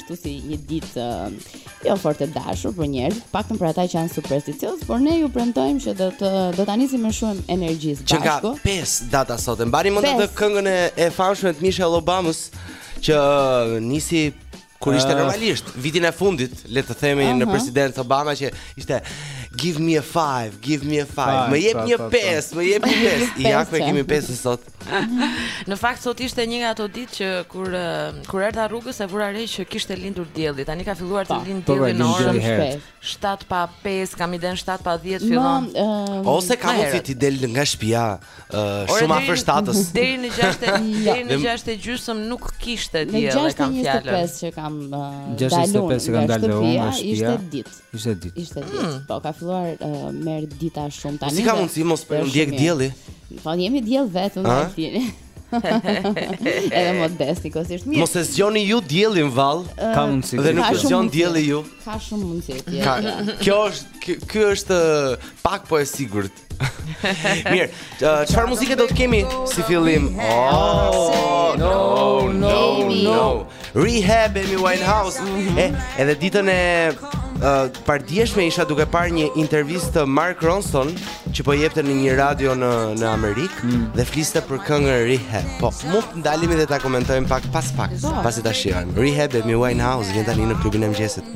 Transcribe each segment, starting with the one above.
kështu si një ditë jo fort e dashur për njerëzit, paktën për ata që janë supersticioz, por ne ju premtojmë që do të do ta nisim me shumë energji së bashku. Që ka pesë data sot e mbani mend atë këngën e e famshme të Michelle Obamës që nisi kur ishte ah. normalisht vitin e fundit, le të themi në presidencë Obama që ishte give me a 5, give me a 5, më jep një 5, më jep një 5. Ja ku kemi 5 sot. Në fakt sot ishte një nga ato ditë që kur kur erdha rrugës e vura re që kishte lindur dielli. Tani ka filluar të lind po, dielli po, në orën 7. 7 pa 5, kam idenë 7 pa 10 fillon. Ose ka mundësi ti del nga shtëpia shumë afër shtatës. Deri në 6 deri në 6 e gjysmë nuk kishte diell, e kam fjalën. Në 6 e 25 që kam dalur. 6 e 25 që kam dalur. Ishte ditë. Ishte ditë. Ishte ditë. Mm. Po ka filluar uh, merr dita shumë tani. Po si ka mundsi mos po ju ndjek dielli? Po jemi diell vetë ne në fakt. Edhe modest goxha mirë. Mos e zgjoni ju diellin vallë. Ka mundsi. Dhe nuk e zgjon dielli ju. Ka shumë mundësi. Kjo është ky është pak po e sigurt. Mirë, çfarë muzike do të kemi si fillim? Oh, no, no, no. Rehab Amy Winehouse. E, edhe ditën e uh, pardjeshme isha duke parë një intervistë të Mark Ronson që po jepte në një radio në në Amerikë mm. dhe fliste për këngën Rehab. Po, mund të ndalemi dhe ta komentojmë pak pas pak, po. pasi ta shijojmë. Rehab Amy Winehouse vjen tani në klubin e mëngjesit.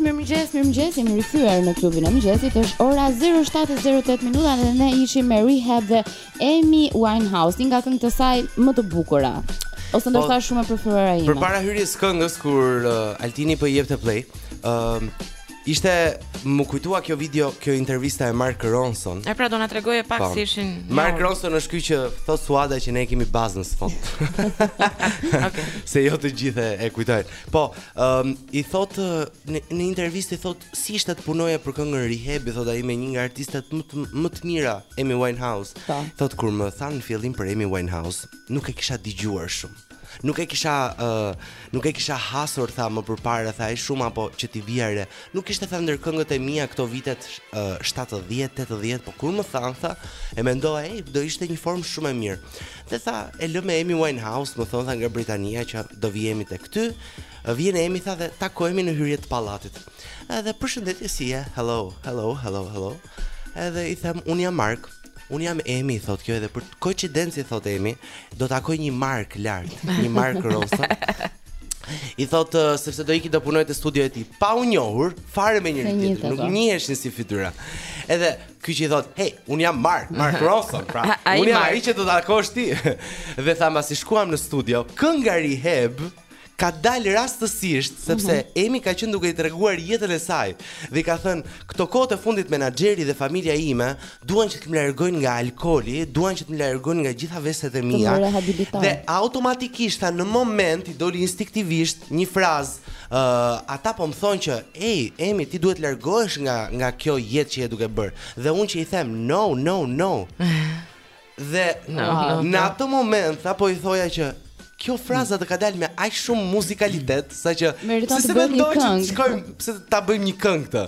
Mirëmëngjes, mirëmëngjes, jemi rikthyer në klubin e mëngjesit. Është ora 07:08 minuta dhe ne ishim me Rehab dhe Amy Winehouse, një nga këngët e saj më të bukura. Ose po, ndoshta shumë e preferuara ime. Përpara hyrjes këngës kur uh, Altini po i jepte play, ë uh, Ishte m'u kujtua kjo video, kjo intervista e Mark Ronson. E pra do na tregoje pak po. si ishin. Mark Ronson është ky që thotë Suada që ne e kemi bazën në sfond. Okej. Se jo të gjithë e kujtojnë. Po, ëm um, i thotë në, në intervistë i thotë si ishte të punoje për këngën Rehab, i thotë ai me një nga artistat më të, më të mira, Amy Winehouse. Pa. Po. Thotë kur më thanë në fillim për Amy Winehouse, nuk e kisha dëgjuar shumë. Nuk e kisha uh, nuk e kisha hasur tha më përpara tha ai shumë apo që t'i vija re. Nuk ishte tha ndër këngët e mia këto vitet uh, 70, 80, po kur më thanë tha, e mendova ai do ishte një formë shumë e mirë. Dhe tha, e lë me Amy Winehouse, më thonë tha nga Britania që do vijmë tek ty. Vjen Amy tha dhe takohemi në hyrje të pallatit. Edhe përshëndetje si je? Hello, hello, hello, hello. Edhe i them, unë jam Mark, Unë jam Emi, thotë kjo edhe për koincidencë thotë Emi, do të takoj një Mark lart, një Mark Ronson. I thotë uh, sepse do iki do punoj te studio e tij, pa u njohur fare me njëri tjetrin, nuk po. njiheshin si fytyra. Edhe ky që i thotë, "Hey, unë jam Mark, Mark Ronson, pra. Unë jam ai që do ta takosh ti." Dhe tha, "Mbasi shkuam në studio, kënga Rehab, ka dalë rastësisht sepse mm -hmm. Emi ka qenë duke i treguar jetën e saj dhe i ka thënë këto kohët e fundit menaxheri dhe familja ime duan që të më largojnë nga alkooli, duan që të më largojnë nga të gjitha veset e mia. Dhe automatikisht tha në moment i doli instinktivisht një frazë Uh, ata po më thonë që ej Emi ti duhet të largohesh nga nga kjo jetë që je duke bërë. Dhe unë që i them no no no. Dhe no, no, no. në atë moment tha po i thoja që kjo fraza të ka dalë me aq shumë muzikalitet, sa që pse s'e bëjmë një këngë, shkojmë, pse s'ta bëjmë një këngë këtë.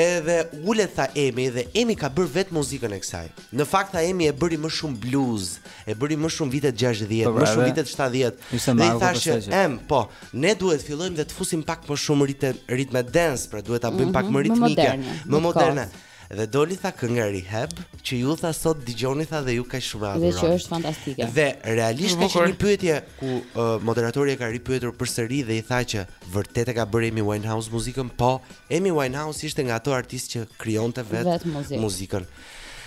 Edhe ulet tha Emi dhe Emi ka bërë vetë muzikën e kësaj. Në fakt tha Emi e bëri më shumë blues, e bëri më shumë vitet 60, po, më shumë vitet 70. Dhe i thashë, "Em, po, ne duhet të fillojmë dhe të fusim pak më shumë ritme, ritme dance, pra duhet ta bëjmë mm -hmm, pak mhm, më ritmike, më moderne." Më moderne. Dhe doli tha kënga Rehab që ju tha sot dëgjoni tha dhe ju kaq shumë e adhuroni. Dhe që është fantastike. Dhe realisht ka qenë një pyetje ku uh, moderatori e ka ripyetur përsëri dhe i tha që vërtet e ka bërë Amy Winehouse muzikën, po Amy Winehouse ishte nga ato artistë që krijonte vetë vetë muzikën. muzikën.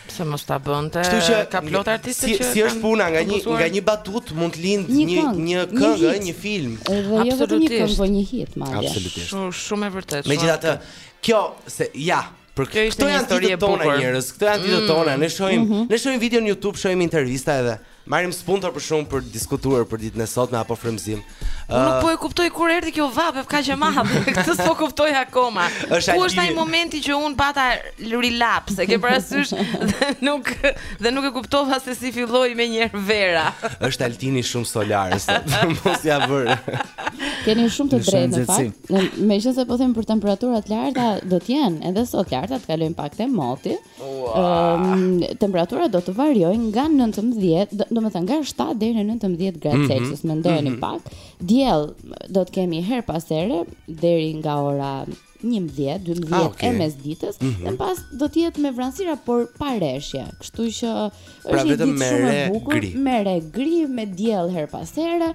Pse mos ta bënte? Kështu që ka plot artistë si, që si është puna nga një nga një batutë mund të lindë një një këngë, një, një film. Dhe jo vetëm një këngë, por një hit madje. Absolutisht. Shumë shumë e vërtetë. Megjithatë, Kjo se ja, por kjo ishte një histori e bukur. Këto janë njerëz, këto janë ditët mm. tona. Ne shohim, mm -hmm. ne shohim video në YouTube, shohim intervista edhe. Marrim spunto për shumë për të diskutuar për ditën e sotme apo frymëzim. Uh, Unë nuk po e kuptoj kur erdhi kjo vapë, kaq e madhe, këtë s'po kuptoj akoma. Ku është ai momenti që unë pata relapse, e ke parasysh dhe nuk dhe nuk e kuptova se si filloi menjëherë vera. Është Altini shumë solar sot, mos ia vër. Keni shumë të drejtë në fakt. Meqenëse po them për temperaturat e larta, do të jenë edhe sot të larta, të kalojmë pak te moti. Ëm temperaturat do të variojnë nga 19, do- domethënë nga 7 deri në 19 gradë Mhm, Celsius, mendojeni mhm. pak. Diell do të kemi herë pas here deri nga ora 11, 12 Ah, okay. e mesditës, Mhm. dhe pastaj do të jetë me vranësira por pa reshje. Kështu që është Pra, një vetëm ditë me shumë re e bukur, gri. me re gri, me diell herë pas here,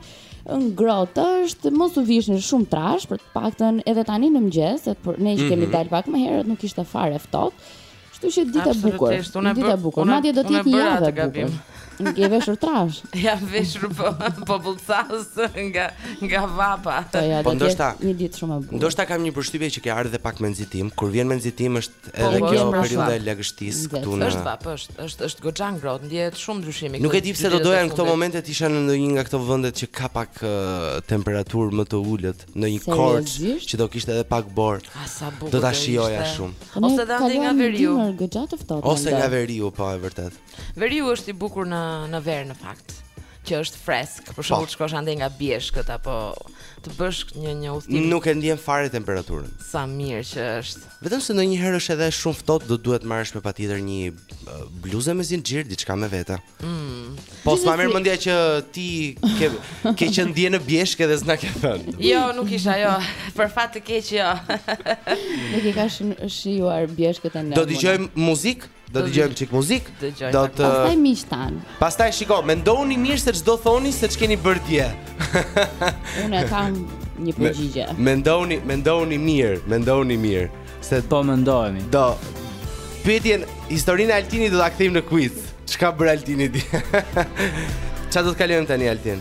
ngrohtë është mos u vishni shumë trashë për të paktën edhe tani në mëngjes, se për ne që kemi mhm. dalë pak më herët nuk ishte fare ftohtë. Kështu që ditë e bukur. Ditë e bukur. Madje do të jetë një javë e bukur. Nuk je veshur trashë. Jam veshur po po pëlcas nga nga vapa. Po, ja, po ndoshta një ditë shumë e bukur. Ndoshta kam një përshtypje që ke ardhur dhe pak me nxitim. Kur vjen me nxitim është Edhe po, kjo periudha e lagështisë këtu në. Është vapë, është, është është goxha ngrohtë, ndjehet shumë ndryshim i. Nuk e di pse do doja në këto momente të isha në ndonjë nga këto vende që ka pak uh, temperaturë më të ulët, në ndonjë Korçë që do kishte edhe pak borë. Do ta shijoja shumë. Ose dhe ndonjë nga veriu. Ose nga veriu, po e vërtetë. Veriu është i bukur në në verë në fakt që është fresk, për po. shumë të shkosh andej nga bjeshkët apo të bësh një një udhëtim. Nuk e ndjen fare temperaturën. Sa mirë që është. Vetëm se ndonjëherë është edhe shumë ftohtë, do duhet marrësh me patjetër një bluzë me zinxhir, diçka me vete. Mm. Po s'ma merr mendja që ti ke ke qenë dje në bjeshkë edhe s'na ke thënë. Jo, nuk isha jo. Për fat të keq jo. Nuk i ka shijuar bjeshkët e ne. Do dëgjojmë muzikë? Do dëgjojmë çikë muzikë Do dëgjojmë çikë Pastaj miqtë tanë Pastaj shiko, mendohuni mirë se ç'do thoni se ç'keni bërë dje Unë e kam një përgjigje Mendohuni, mendohuni mirë Mendohuni mirë Se po mendohemi Do Pyetjen, historinë e Altinit do ta kthejmë në quiz Ç'ka bërë Altini dje Ça do të kalojmë tani Altin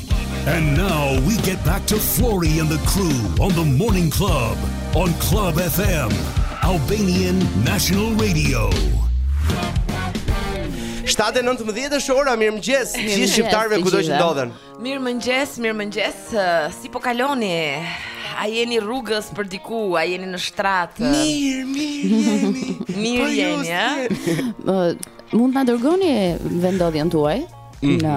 And now we get back to Flori and the crew on the morning club on Club FM, Albanian National Radio. 7:19 është ora, mirëmëngjes gjithë shqiptarëve kudo që ndodhen. Mirëmëngjes, mirëmëngjes. Si po kaloni? A jeni rrugës për diku, a jeni në shtrat? Mirë, mirë jeni. mirë po jeni, a? Mund të na dërgoni vendodhjen tuaj? mm -hmm. në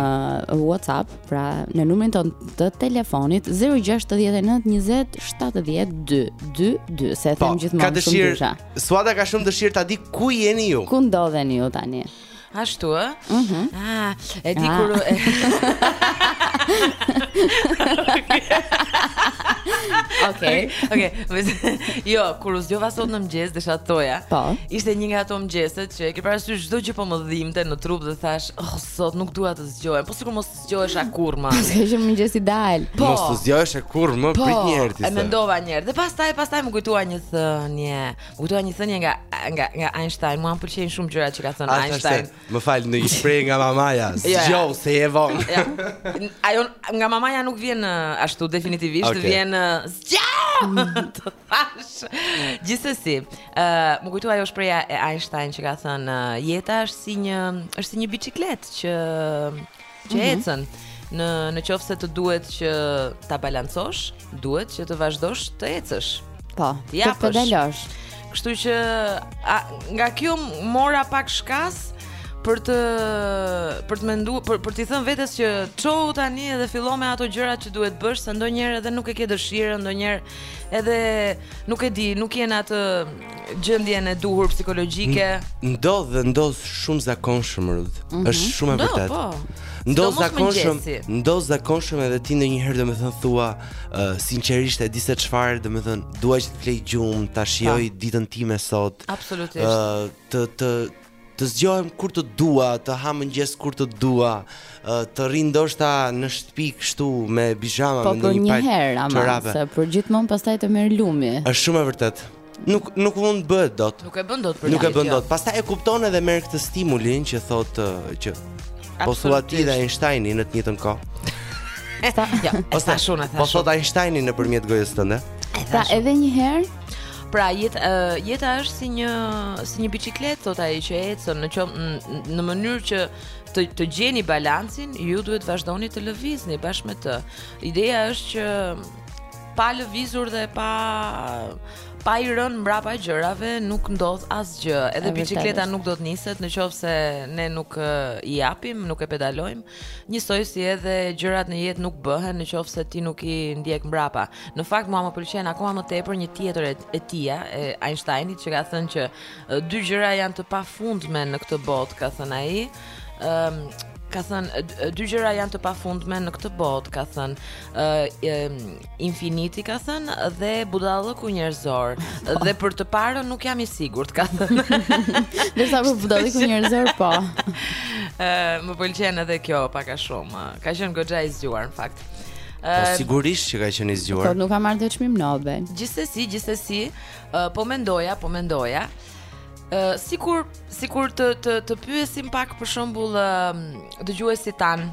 WhatsApp, pra në numrin tonë të telefonit 069 20 70 222, se e po, them gjithmonë shumë dëshirë. Ka dëshirë. Suada ka shumë dëshirë ta di ku jeni ju. Ku ndodheni ju tani? Ashtu ë? Ëh. Mm -hmm. Ah, e di ah. kur Okej. Okej. Jo, kur u zgjova sot në mëngjes, desha të thoja. Po. Ishte një nga ato mëngjeset që e ke parasysh çdo gjë po më dhimbte në trup dhe thashë, Oh, sot nuk dua të zgjohem. Po sikur mos të zgjohesha kurrë më. Paska qenë mëngjes i dal. Po. Mos të zgjoheshe kurrë më po, prit një herë ti. Po. E mendova një herë. Dhe pastaj pastaj më kujtua një thënie. Më kujtua një thënie nga nga nga Einstein. Mua më pëlqejnë shumë gjërat që ka thënë Einstein. Se, më fal në një shprehje nga mamaja. Zgjohu se je vonë. Ja. Ajo nga mamaja nuk vjen ashtu definitivisht, okay. vjen zgjohu. Thashë. Gjithsesi, ë uh, m'u kujtua ajo shprehja e Einstein që ka thënë uh, jeta është si një është si një biçikletë që që mm -hmm. ecën në në qoftë se të duhet që ta balancosh, duhet që të vazhdosh të ecësh. Po, ja, të pedalosh. Kështu që a, nga kjo mora pak shkas për të për të menduar për për t'i thënë vetes që çohu tani edhe fillo me ato gjërat që duhet bësh, se ndonjëherë edhe nuk e ke dëshirën, ndonjëherë Edhe nuk e di, nuk jeni atë gjendjen e duhur psikologjike. Ndodh dhe ndodh shumë zakonshëm rrud. Mm -hmm. Është shumë e vërtetë. Po. Ndodh zakonshëm, ndodh zakonshëm edhe ti ndonjëherë domethën thua uh, sinqerisht e di se çfarë domethën dua që të flej gjum, ta shijoj ditën time sot. Absolutisht. Uh, të të Të zgjohem kur të dua, të ha mëngjes kur të dua, të rri ndoshta në shtëpi kështu me pizhama po, me ndonjë palë. Po për një herë, ama, se për gjithmonë pastaj të merr lumi. Është shumë e vërtetë nuk nuk mund të bëhet dot. Nuk e bën dot për Nuk e bën dot. Pastaj e kupton edhe merr këtë stimulin që thotë që po thua ti dhe Einsteini në të njëjtën kohë. Ja, po sa shumë atë. Po thotë Einsteini nëpërmjet gojës tënde. Pra edhe një herë Pra jeta, uh, jeta është si një si një biçikletë thotë ai që ecën në qom, në mënyrë që të të gjeni balancin, ju duhet të vazhdoni të lëvizni bashkë me të. Ideja është që pa lëvizur dhe pa pa i rënë mbrapa gjërave nuk ndodh asgjë. Edhe biçikleta nuk do të niset në qoftë se ne nuk i japim, nuk e pedalojmë. Njësoj si edhe gjërat në jetë nuk bëhen në qoftë se ti nuk i ndjek mbrapa. Në fakt, mua më pëlqen akoma më tepër një tjetër e, e tia, e Einsteinit, që ka thënë që dy gjëra janë të pafundme në këtë botë, ka thënë ai. Um, ka thënë dy gjëra janë të pafundme në këtë botë, ka thënë ë Infiniti ka thënë dhe budallëku njerëzor dhe për të parën nuk jam i sigurt ka thënë. Dhe sa për budallëku njerëzor po. Ë më pëlqen edhe kjo pak a shumë. Ka qenë goxha i zgjuar në fakt. Po sigurisht që ka qenë i zgjuar. Po nuk ka marrë dhe çmim Nobel. Gjithsesi, gjithsesi, uh, po mendoja, po mendoja. Uh, sikur sikur të të të pyesim pak për shembull uh, dëgjuesit tanë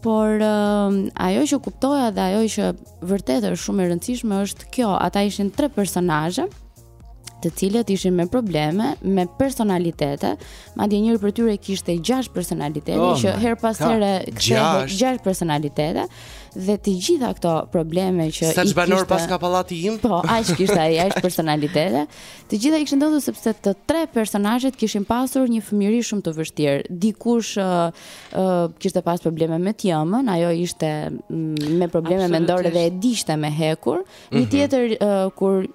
Por uh, ajo që kuptoja dhe ajo që vërtet është shumë e rëndësishme është kjo, ata ishin tre personazhe të cilët ishin me probleme, me personalitete, madje njëri prej tyre kishte 6 personalitete oh, që herë pas here kishte 6 personalitete dhe të gjitha këto probleme që Sa i kishte. Sa banorë paska pallati im? Po, aq kishte ai, aq personalitete. Të gjitha i kishin ndodhur sepse të tre personazhet kishin pasur një fëmijëri shumë të vështirë. Dikush uh, kishte pas probleme me t'ëmën, ajo ishte mm, me probleme mendore dhe e digjte me hekur. Mm -hmm. Një mhm. tjetër uh, kur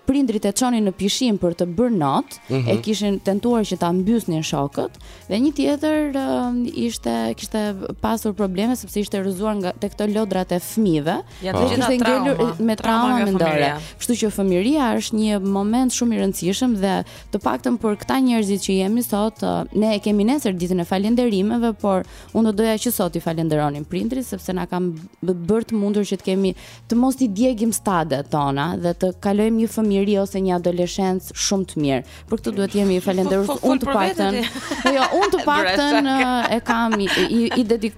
prindërit e çonin në pishinë për të bërë not, mm -hmm. e mhm. kishin tentuar që ta mbysnin shokët dhe një tjetër uh, ishte kishte pasur probleme sepse ishte rrëzuar nga te këto lodrat e fëmijëve ja, dhe kishte ngelur me trauma, trauma mendore. Kështu që fëmijëria është një moment shumë i rëndësishëm dhe të paktën për këta njerëzit që jemi sot, ne e kemi nesër ditën e falënderimeve, por unë do doja që sot t'i falënderonim prindërit sepse na kanë bërë të mundur që të kemi të mos i djegim stadet tona dhe të kalojmë një fëmijëri ose një adoleshencë shumë të mirë. Për këtë duhet të jemi falënderues unë të paktën. Jo, unë të paktën e kam i i,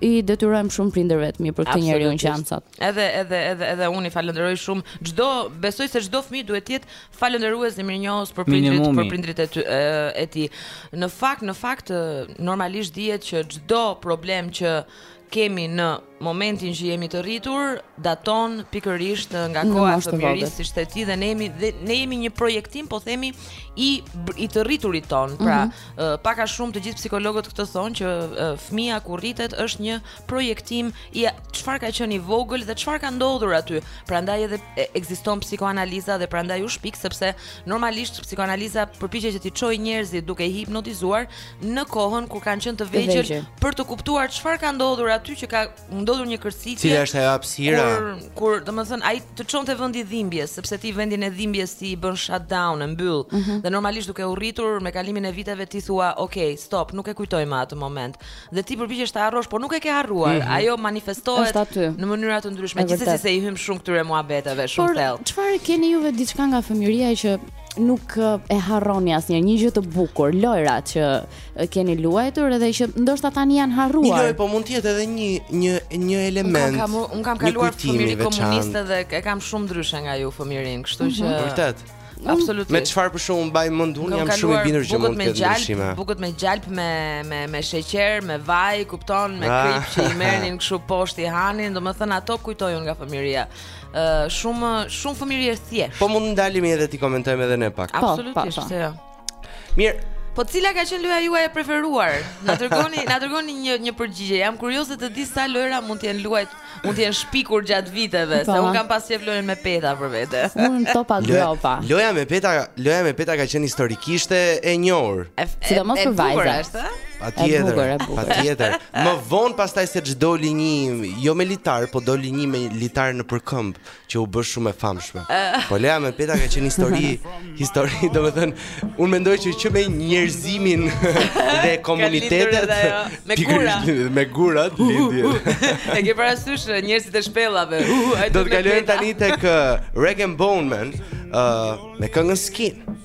i detyrohem shumë prindërve të mi për këtë njeriu që jam sot. Edhe edhe edhe edhe unë i falënderoj shumë çdo besoj se çdo fëmijë duhet të jetë Falënderues dhe mirënjohës për prindërit, Minimumi. për prindërit e, ty, e, e tij. Në fakt, në fakt normalisht dihet që çdo problem që kemi në momentin që jemi të rritur daton pikërisht nga koha e fëmijërisë së tij dhe ne jemi dhe ne jemi një projektim po themi i i të rriturit tonë. Pra, mm -hmm. pak a shumë të gjithë psikologët këtë thonë që fëmija kur rritet është një projektim i çfarë ka qenë i vogël dhe çfarë ka ndodhur aty. Prandaj edhe ekziston psikoanaliza dhe prandaj u shpik sepse normalisht psikoanaliza përpiqet që t'i çojë njerëzit duke i hipnotizuar në kohën kur kanë qenë të vegjël për të kuptuar çfarë ka ndodhur aty që ka ndodhur një kërcitje. Cila është ajo hapësira? Kur, kur domethënë ai të çon te vendi i dhimbjes, sepse ti vendin e dhimbjes ti i bën shutdown, e mbyll. Mm -hmm. Dhe normalisht duke u rritur me kalimin e viteve ti thua, "Ok, stop, nuk e kujtoj më atë moment." Dhe ti përpiqesh ta harrosh, por nuk e ke harruar. Mm -hmm. Ajo manifestohet në mënyra të ndryshme. Gjithsesi se i hymë shumë këtyre muhabeteve shumë thellë. Por çfarë keni juve diçka nga fëmijëria që nuk e harroni asnjëherë një gjë të bukur, lojra që keni luajtur edhe që ndoshta tani janë harruar. Një lojë po mund të jetë edhe një një një element. Unë kam, kam kaluar fëmijëri komuniste dhe e kam shumë ndryshe nga ju fëmijërin, kështu mm -hmm. që Vërtet. Absolutisht. Me çfarë për shembull mbaj mend unë jam shumë i bindur që mund të ketë ndryshime. Bukët me gjalp me me me sheqer, me vaj, kupton, me ah. krip që i merrnin kështu poshtë i hanin, domethënë ato kujtoj unë nga fëmijëria. Ë shumë shumë fëmijëri e thjeshtë. Po mund të ndalemi edhe t'i komentojmë edhe ne pak. Absolutisht, po, po, po. se jo. Mirë, Po cila ka qenë loja juaj e preferuar? Na dërgoni, na dërgoni një një përgjigje. Jam kurioze të di sa lojra mund të jenë luajt, mund të jenë shpikur gjatë viteve, se unë kam pas qejf lojën me peta për vete. Unë topa gropa. Loja me peta, loja me peta ka qenë historikisht e njohur. Sidomos për vajzat. Patjetër, patjetër. Më vonë pastaj se ç'doli një, jo me litar, po doli një me litar nëpër këmbë. që u bë shumë e famshme. Po loja me peta ka qenë histori, histori, domethënë, unë mendoj që që me njerëzimin dhe komunitetet, me gurat, me gurat, lindje. E ke parasysh njerëzit e shpellave, do të kalojnë tani tek ë Rag and Bone Man, uh, me këngën Skin.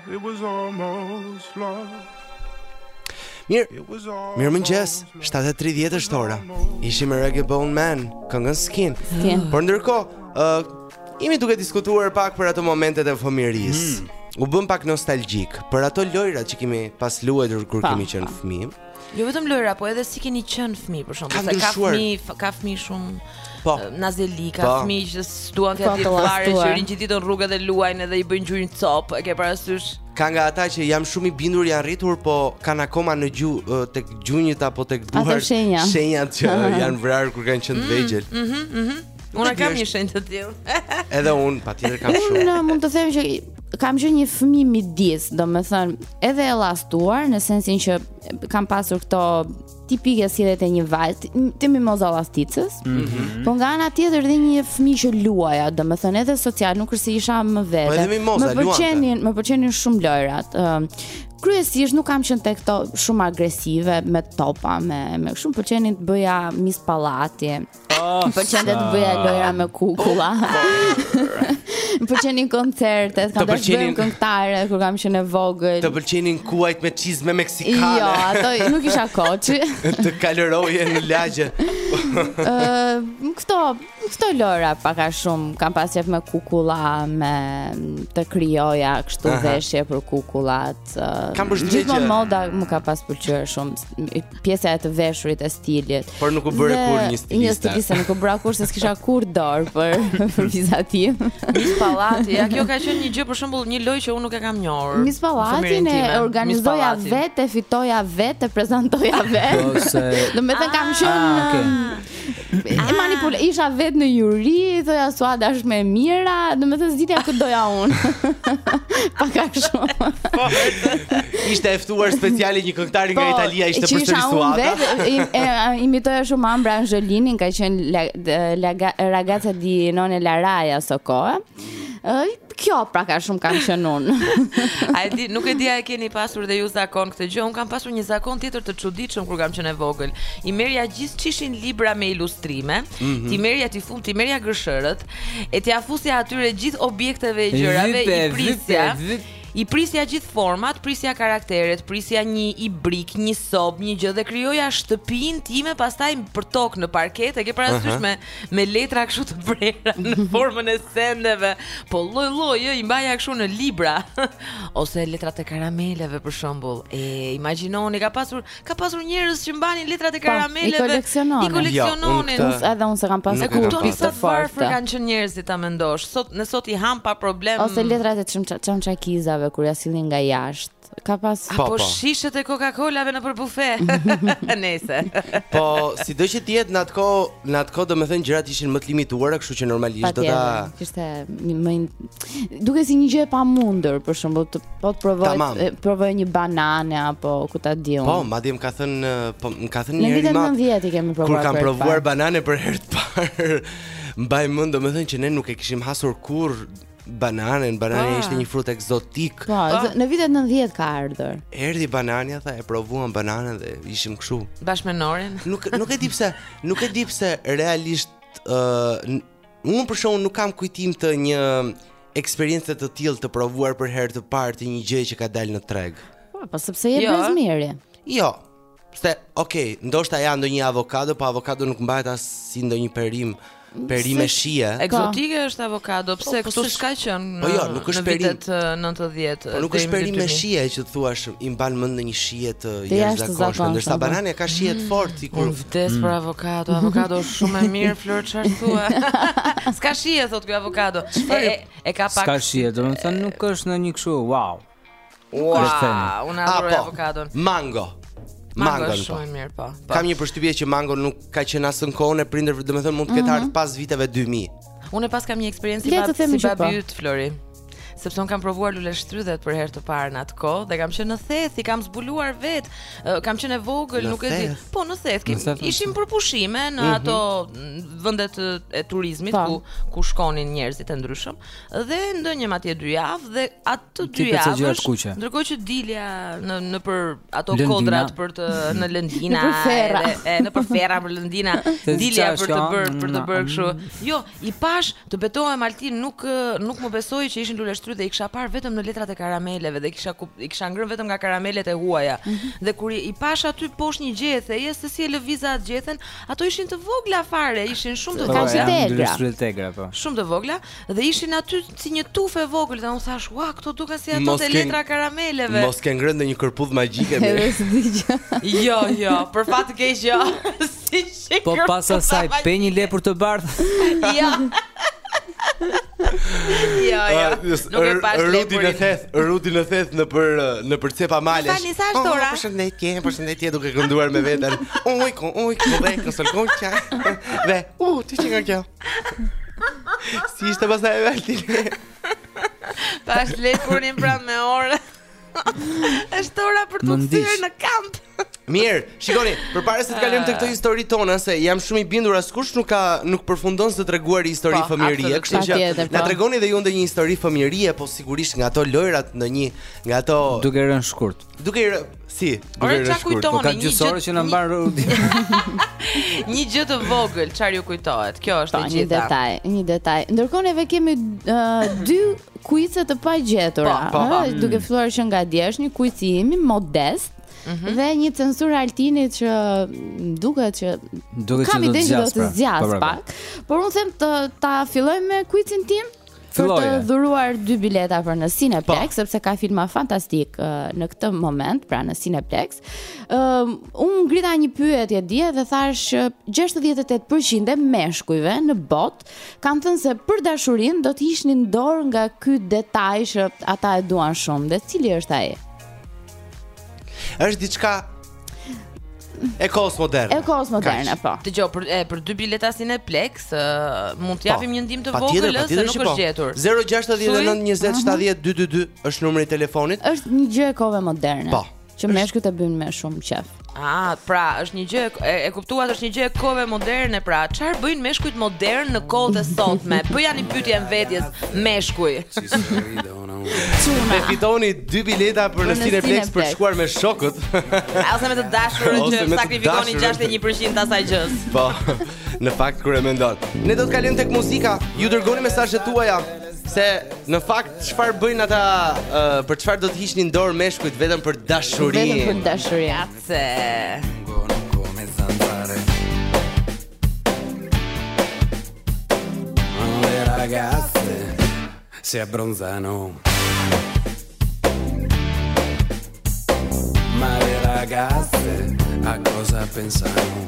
It was almost love. Mirë, mirë mëngjes, 7.30 është ora Ishim me Reggae Bone Man, këngën skin Skin Por ndërkohë, uh, jemi duke diskutuar pak për ato momentet e fëmijërisë mm. U bëmë pak nostalgjikë për ato lojërat që kemi pas luajtur kur pa, kemi qenë fëmijë. Jo vetëm lojëra, po edhe si keni qenë fëmijë për shkak se ka fëmijë, ka fëmijë shumë Po. Nazeli, ka po. fëmijë që duan të jetë fare, që rrinë gjithë ditën rrugëve dhe luajnë dhe i bëjnë gjurin copë, e ke parasysh? Ka nga ata që jam shumë i bindur janë rritur, po kanë akoma në gju tek gjunjët apo tek duart shenja. shenjat që janë vrarë kur kanë qenë të mm, vegjël. Mhm, mhm. Mm Unë kam një shenjë të tillë. Edhe unë patjetër kam shumë. Unë mund të them që kam qenë një fëmijë midis, domethënë edhe e llastuar në sensin që kam pasur këto tipike si edhe te një vajzë, te mimoza llastica. Mm -hmm. Po nga ana tjetër dhe një fëmijë që luaja, domethënë edhe social, nuk është se isha më vete. Po edhe më mos luante. Më pëlqenin, më pëlqenin shumë lojërat. Ëm kryesisht nuk kam qenë tek këto shumë agresive me topa, me me shumë pëlqenin të bëja mis pallati. Oh, më pëlqente të bëja lojëra me kukulla. Më pëlqenin koncertet, kam dashur pëlqenin... këngëtare kur kam qenë e vogël. Të pëlqenin kuajt me çizme meksikane. Jo, ato nuk isha koçi. të kalëroje në lagje. Ë, uh, këto, këto lojëra pak a shumë kam pas, qep me kukulla, me të krijoja kështu veshje për kukullat. Kam përshtypjen që gjithmonë moda më ka pas pëlqyer shumë pjesa e të veshurit e stilit. Por nuk u bëre kurrë një stiliste. Një stiliste nuk u bëra kurrë se s'kisha kurrë dorë për për vizatim. Miss Pallati, ja kjo ka qenë një gjë për shembull një lojë që unë nuk e kam njohur. Miss Pallatin e organizoja vetë, e fitoja vetë, e prezantoja vetë. Domethënë kam ah, qenë ah, E ah. manipul isha vetë në juri, thoja Suada është më e mira, domethënë zgjidhja kë doja unë. pak a shumë. Po, ishte e ftuar speciale një këngëtare nga po, Italia, ishte përsëri Suada. E imitoja shumë Ambra Angiolinin, ka qenë la, la, ragazza di Non è la Rai asokohe. Ëh, kjo pak a shumë kam qenë unë. A e di, nuk e di a e keni pasur dhe ju zakon këtë gjë. Unë kam pasur një zakon tjetër të çuditshëm kur kam qenë e vogël. I merrja gjithë ç'ishin libra me ilustrime, mm -hmm. t'i merrja t'i fund, t'i merrja gërshërët, e t'ia fusja atyre gjithë objekteve e gjërave i prisja. Vipe, vipe. I prisja gjithë format, prisja karakteret, prisja një ibrik, një sobë, një gjë dhe krijoja shtëpinë time, pastaj përtokë në parket, e ke parasysh uh -huh. me me letra kështu të prera në formën e sendeve, po lloj lloj i mbaja kështu në libra ose letrat e karameleve për shembull. E imagjinoni ka pasur ka pasur njerëz që mbanin letrat e karameleve. Po, I koleksiononin. I koleksiononin. Jo, unë edhe unë se kam pasur këto të forta. Sa të varfër kanë qenë njerëzit ta mendosh. Sot ne sot i hamë pa problem. Ose letrat e çamçakizave kur i sillnin nga jashtë. Ka pas po, po. shishet e Coca-Colave nëpër bufe. Nëse. po, sido që të jetë në atë kohë, në atë kohë domethënë gjërat ishin më të limituara, kështu që normalisht do t'u kishte më dukur si një gjë e pamundur, për shembull, të po të provoj provoj një banane apo ku ta di unë. Po, madje më ka thënë, po më ka thënë një herë. Në 90 i kemi provuar. Kur kam provuar banane për herë të parë, mbaj mend domethënë që ne nuk e kishim hasur kurrë Bananen, banania po. ishte një frut ekzotik. Po, në vitet 90 ka ardhur. Erdhi banania, dhe e provuam bananen dhe ishim kështu. Bashkë me Norin. Nuk nuk e di pse, nuk e di pse realisht ë uh, unë për shembull nuk kam kujtim të një eksperience të tillë të provuar për herë të parë të një gjëje që ka dalë në treg. Po, po sepse je jo. brez i ri. Jo. Pse, ok, ndoshta ja ndonjë avokado, po avokado nuk mbahet as si ndonjë perime, perime me shije. Ekzotike është avokado, pse po, po këtu s'ka qenë po në, po jo, nuk është në vitet perim, 90. Po nuk është perim me shije që thua i mban mend ndonjë shije të jashtëzakonshme, ndërsa banania ka shije të fortë sikur. Unë vdes për mm. avokado, avokado është shumë e mirë Flor çfarë thua. S'ka shije thotë ky avokado. E, e, e ka pak. S'ka shije, domethënë nuk është ndonjë kështu, wow. Ua, unë adhuroj ah, avokadon. Mango. Mango është shumë e mirë, po. po. Kam një përshtypje që mango nuk ka qenë as në kohën e prindërve, domethënë mund të ketë mhm. ardhur pas viteve 2000. Unë pas kam një eksperiencë si babi si babi yt po. Flori. Sepse unë kam provuar luleshtrydhet për herë të parë në atë kohë dhe kam qenë në Theth, i kam zbuluar vetë. Kam qenë e vogël, nuk e di. Po në Theth, ishim për pushime në mhm. ato vendet e turizmit po. ku ku shkonin njerëzit e ndryshëm. dhe ndenjëm atje dy javë dhe atë dyjavësh ndërkohë që dilja në nëpër ato lëndina. kodrat për të në lëndina në ferra e nëpër ferra nëpër lëndina dilja për të bërë për të bërë kështu mm. jo i pashë të betohem Altin nuk nuk më besoi që ishin luleshtrydhe i kisha parë vetëm në letrat e karameleve dhe kisha i kisha ngrënë vetëm nga karamelet e huaja mhm. dhe kur i pashë aty poshtë një gjethe e se si e lëviza atë gjethen ato ishin të vogla fare ishin shumë të vogla po. shumë të vogla Dhe ishin aty si një tufë e vogël dhe unë thash, "Ua, këto duken si ato të letra karameleve." Mos ke ngrënë ndonjë kërpudhë magjike me. Edhe s'di gjë. Jo, jo, për fat të keq jo. Si shikoj. Po pas asaj pe një lepur të bardhë. Jo. Jo, jo. Nuk e pash lepurin. Rudi në Theth, Rudi në Theth nëpër nëpër cepa malesh. Tani sa është ora? Përshëndetje, përshëndetje duke kënduar me veten. Ujku, ujku, ujku, ujku, ujku. Dhe, u, ti ç'ka kjo? Si ishte pas e velti Ta është lejtë lepurin pra me orë është ora për t'u kthyer në kamp. Mirë, shikoni, përpara se të kalojmë tek këto ah. histori tona se jam shumë i bindur askush nuk ka nuk përfundon së treguari histori po, fëmijërie, kështu që na po. tregoni dhe ju ndonjë histori fëmijërie, po sigurisht nga ato lojrat ndonjë, nga ato duke i rënë shkurt. Duke i rënë si, duke i rënë shkurt, po ka gjysmë ore që na mban Rudi. një gjë të vogël, çfarë ju kujtohet, kjo është e gjitha. Një detaj, një detaj. Ndërkohë neve kemi uh, dy kuice të pagjetura. Po, po, po. Mm. Duke filluar që nga dje, është një kuici imi modest, -hmm. dhe një censura e Altinit që duket që duket që do të zgjasë pra. pak, por unë them të ta filloj me kuicin tim. Për të dhuruar dy bileta për në Cineplex, po. sepse ka filma fantastikë uh, në këtë moment, pra në Cineplex. Ëm, um, uh, unë ngrita një pyetje dje dhe thash 68% e meshkujve në botë kanë thënë se për dashurinë do të hiqnin dorë nga ky detaj që ata e duan shumë. Dhe cili është ai? Është diçka e kohës moderne. E kohës moderne, po. Të gjo, për, e, për dy bileta Cineplex, uh, mund të po. japim një ndihmë të vogël, lësë, se nuk është po. gjetur. 069-2070-222 është numri i telefonit. është një gjë e kohëve moderne. Po. Që meshkujt e bëjnë me shumë qejf. Ah, pra, është një gjë e, e kuptuat, është një gjë e kohëve moderne, pra, çfarë bëjnë meshkujt modernë në kohët e sotme? Bëjani pyetjen vetjes meshkuj. Dhe fitoni dy bileta për në Cineplex për të shkuar me shokët. Ose me të dashurën që sakrifikoni 61% të asaj gjëje. Po. Në fakt kur e mendon. Ne do të kalojmë tek muzika. Ju dërgoni mesazhet tuaja Se në fakt çfarë bëjnë ata për çfarë do të hiqnin dorë meshkujt vetëm për dashuri. Vetëm për dashuri. Atse. Ragazze si abbronzano Ma le ragazze a cosa pensano?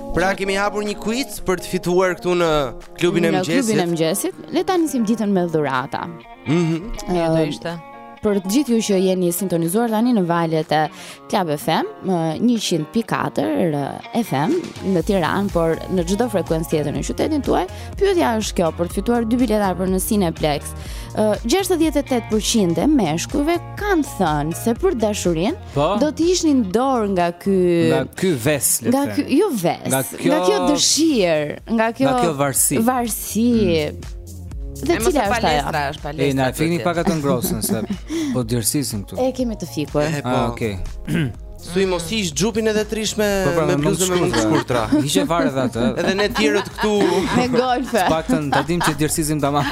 Pra kemi hapur një quiz për të fituar këtu në klubin e mëngjesit. Në klubin e mëngjesit, le ta nisim ditën me dhurata. Mhm. Mm Ja do ishte. Për të gjithë ju që jeni sintonizuar tani në valët e Club FM 100.4 FM në Tiranë, por në çdo frekuencë tjetër në qytetin tuaj, pyetja është kjo për të fituar dy bileta për në Cineplex. 68% e meshkujve kanë thënë se për dashurinë Po. Do të hiqnin dorë nga ky nga ky ves, le të Nga ky, jo ves. Nga kjo nga kjo dëshirë, nga kjo Nga kjo varësi. Varësi. Mm. Dhe cila është ajo? Palestra, është palestra. E na fikni pak atë ngrohësen se po djersisim këtu. E kemi të fikur. Ah, po. okay. Thuaj hiqe xhupin edhe ti rri me po, pra, me bluzën me mëngë të shkurtra. Hiqe fare dha atë. Edhe ne të tjerët këtu me golfe. Paktën ta dimë që djersisim tamam.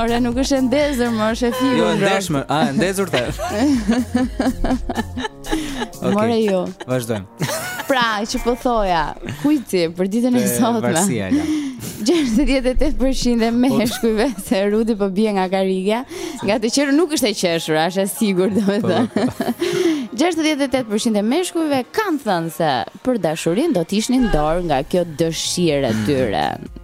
Ore, nuk është e ndezur, më është e fikur. Jo, e ndezme, a, e ndezur të okay. More jo. Vazhdojmë. Pra, që po thoja, quizi për ditën e sotme. Varësia, ja. 68% e me po. shkujve se Rudi po bje nga karigja Nga të qeshurat nuk është e qeshur, është e sigurt domethënë 68% e meshkujve kanë thënë se për dashurinë do të hiqnin dorë nga kjo dëshirë e tyre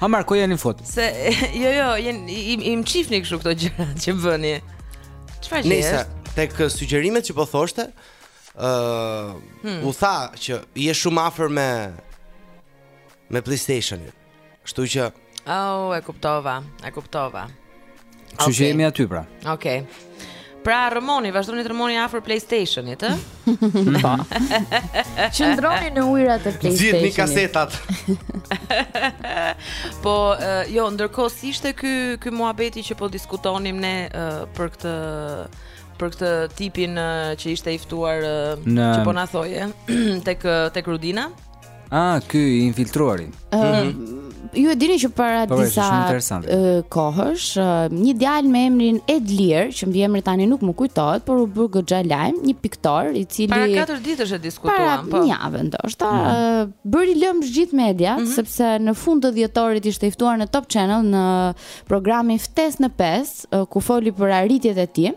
A, mor, ku jeni fut. Se jo jo, jeni, i mçifni kështu këto gjëra që bëni. Çfarë gjë është? Nëse tek sugjerimet që po thoshte, ë uh, hmm. u tha që je shumë afër me me PlayStation-in. Kështu që Au, oh, e kuptova, e kuptova. Kështu që jemi aty pra. Okej. Okay. Pra rrëmoni, vazhdoni të rrëmoni afër PlayStation-it, ë? Po. Qëndroni në ujërat e PlayStation-it. Zgjidhni kasetat. po, uh, jo, ndërkohë si ishte ky ky muhabeti që po diskutonim ne uh, për këtë për këtë tipin uh, që ishte i ftuar uh, në... që po na thoje tek tek Rudina? Ah, ky i infiltruari. Ëh, mm -hmm. ju e dini që para po, disa kohësh, një djalë me emrin Edlir, që mbiemri tani nuk më kujtohet, por u bë goxha lajm, një piktor i cili Para 4 ditësh e diskutuam, po. Një javë ndoshta, mm -hmm. bëri lëmsh gjithë media, mm -hmm. sepse në fund të dhjetorit ishte i ftuar në Top Channel në programin Ftesë në 5, ku foli për arritjet e tij.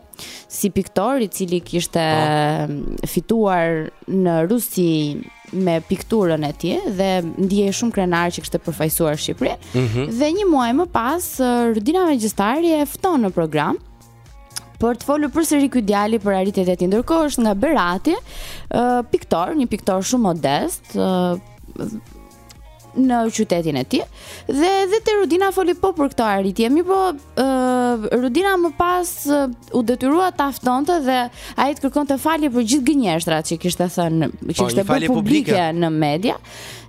Si piktor i cili kishte po. fituar në Rusi me pikturën e tij dhe ndihej shumë krenar që kishte përfaqësuar Shqipërinë. Mm -hmm. Dhe një muaj më pas Rudina Magjistari e fton në program për të folur përsëri ky djali për arritjet e tij. Ndërkohë është nga Berati, uh, piktor, një piktor shumë modest, uh, në qytetin e tij dhe edhe te Rudina foli po për këtë arritje. Mirëpo uh, Rudina më pas uh, u detyrua ta ftonte dhe ai të kërkonte falje për gjithë gënjeshtrat që kishte thënë, që po, kishte bërë publike, publike në media.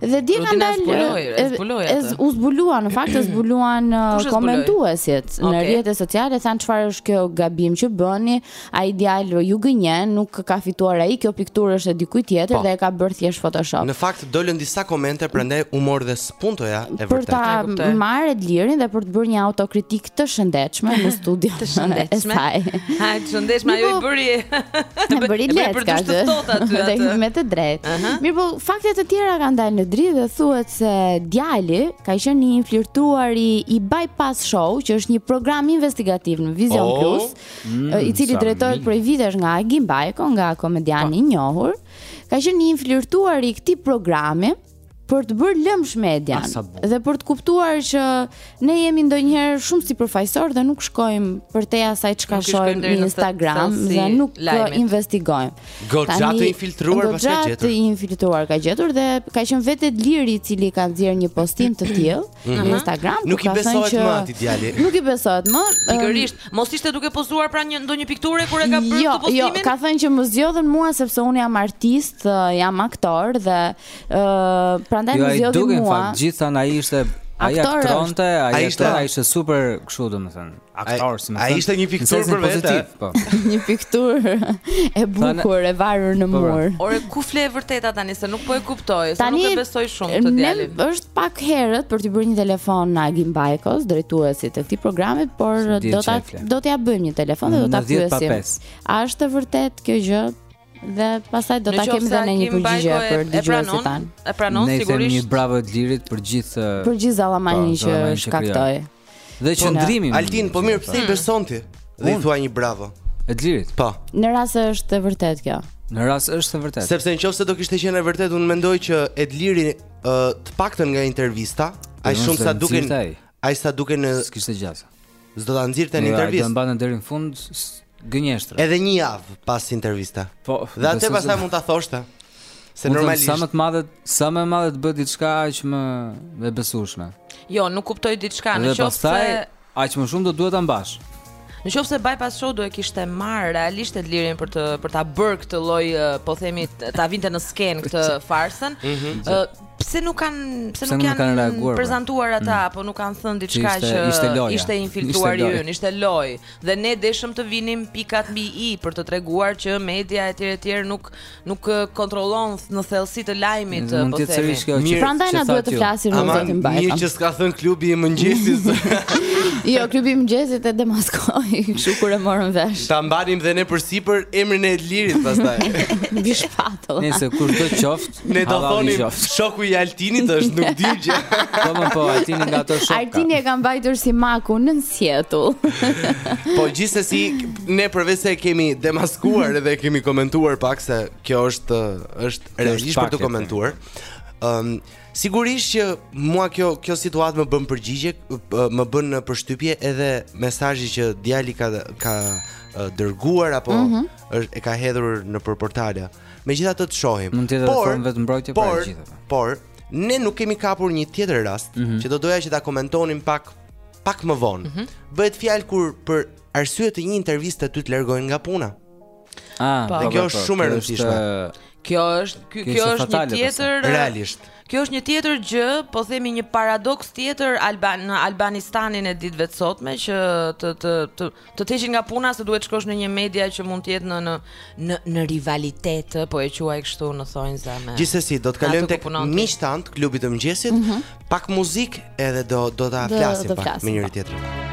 Dhe dalëngadalë u zbulua në fakt e zbuluan komentuesit okay. në rrjetet sociale thanë çfarë është kjo gabim që bëni, Ai djalë ju gënjen, nuk ka fituar ai, kjo pikturë është e dikujt tjetër po. dhe e ka bërë thjesht Photoshop. Në fakt dolën disa komente, prandaj u mor dhe spuntoja e vërtetë. Për ta marrë Edlirin dhe për të bërë një autokritik të shëndetshme në studio. Të shëndetshme. Ha, të shëndetshme ajo i po, bëri. E bëri letë ka gjë. Dhe me të drejtë. Mirëpo, fakte të tjera kanë dalë në dritë dhe thuhet se djali ka qenë një inflirtuar i Bypass Show, që është një program investigativ në Vizion oh. Plus. mm, i cili drejtohet prej vitesh nga Agim Bajko, nga komediani i njohur, ka qenë një infiltruar i këtij programi për të bërë lëmsh median ah, dhe për të kuptuar që ne jemi ndonjëherë shumë sipërfaqësorë dhe nuk shkojmë përtej asaj çka shohim në Instagram si dhe nuk lajmet. investigojmë. Goxha të infiltruar paska gjetur. Goxha të infiltruar ka gjetur dhe ka qenë vetë Edliri i cili ka nxjerrë një postim të tillë. në mhm. Instagram. Nuk i besohet më atij djalit. Nuk i besohet më. Pikërisht, mos ishte duke pozuar pranë ndonjë pikturë kur e ka bërë jo, këtë Jo, ka thënë që më zgjodhën mua sepse unë jam artist, jam aktor dhe ë prandaj jo, më zgjodhin mua. Jo, duke fakt gjithan ai ishte ai aktronte, ai ishte ai ishte super kështu domethënë. aktor, si me thënë. Ai ishte një pikturë për vete. Po. Një pikturë e bukur e varur në po, pra. mur. Ore ku fle e vërteta tani se nuk po e kuptoj, se nuk e besoj shumë atë djalin. Tani është pak herët për të bërë një telefon Agim Bajkos, drejtuesit të këtij programi, por do ta do t'ia bëjmë një telefon dhe do ta pyesim. A është e vërtetë kjo gjë? Dhe pastaj do ta kemi dhe ne një përgjigje për dëgjuesit tanë. E pranon sigurisht. Ne themi bravo Edlirit për gjithë për gjithë zallamahinë po, që shkaktoi. Dhe qëndrimi. Altin, po mirë, pse i beson ti? Dhe i thua një bravo. Edlirit. Po. Në rast se është e vërtetë kjo. Në rast është e vërtetë. Sepse në qoftë se do kishte qenë e vërtetë, unë mendoj që Edliri uh, të paktën nga intervista, ai shumë sa duken ai sa duken në s'kishte gjasa. S'do ta nxirrte në jo, intervistë. Ai do mbante deri në fund, Gënjeshtra. Edhe një javë pas interviste. Po, dhe atë pastaj mund ta thoshte. Se Unë normalisht sa më të madhe, sa më e madhe të bëhet diçka aq më e besueshme. Jo, nuk kuptoj diçka, në qoftë se pastaj aq më shumë do duhet ta mbash. Në qoftë se bypass show do e kishte marrë realisht Edlirin për të për ta bërë këtë lloj, po themi, ta vinte në skenë këtë farsën. Mm -hmm pse nuk kanë pse nuk e kanë prezantuar ata mm. apo nuk kanë thënë diçka që ishte, ishte infiltruar i yni, ishte lojë. dhe ne deshëm të vinim pikat mbi i për të treguar që media etj etj nuk nuk kontrollon në thellësi të lajmit po themi. Sërish kjo që prandaj na duhet të flasim në këtë mbajtje. Mirë që s'ka thën klubi i mëngjesit. jo, klubi i mëngjesit e demaskoi, kështu kur e morën vesh. Ta mbanim dhe ne përsipër emrin e Edlirit pastaj. Mbi shpatulla. Nëse kurdoqoftë, ne do thonim shoku i Altinit është nuk di gjë. Po më po, Altini nga ato shokë. Altini e ka mbajtur si maku nën Seattle. po gjithsesi ne përveçse kemi demaskuar edhe kemi komentuar pak se kjo është është realisht për të komentuar. Ëm um, sigurisht që mua kjo kjo situatë më bën përgjigje, më bën në përshtypje edhe mesazhi që djali ka ka dërguar apo mm -hmm. është e ka hedhur në portale. Megjithatë të shohim. Mund të thonë vetëmbrojtje për gjithë. Por, por ne nuk kemi kapur një tjetër rast mm -hmm. që do doja që ta komentonim pak pak më vonë. Mm -hmm. Bëhet fjalë kur për arsye të një interviste ty të largojnë nga puna. Ah, po. kjo është shumë e rëndësishme. Kjo është, kjo, kjo është një tjetër realisht. Kjo është një tjetër gjë, po themi një paradoks tjetër Alban në Albanistanin e ditëve të sotme që të të të Të të heqin nga puna se duhet shkosh në një media që mund të jetë në në në në rivalitet, po e quaj kështu në thonjëza me. Gjithsesi do të kalojmë tek miqtë tanë të klubit të mëngjesit, mm -hmm. pak muzikë edhe do do ta flasim pak me njëri tjetrin.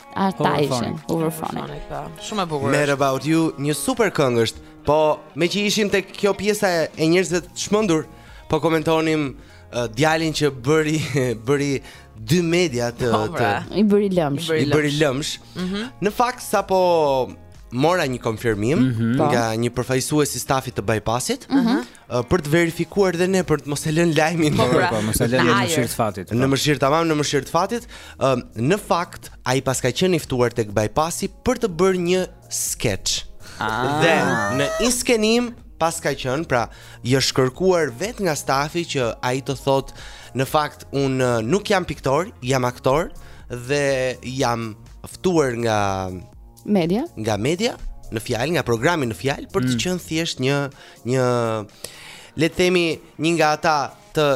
Ata ishin Hooverphonic. Po. Shumë e bukur. Mad About You, një super këngë është. Po, meqë ishim tek kjo pjesa e njerëzve të çmendur, po komentonim uh, djalin që bëri, bëri dy media të... Po, pra. I bëri lëmsh. I bëri lëmsh. Mm -hmm. Në fakt, sapo mora një konfirmim mm -hmm. nga një përfaqësues i stafit të bypassit. Mm -hmm. për të verifikuar dhe ne për të mos e lënë lajmin po, pra, po mos e lënë në mëshirë të fatit. Në po. mëshirë tamam në mëshirë të fatit, në fakt ai paska qenë i ftuar tek bypassi për të bërë një sketch. Ah. Dhe në inskenim paska qenë, pra, i është kërkuar vetë nga stafi që ai të thotë, në fakt unë nuk jam piktor, jam aktor dhe jam ftuar nga media, nga media në fjalë, nga programi në fjalë për të mm. qenë thjesht një një le të themi një nga ata të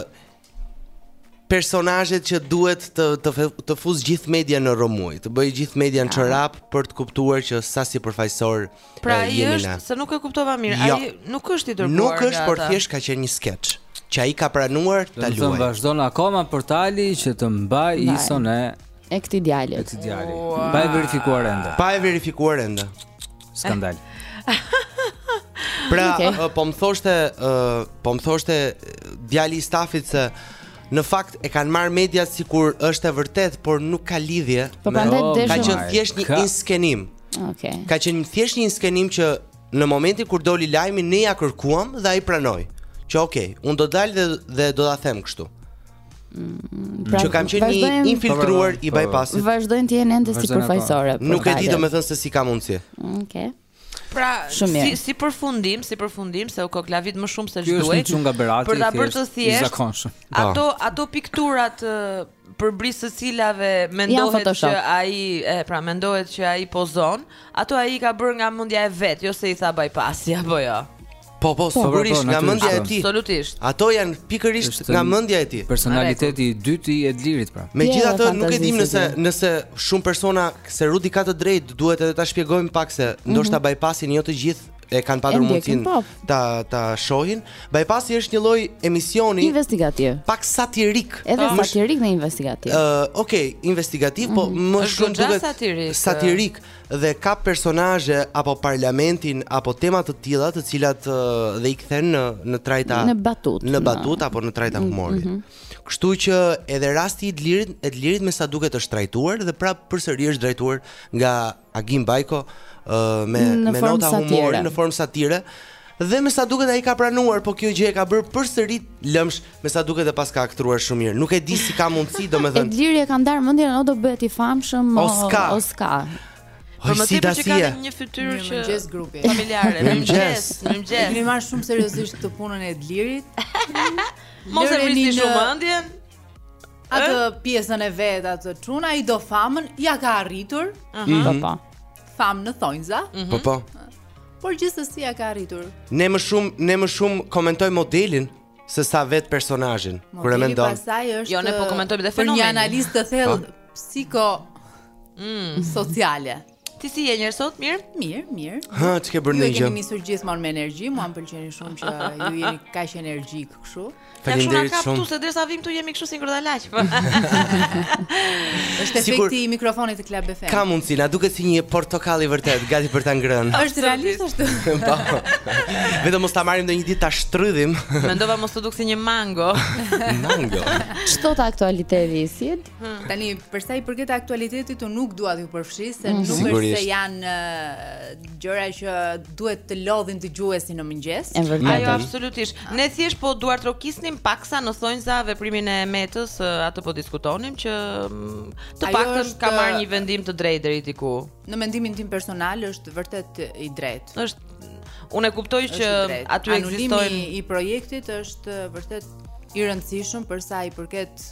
personazhet që duhet të të të fusë gjithë media në rrëmujë, të bëjë gjithë median çorap për të kuptuar që sa sipërfaqësorë pra, jemi ne. Pra, është, se nuk e kuptova mirë, jo. ai nuk është i dërguar. Nuk është, por thjesht ka qenë një sketch që ai ka pranuar ta luajë. Dhe vazhdon akoma portali që të mbajë ison e e këtij djalit. E këtij djalit. Pa e verifikuar ende. Pa e verifikuar ende. Skandal. pra, okay. uh, po më thoshte, uh, po më thoshte djali i stafit se në fakt e kanë marrë mediat sikur është e vërtet, por nuk ka lidhje. Po me, oh, ka qenë thjesht një inskenim. Okej. Okay. Ka qenë thjesht një inskenim që në momentin kur doli lajmi ne ja kërkuam dhe ai pranoi. Që okay, un do dal dhe dhe do ta them kështu. Mm, pra, që kam qenë një infiltruar i bypassit. Vazhdojnë ta japin ende si përfaqësore. Nuk e di domethënë se si ka mundsi. Mm, okej. Pra, si si përfundim, si përfundim se u koklavit më shumë se ç'duhej. Kjo është nga Berati. Për ta bërë të thjesht. Po. Ato ato pikturat përbri së cilave mendohet që ai, e pra mendohet që ai pozon, Ato ai i ka bërë nga mendja e vet, jo se i tha bypassi apo jo. Po, po, po, sigurisht po, nga mendja e tij. Absolutisht. Ato janë pikërisht nga mendja e tij. Personaliteti i dytë i Edlirit pra. Megjithatë nuk e dim nëse nëse shumë persona se Rudi ka të drejtë, duhet edhe ta shpjegojmë pak se mhm. ndoshta bypassin jo të gjithë e kanë patur mundësinë po. ta ta shohin. Bypassi është një lloj emisioni investigativ. Pak satirik. Edhe po, satirik dhe investigativ. Ë, uh, okay, investigativ, mm -hmm. po mhm. më shumë duket satirik. Satirik dhe ka personazhe apo parlamentin apo tema të tilla të cilat uh, dhe i kthen në në trajta në batut. Në batut në... apo në trajta mhm, humori. Mm -hmm. Kështu që edhe rasti i Edlirit, Edlirit me sa duket është trajtuar dhe prapë përsëri është trajtuar nga Agim Bajko me në me nota humori në formë satire dhe me sa duket ai ka pranuar, po kjo gjë e ka bërë përsëri lëmsh, me sa duket e paska aktruar shumë mirë. Nuk e di si ka mundësi, domethënë. Edliri e ka ndar mendjen, o do bëhet i famshëm, o s'ka. O s'ka. Po më tepër që ka një fytyrë që mëngjes grupi familjare. Mëngjes, mëngjes. Kemi marr shumë seriozisht këtë punën e Edlirit. Mos e vrisni shumë mendjen. Atë eh? pjesën e vet atë çun ai do famën, ja ka arritur. Ëh. Mhm. Po po. Fam në thonjza. Mhm. Po po. Por gjithsesi ja ka arritur. Ne më shumë, ne më shumë komentojmë modelin se sa vet personazhin. Kur e mendon. Pastaj është. Jo, ne po komentojmë dhe fenomenin. Një analizë të thellë po. psiko mm. sociale. Ti si je njërë sot, mirë? Mirë, mirë. Ha, ç'ke bërë ndonjë gjë? Ju jeni nisur gjithmonë me energji, mua më pëlqen shumë që ju jeni kaq energjik kështu. Faleminderit shumë. Ka se derisa vim këtu jemi kështu sikur ta laqë, po. është efekti i mikrofonit të Club FM. Ka mundësi, na duket si një portokalli vërtet, gati për ta ngrënë. është realisht ashtu. Po. Vetëm mos ta marrim dhe një ditë ta shtrydhim. Mendova mos të duk si një mango. mango. Këto të aktualitetit, si e Hmm. Tani për sa i përket aktualitetit të nuk dua t'ju përfshij se mm, nuk është se janë gjëra që duhet të lodhin dëgjuesin në mëngjes. Ajo absolutisht. Ah. Ne thjesht po duartrokisnim paksa në thonjza veprimin e Metës, atë po diskutonim që mm, të paktën ka marrë një vendim të drejtë deri diku. Në mendimin tim personal është vërtet i drejtë. Është Unë e kuptoj që aty ekzistojnë i projektit është vërtet i rëndësishëm për sa i përket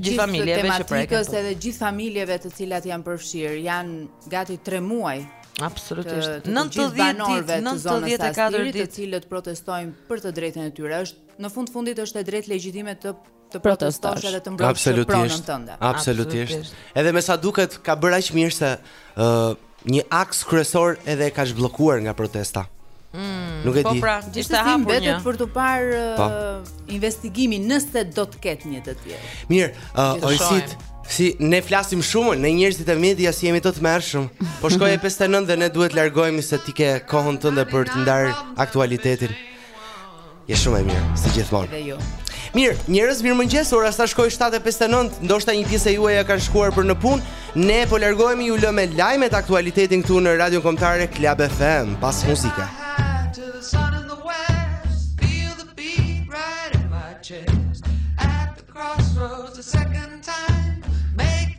Gjithë familjeve që preken. Edhe gjithë familjeve të cilat janë përfshirë, janë gati 3 muaj. Absolutisht. 90 ditë, 94 ditë të cilët protestojnë për të drejtën e tyre. Është në fund fundit është e drejtë legjitime të të protestosh edhe të mbrosh pronën tënde. Absolutisht. Edhe me sa duket ka bërë aq mirë se ë uh, Një aks kryesor edhe e ka zhbllokuar nga protesta. Mm, Nuk e po di. Po pra, gjithsesi mbetet për të parë po. uh, investigimin nëse do të ketë një të tillë. Mirë, uh, ojsit, si ne flasim shumë, ne njerëzit e medias jemi të tmerrshëm. Po shkon 59 dhe ne duhet të largohemi se ti ke kohën tënde për të ndarë aktualitetin. Je shumë e mirë, si gjithmonë. Edhe ju. Mirë, njerëz, mirëmëngjes. Ora tash shkoi 7:59, ndoshta një pjesë e juaja kanë shkuar për në punë. Ne po largohemi ju lëmë lajmet aktualitetin këtu në Radion Kombëtare Club FM pas muzikës.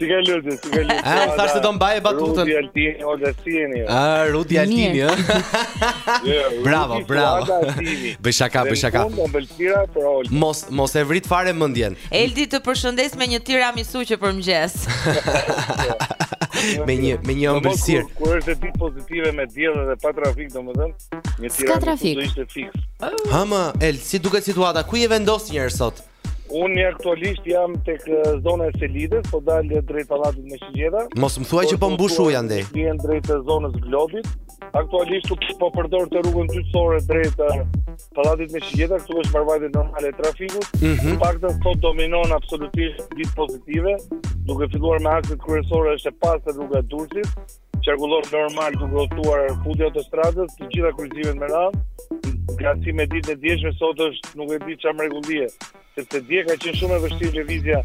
Si ka lutë, si ka lutë. Ah, thashë se do mbaje batutën. Rudi Altini, Olga Sini. Ah, Rudi Altini, ë. Bravo, bravo. Bëj shaka, bëj shaka. Mos mos e vrit fare mendjen. Eldi të përshëndes me një tiramisu që për mëngjes. me një me një ëmbëlsirë. Kur, kur është ditë pozitive me diell dhe pa trafik, domethënë, një tiramisu do ishte fiks. Hama, El, si duket situata? Ku je vendosur sot? Unë aktualisht jam tek zona e Selitës, po dal drejt pallatit me shigjeta. Mos më thuaj që po mbush ujë andej. Vjen drejt zonës Globit. Aktualisht po përdor rrugën dytësore drejt pallatit me shigjeta, këtu është mbarëvajtje normale e trafikut. Mm -hmm. Në fakt sot dominon absolutisht ditë pozitive, duke filluar me akset kryesore është e pastër rruga e Durrësit, Qarkullon normal duke u shtuar futja e autostradës, të gjitha kryqëzimet me radhë, krahasim me ditën e djeshme, sot është një ditë mrekullie, sepse dje ka qenë shumë e vështirë lëvizja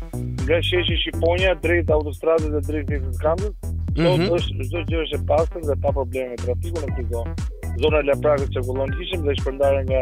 nga sheshi Shqiponja, drejt autostradës dhe drejt një të skandës, mhm. sot mm -hmm. çdo gjë është e pastër dhe pa probleme, trafiku në këtë zonë, zona e Laprakës qarkullon lirshëm dhe shpërndarja nga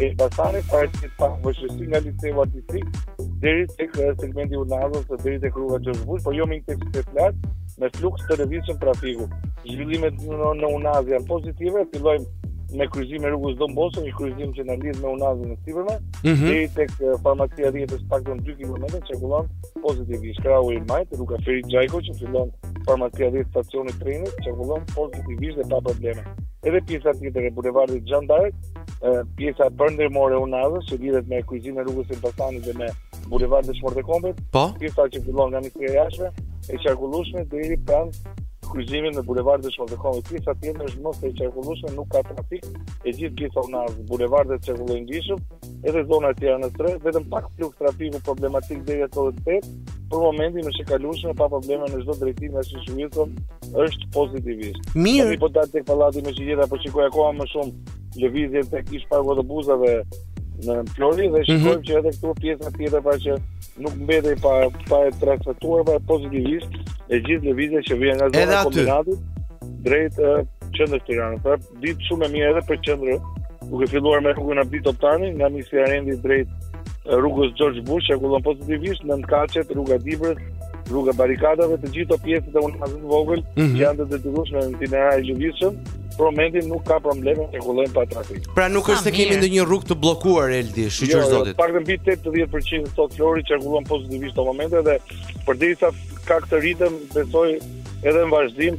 e Elbasanit, paraqet pak vështirësi nga liceu artistik, deri tek segmenti unazës dhe deri tek rruga që është bujë, po jo me intensitet të lartë, me fluks të lëvizjes trafiku. Zhvillimet në, në unazë janë pozitive, fillojmë me kryqëzim e rrugës Don Bosco, një kryqëzim që na lidh me Unazën e Sipërme, mm -hmm. deri tek farmacia dhjetës pak më 2 km qarkullon pozitivisht krahu i majt, rruga Ferit Xhajko që fillon farmacia drejt stacionit trenit qarkullon pozitivisht dhe pa probleme. Edhe pjesa tjetër e bulevardit Zhan d'Ark pjesa e perëndimore e Unazës që lidhet me kryqëzimin e rrugës së Elbasanit dhe me bulevardin Dëshmorët e Kombit. Po. Pjesa që fillon nga Ministria e Jashtme e qarkullueshme deri pranë kryqëzimit në bulevardin Dëshmorët e Kombit. Pjesa tjetër është më se e qarkullueshme, nuk ka trafik. E gjithë pjesa Unaz, bulevardet që qarkullojnë ndjeshëm, edhe zona të tjera në tre, vetëm pak fluks trafiku problematik deri ato të për momentin është e kalueshme pa probleme në çdo drejtim nga Shqipëria është pozitivisht. Mirë. Tani po dal tek pallati me shigjeta po shikoj akoma më shumë lëvizje tek ish parku autobusave në Flori dhe mhm. shikojmë mm -hmm. që edhe këtu pjesa tjetër pra që nuk mbetej pa pa e transmetuar pa pozitivisht e gjithë lëvizja që vjen nga zona e kombinatit drejt uh, qendrës Tiranës. Pra ditë shumë e mirë edhe për qendrën. Duke filluar me rrugën Abdi Toptani, nga Ministri e Rendit drejt rrugës George Bush, qarkullon pozitivisht në nënkaqet, rruga Dibrës, rruga Barikadave, të gjitha pjesët e unazës vogël, mm -hmm. janë të detyrushme në itinerarin e lëvizjes, për momentin nuk ka probleme qarkullojnë pa trafik. Pra nuk është se kemi ndonjë rrugë të bllokuar Eldi, shyqyr jo, jo, zotit. Pak mbi 80% sot Flori qarkullon pozitivisht në momentin dhe përderisa ka këtë ritëm, besoj edhe në vazhdim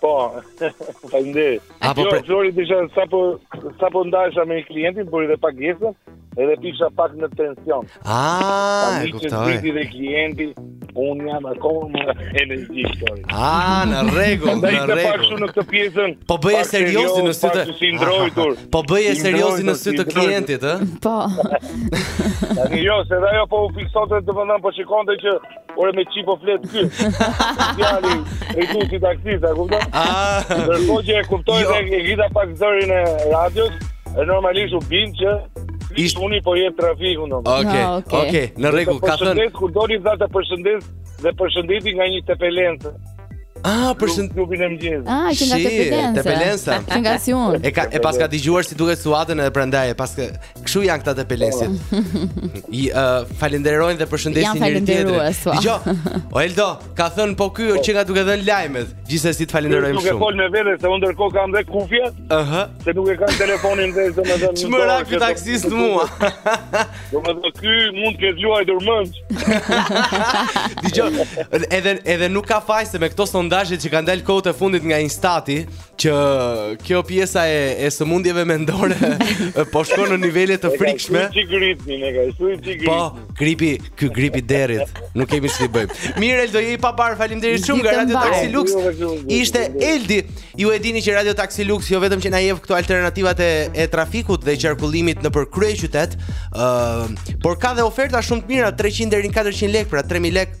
Po, faleminderit. Apo jo, pre... Flori isha sapo sapo ndahesha me klientin, bëri edhe pagesën, edhe isha pak në tension. Ah, e kuptoj. Iku dhe klienti un jam akoma më energji këtu. Ah, në rregull, në rregull. Ai ka pasur në këtë pjesën. Po bëje seriozi në sy të. Po bëje seriozin në sy të klientit, ë? Po. Tani jo, se ajo po u fiksonte domethënë po shikonte që Ore me cin po flet ky. Djali, i ku si taksist, a kupton? Ah. Ndërkohë që e kuptoj dhe e ngrita pak zërin e radios, e normalisht u bind që Ish... Unë po jep trafikun në më Oke, ah, oke, në rregull, ka thënë Përshëndes, kur do një dha të përshëndes Dhe përshëndeti nga një tepelenas Ah, për shën... klubin e mëngjesit. Ah, që nga Tepelensa. Tepelensa. Që nga Sion. E ka e paska dëgjuar si duhet suatën edhe prandaj e paska Kështu janë këta tepelensit. Po. I uh, falenderojnë dhe përshëndesin njëri tjetrin. Dëgjo. O Eldo, ka thën po ky qenka duke dhën lajmet. Gjithsesi të falenderojmë shumë. Duke folur me vete se unë ndërkohë kam dhe kufje. Ëh. Se nuk e kanë telefonin dhe domethën. Çmë ra ky taksist mua. Domethën ky mund të ketë luajtur mendsh. Dëgjo. Edhe edhe nuk ka faj se me këto sondazhe që kanë dalë kohët e fundit nga INSTAT-i, që kjo pjesa e e sëmundjeve mendore po shkon në nivele të frikshme. Te gripi, na ka zënë ky gripi. Po, gripi, ky gripi i derrit. Nuk kemi ç'i bëjmë. Mirë, Doi, je i paparë, faleminderit shumë nga Radio Taxi Lux. Ishte Eldi. Ju e dini që Radio Taxi Lux jo vetëm që na jep këto alternativat e e trafikut dhe qarkullimit nëpër kryeqytet, ë, uh, por ka dhe oferta shumë të mira, 300 deri në 400 lekë, pra 3000 lekë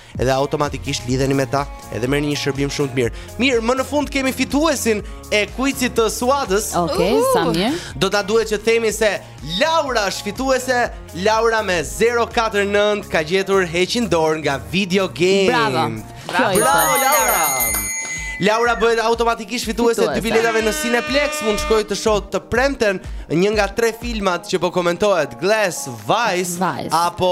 edhe automatikisht lidheni me ta, edhe merrni një shërbim shumë të mirë. Mirë, më në fund kemi fituesin e kuicit të Suadës. Okej, okay, uh -huh. sa mirë. Do të duhet që të themi se Laura është fituese. Laura me 049 ka gjetur heqin dorë nga video game. Bravo. Bravo, Bravo Laura. Laura bëhet automatikisht fituese e dy biletave në Cineplexx, mund të shkojë të shohë të premten një nga tre filmat që po komentohet, Glass, Vice, Vice. apo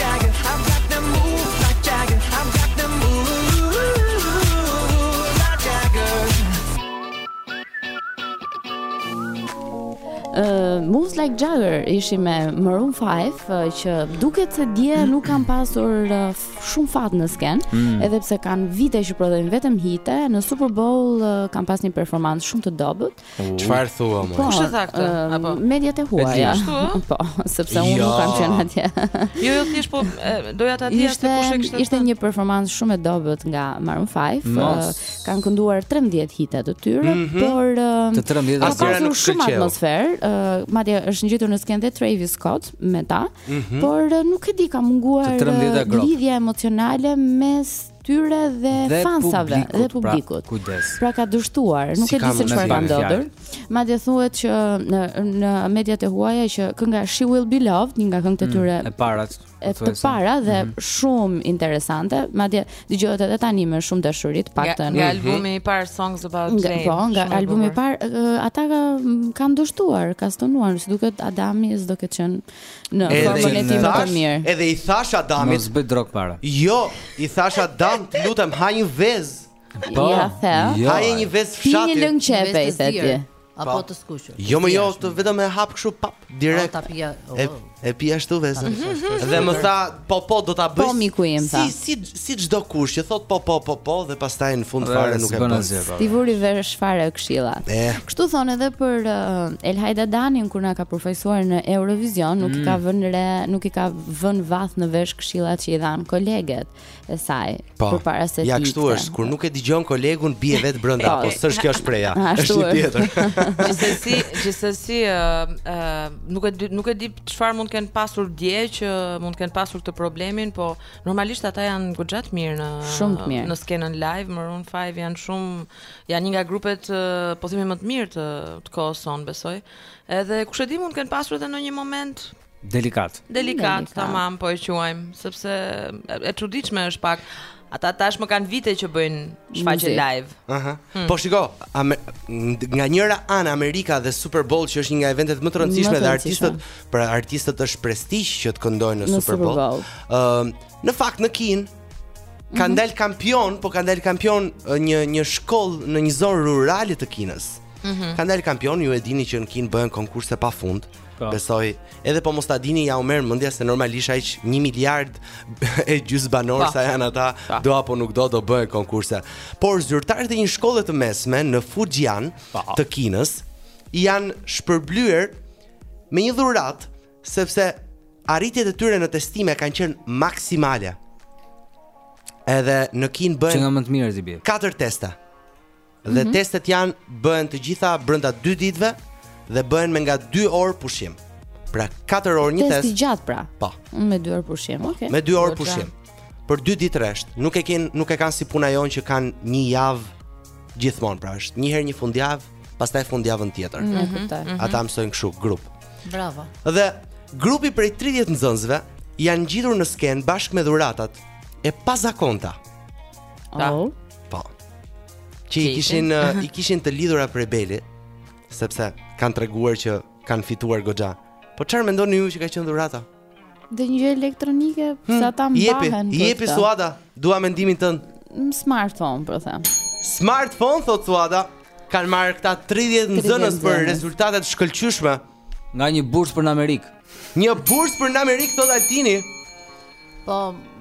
Like Jagger ishim me Maroon 5 uh, që duket se dje mm. nuk kanë pasur uh, shumë fat në skenë, mm. edhe pse kanë vite që prodhojnë vetëm hite, në Super Bowl uh, kanë pas një performancë shumë të dobët. Çfarë thua mo? Po, Kush e tha këtë? Uh, Epo mediat e huaja. Po, sepse unë jo. nuk kam qenë atje. jo, jo thjesht po doja ta dija se kush e kishte. Ishte një performancë shumë e dobët nga Maroon 5. Uh, kanë kënduar 13 hite të tyre, mm -hmm. por uh, të 13 s'ka pasur shumë atmosferë. Uh, madje është ngjitur në skenë Travis Scott me ta, mm -hmm. por uh, nuk e di ka munguar uh, lidhja emocionale mes tyre dhe fansave dhe publikut. Pra, pra ka dështuar, nuk e di se çfarë ka ndodhur. Madje thuhet që në në mediat e huaja që kënga She Will Be Loved, një nga këngët e mm, tyre e para, e të para dhe mm -hmm. shumë interesante, madje dëgjohet edhe tani me shumë dashuri të paktën. Nga, nga mhm. albumi i parë Songs About Jane. Nga, po, nga albumi i parë, ata kanë dështuar, kanë stonuar, si duket Adami s'do ketë qenë në formën e tij më të mirë. Edhe i thashë Adamit, mos bëj drogë para. Jo, i thashë Adam, të lutem ha një vezë. Po, ia the. Jo. Ha një vezë fshati. Ti një lëng qepe i the ti. Apo po. të skuqur. Jo mo jo, të vetëm e hap kështu pap direkt. Ta pija. Oh. E e pija ashtu vezën. Mhm. Dhe më tha, po po do ta bëj. Po miku im tha. Si si Si çdokush që thotë po po po po dhe pastaj në fund fare nuk e bën asgjë. S'i vuri veshin fare këshillës. Eh. Kështu thonë edhe për uh, Elhaida Danin kur na ka përfaqësuar në Eurovision, nuk mm. i ka mm. vënë re, nuk i ka vënë vath në vesh këshillat që i dhanë kolegët e saj po, përpara se ti. Ja kështu është, kur nuk e dëgjon kolegun bie vetë brenda, po, po s'është kjo shprehja. Është një tjetër. Gjithsesi, gjithsesi ë uh, uh, nuk e nuk e di çfarë mund të kenë pasur dje që mund të kenë pasur këtë problemin, po Normalisht ata janë goxha të mirë në shumë të mirë. Në skenën live Maroon 5 janë shumë janë një nga grupet po themi më të mirë të, të kohës sonë besoj. Edhe kush e di mund të kenë pasur edhe ndonjë moment delikat. Delikat, tamam po e quajmë, sepse e çuditshme është pak. Ata tashmë kanë vite që bëjnë shfaqje live. Aha. Hmm. Po shiko, nga njëra anë Amerika dhe Super Bowl që është një nga eventet më të rëndësishme dhe artistët për artistët është prestigj që të këndojnë në, në Super Bowl. Ëm, uh, në fakt në Kinë ka mhm. dalë kampion, po ka dalë kampion një një shkollë në një zonë rurale të Kinës. Mm -hmm. Ka dalë kampion, ju e dini që në Kinë bëhen konkurse pa fund. Po. Besoj, edhe po mos ta dini jua merr mendja se normalisht aq 1 miliard e gjysmë banorë sa janë ata, pa. do apo nuk do do bëhen konkurse. Por zyrtarët e një shkolle të mesme në Fujian të Kinës kanë shpërblyer me një dhuratë, sepse arritjet e tyre në testime kanë qenë maksimale. Edhe në Kinë bëhen Që nga më të mirët i bie. Katër teste. Dhe mm -hmm. testet janë bëhen të gjitha brenda 2 ditëve dhe bëhen me nga 2 orë pushim. Pra 4 orë një test. Test i gjatë pra. Po. Me 2 orë pushim, po, okay. Me 2 orë pushim. Për 2 ditë rresht. Nuk e kanë nuk e kanë si puna jonë që kanë një javë gjithmonë, pra është një herë një fundjavë, pastaj fundjavën tjetër. Mm -hmm. Mm -hmm. Ata mësojnë kështu grup. Bravo. Dhe grupi prej 30 nxënësve janë ngjitur në skenë bashkë me dhuratat e pazakonta. Oh. Po. Që i kishin i kishin të lidhura prej beli, sepse kanë treguar që kanë fituar goxha. Po çfarë mendoni ju që ka qenë dhurata? Ndonjë gjë elektronike, hmm, sa ta mbahen. Jepi, jepi Suada, dua mendimin tënd. Smartphone, po them. Smartphone thotë Suada, kanë marrë këta 30 nxënës për rezultate të shkëlqyeshme nga një bursë për në Amerikë. Një bursë për në Amerikë thotë Altini. Po,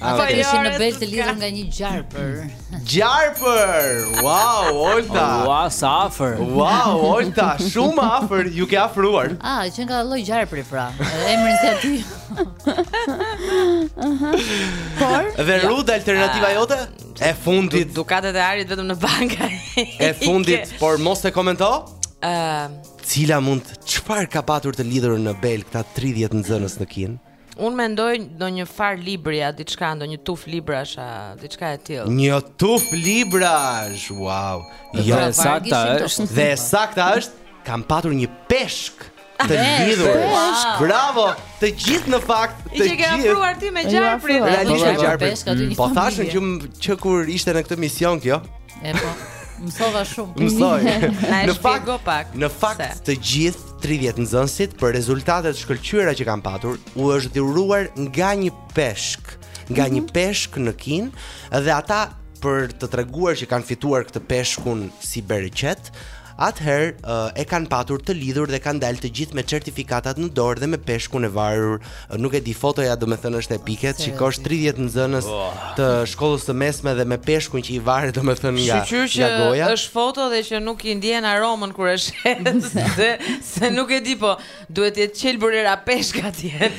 Ata okay. kishin në bel të lidhur nga një gjarpër. Gjarpër! Wow, Olta! Ua, oh, sa afër! Wow, Olta, shumë afër, iu ke afruar. Ah, që nga lloj gjarpri pra. Emrin të aty. Por, dhe ja. Rudi alternativa ah, jote? E fundit. Du, dukatet e artë vetëm në banka. e fundit, por mos e komento? Ëm, uh, cila mund çfarë ka patur të lidhur në bel këta 30 nxënës në Kinë? Unë mendoj ndonjë farë libri a diçka, ndonjë tufë librash a diçka e tillë. Një tufë librash. Wow. Jo, e sakta është. Dhe e sakta është, kanë patur një peshk të lidhur. Bravo, të gjithë në fakt, të gjithë. I ke afruar ti me gjarprin. Realisht me gjarprin. Po thashë unë që që kur ishte në këtë mision kjo. E po. Mësova shumë. Mësoj. Na e shpjego pak. Në fakt të gjithë tridhjetë nxënësit për rezultate të shkëlqyera që kanë patur, u është dhuruar nga një peshk, nga një mhm. peshk në Kinë dhe ata për të treguar që kanë fituar këtë peshkun si bereqet, atëherë uh, e kanë patur të lidhur dhe kanë dalë të gjithë me certifikatat në dorë dhe me peshkun e varur Nuk e di fotoja domethënë është epike Të shikosh 30 nxënës oh. të shkollës të mesme dhe me peshkun që i varet domethënë nga, Shyqyr që nga goja është foto dhe që nuk i ndjen aromën kur e sheh se, se nuk e di po duhet të jetë qelbur era peshk atje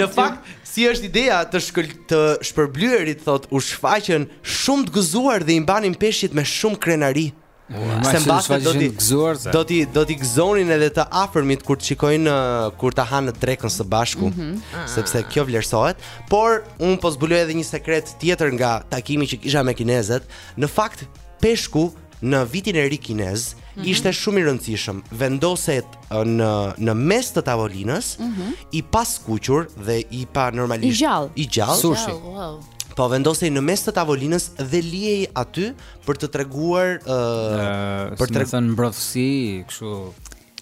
Në fakt si është ideja të shkël të shpërblyerit thotë u shfaqën shumë të gëzuar dhe i mbanin peshqit me shumë krenari. Se mbase do t'i gëzuar. Do t'i do t'i gëzonin edhe të afërmit kur të shikojnë kur ta hanë drekën së bashku, mm -hmm. sepse kjo vlerësohet. Por unë po zbuloj edhe një sekret tjetër nga takimi që kisha me kinezët. Në fakt, peshku në vitin e ri kinez mm -hmm. ishte shumë i rëndësishëm. Vendosej në në mes të tavolinës, mm -hmm. i paskuqur dhe i pa normalisht i gjallë. I gjallë. Sushi. Wow, wow po vendosej në mes të tavolinës dhe lihej aty për të treguar ë uh, për të thënë mbarësi, kështu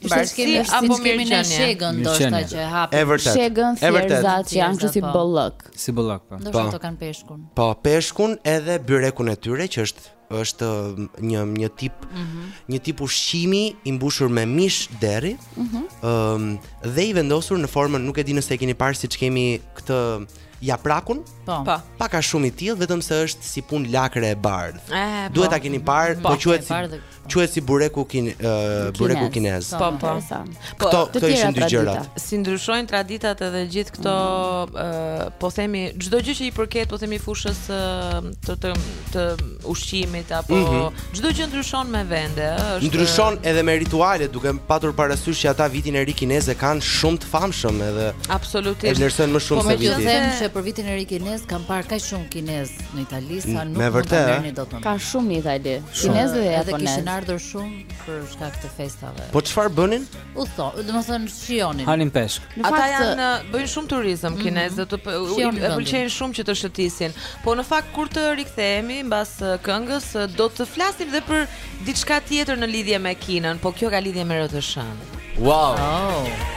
Barsi apo kemi ne shegën do të që e hapë. E vërtetë. Shegën e vërtetë. Që janë kështu si po. bollëk. Si bollëk po. Do po. të kanë peshkun. Po, peshkun edhe byrekun e tyre që është është mm, një një tip mm -hmm. një tip ushqimi i mbushur me mish derri. Mhm. Ëm mm -hmm. um, dhe i vendosur në formën, nuk e di nëse e keni parë siç kemi këtë Japrakun? Po. po. Pak a shumë i tillë, vetëm se është si punë lakre e bardhë. E, po. Duhet ta keni parë, po, po quhet si quhet si byreku kin uh, byreku kinez. Po, po. Po, këto këto ishin dy gjërat. Si ndryshojnë traditat edhe gjithë këto mm. uh, po themi çdo gjë që i përket po themi fushës uh, të të, të ushqimit apo mm -hmm. çdo gjë ndryshon me vende, ë, është ndryshon edhe me ritualet, duke patur parasysh që ata vitin e ri kinez e kanë shumë të famshëm edhe absolutisht. E vlerësojnë më shumë po, se viti. Po më them se për vitin e ri kinez kam parë kaq shumë kinez në Itali sa nuk me vërtet, kanë vënë dot. Ka shumë në Itali. Kinezë dhe japonezë. Edhe kishin ardhur shumë për shkak të festave. Po çfarë bënin? U tho, domethënë shijonin. Hanin peshk. Ata janë bëjnë shumë turizëm mhm. kinezët, domethënë e pëlqejnë shumë që të shëtisin. Po në fakt kur të rikthehemi mbas këngës, do të flasim dhe për diçka tjetër në lidhje me Kinën, po kjo ka lidhje me RTSH-në. Wow. Oh.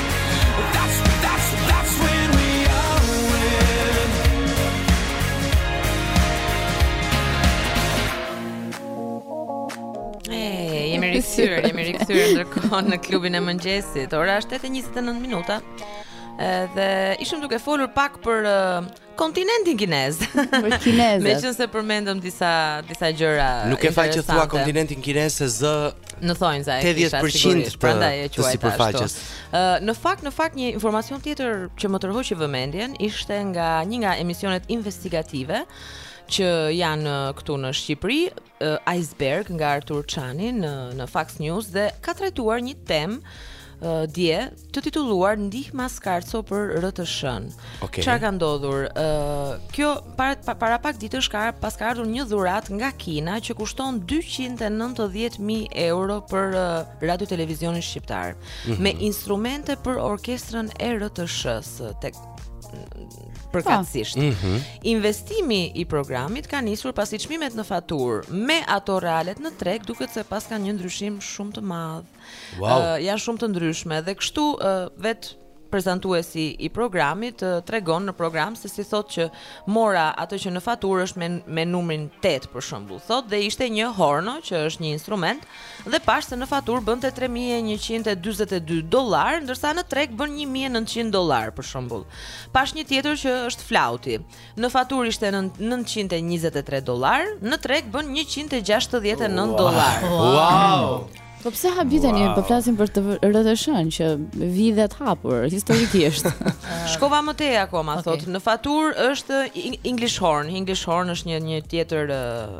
rikthyer, jemi rikthyer ndërkohë në klubin e mëngjesit. Ora është 8:29 minuta. Edhe ishim duke folur pak për uh, Kontinentin kinez. Për kinezët. Meqense përmendëm disa disa gjëra. Nuk e ke faj që thua kontinentin kinez se zë në thonjë sa e kisha sigurisht. Prandaj e quaj ashtu. Ë në fakt në fakt një informacion tjetër që më tërhoqi vëmendjen ishte nga një nga emisionet investigative që janë këtu në Shqipëri, uh, Iceberg nga Artur Çani në në Fax News dhe ka trajtuar një temë uh, dje të titulluar ndihma skarco për rtsh-në Okay. Çfarë ka ndodhur? Ë uh, kjo para pa, para pak ditësh ka pas ka ardhur një dhuratë nga Kina që kushton 290.000 euro për uh, radio televizionin shqiptar mm -hmm. me instrumente për orkestrën e rtsh-së tek përkatësisht. Mm -hmm. Investigimi i programit ka nisur pasi çmimet në faturë me ato realet në treg duket se pas kanë një ndryshim shumë të madh. Wow. Uh, janë shumë të ndryshme dhe kështu uh, vet prezantuesi i programit uh, tregon në program se si thotë që mora atë që në faturë është me me numrin 8 për shembull. Thotë dhe ishte një horno që është një instrument dhe pashë se në faturë bënte tre mijë e njëqind e dyzet e dy dollarë, ndërsa në treg bën një mijë e nëntëqind dollarë, për shembull. Pashë një tjetër që është flauti. Në faturë ishte nëntëqind e njëzet e tre dollarë, në treg bën njëqind e gjashtëdhjetë e nëntë dollarë. Wow! Po pse habiteni? Wow. Po flasim për RTSH-në që vidhet hapur historikisht. Shkova më tej akoma, okay. thotë. Në faturë është English Horn. English Horn është një një tjetër uh,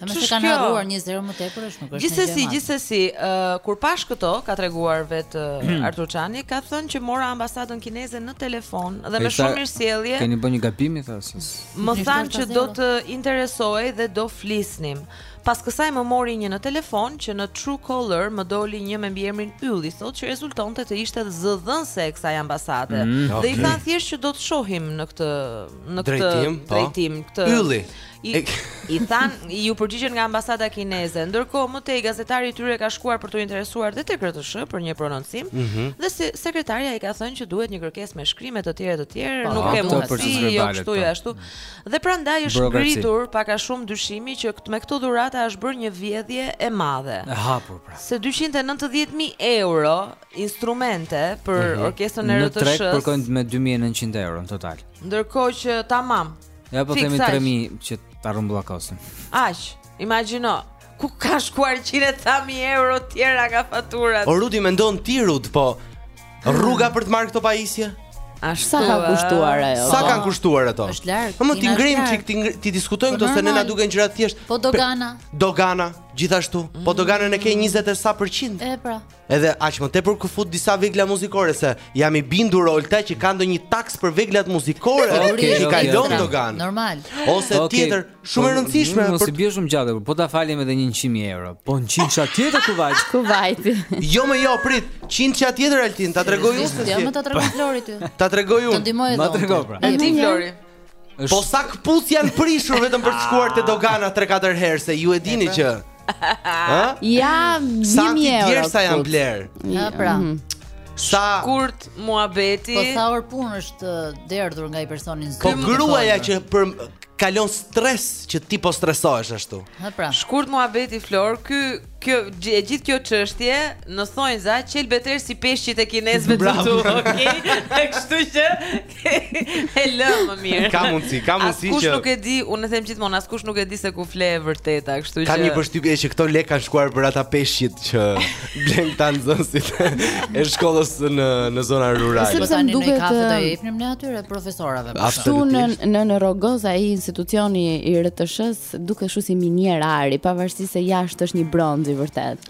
Në mos kanë harruar një zero më tepër është nuk është Gjithsesi, gjithsesi, uh, kur pashë këto, ka treguar vet uh, Artur Çani, ka thënë që mora ambasadën kineze në telefon dhe me shumë mirësjellje. Keni bërë një gabim i thashë. Më thanë që do të interesohej dhe do flisnim. Pas kësaj më mori një në telefon që në True Caller më doli një me mbiemrin Ylli, thotë që rezultonte të ishte zëdhënëse e kësaj ambasade. Mm, dhe i thanë thjesht që do të shohim në këtë në këtë drejtim, po. drejtim këtë Ylli. I, i thanë, iu përgjigjën nga ambasada kineze. Ndërkohë, më tej gazetari i tyre ka shkuar për t'u interesuar dhe tek RTSH për një prononcim mm -hmm. dhe se sekretarja i ka thënë që duhet një kërkesë me shkrim e të tjera e të tjera, pa, po, nuk e mund të si, jo kështu jo ashtu. Dhe prandaj është ngritur pak a shumë dyshimi që me këto dhurata është bërë një vjedhje e madhe. E hapur pra. Se 290.000 euro instrumente për mm -hmm. orkestrën e RTSH. Në treg përkojnë me 2900 euro në total. Ndërkohë që tamam Ja po themi 3000 që ta rrumbullakosim. Aq, imagjino, ku ka shkuar 100.000 euro tjera nga faturat. O Rudi mendon ti Rud, po rruga për të marrë këto pajisje? Ashtu. Sa ka kushtuar ajo? Sa po. kanë kushtuar ato? Është larg. Po më t'i ngremë çik t'i t'i diskutojmë këto se ne na duken gjërat thjesht. Po dogana. Dogana gjithashtu. Po mm. doganën e ke 20 e sa përqind? E pra. Edhe aq më tepër kur fut disa vegla muzikore se jam i bindur Olta që ka ndonjë taks për veglat muzikore okay, okay, që kalon okay. dogan. Normal. Ose okay. tjetër, shumë e po, rëndësishme. Mos i bie shumë gjatë, po ta falim edhe 100.000 euro. Po 100 tjetër ku vajt? Ku vajt? Jo më jo, prit. 100 tjetër Altin, ta tregoj unë se. Jo më ta tregojë Flori ty. Ta tregoj unë. Të ndihmoj edhe. Ma trego pra. Altin Flori. Është Po sa këpuc janë prishur vetëm për të shkuar te dogana 3-4 herë se ju e dini që. Ë? Ja, Sa 1000 ti euro. djersë sa janë këpucë. blerë. Ja, pra. Mhm. Shkurt muhabeti. Po sa orë punë është uh, derdhur nga i personi në Po zyrë, gruaja thonë. që po kalon stres që ti po stresohesh ashtu. Ha pra. Shkurt muhabeti Flor, ky Kjo e gjithë kjo çështje në thonjza qelbet er si peshqit e kinezëve këtu, okay? Kështu që e lë më mirë. Ka mundsi, ka mundsi që Askush nuk e di, unë e them gjithmonë, askush nuk e di se ku fle e vërteta, kështu që Kam një përshtypje që këto lekë kanë shkuar për ata peshqit që blenë këta nxënësit e shkollës në në zona rurale. Sepse tani duket ka të um, jepnim ne atyre profesorëve. Ashtu në në Rogozë ai institucioni i RTSH-së Duket si minierë ari, pavarësisht se jashtë është një bronz i vërtet.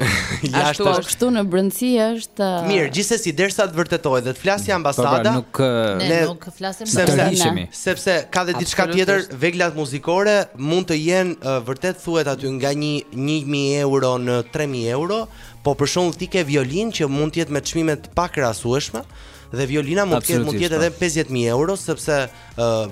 jashtë është kështu në brendësi është uh, Mirë, gjithsesi derisa të vërtetohet dhe të flasë mm. ambasada. Po, pra, nuk uh, ne nuk flasim sepse, sepse ka dhe diçka tjetër, veglat muzikore mund të jenë uh, vërtet thuhet aty nga një 1000 euro në 3000 euro, po për shembull ti ke violinë që mund të jetë me çmime të pakrahasueshme dhe violina mund të jetë mund të jetë edhe 50000 po. euro sepse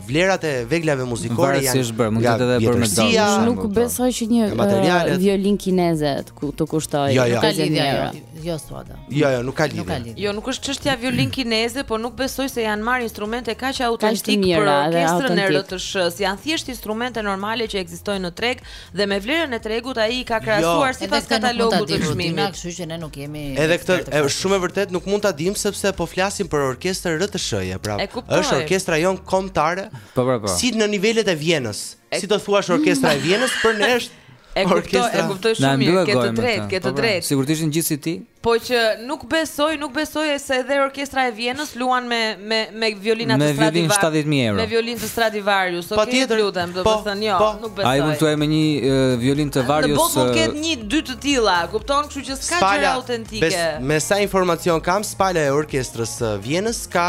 vlerat e veglave muzikore janë si bërë, mund të jetë bërë me dorë. Unë nuk po. besoj që një uh, violin kineze mund të kushtojë. Jo, jo. Ka lidhje ajo. Jo, jo Suada. Jo, jo, nuk ka lidhje. Jo, nuk është çështja violin kineze, por nuk besoj se janë marrë instrumente kaq autentike për orkestrën e RTSH-së. Janë thjesht instrumente normale që ekzistojnë në treg, Dhe me vlerën e tregut ai i ka jo. krahasuar sipas katalogut të çmimit. Kështu që ne nuk jemi Edhe kjo është shumë e vërtet, nuk mund ta dimë sepse po flasim për orkestër RTSH-je, pra. Është orkestra jonë kombëtare. Po, po, po. Si në nivelet e Vienës. Si të thuash orkestra e Vienës për ne është E kuptoj, e kuptoj shumë mirë, ke të drejtë, ke të drejtë. Sigurisht gjithsesi ti. Po që nuk besoj, nuk besoj se edhe orkestra e Vjenës luan me me me violina të Stradivarius. Me violin 70000 euro. Me violin të Stradivarius. Po okay, të lutem, do po, të thënë jo, po. nuk besoj. Ai mund të ketë një uh, violin të Varius. Në botë mund të ketë një dy të tilla, kupton, kështu që s'ka gjëra autentike. Bes, me sa informacion kam, spala e orkestrës së Vjenës ka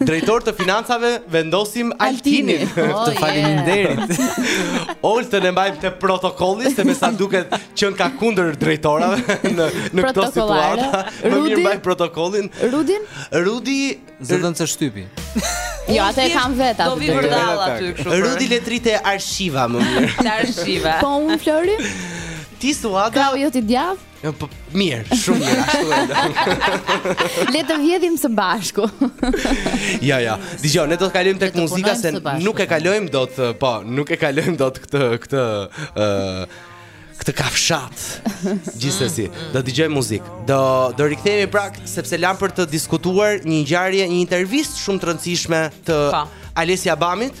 Drejtor të financave vendosim Altinin. Oh, të faleminderit. Oltën e mbajmë te protokolli, se me sa duket qenka kundër drejtorave në, në këto situata. Më mirë mbaj protokollin. Rudin? Rudi... Zëdhënëse shtypi. Jo, atë e kam vetë atë. Do vijë vërdallë aty kështu. Rudi le të rrijë te arshiva më mirë. Arshiva. Po un Flori? Ti Suada. Ka jo ti djath? Jo, po mirë, shumë mirë ashtu e lëm. Le të vjedhim së bashku. ja, ja. Dëgjo, ne do të kalojmë tek muzika se nuk e kalojmë dot, po, nuk e kalojmë dot këtë këtë ë uh, këtë kafshatë. Gjithsesi, do të dëgjojmë muzikë. Do do rikthehemi prapë sepse lamë për të diskutuar një ngjarje, një intervistë shumë të rëndësishme të pa. Po. Alesia Bamit.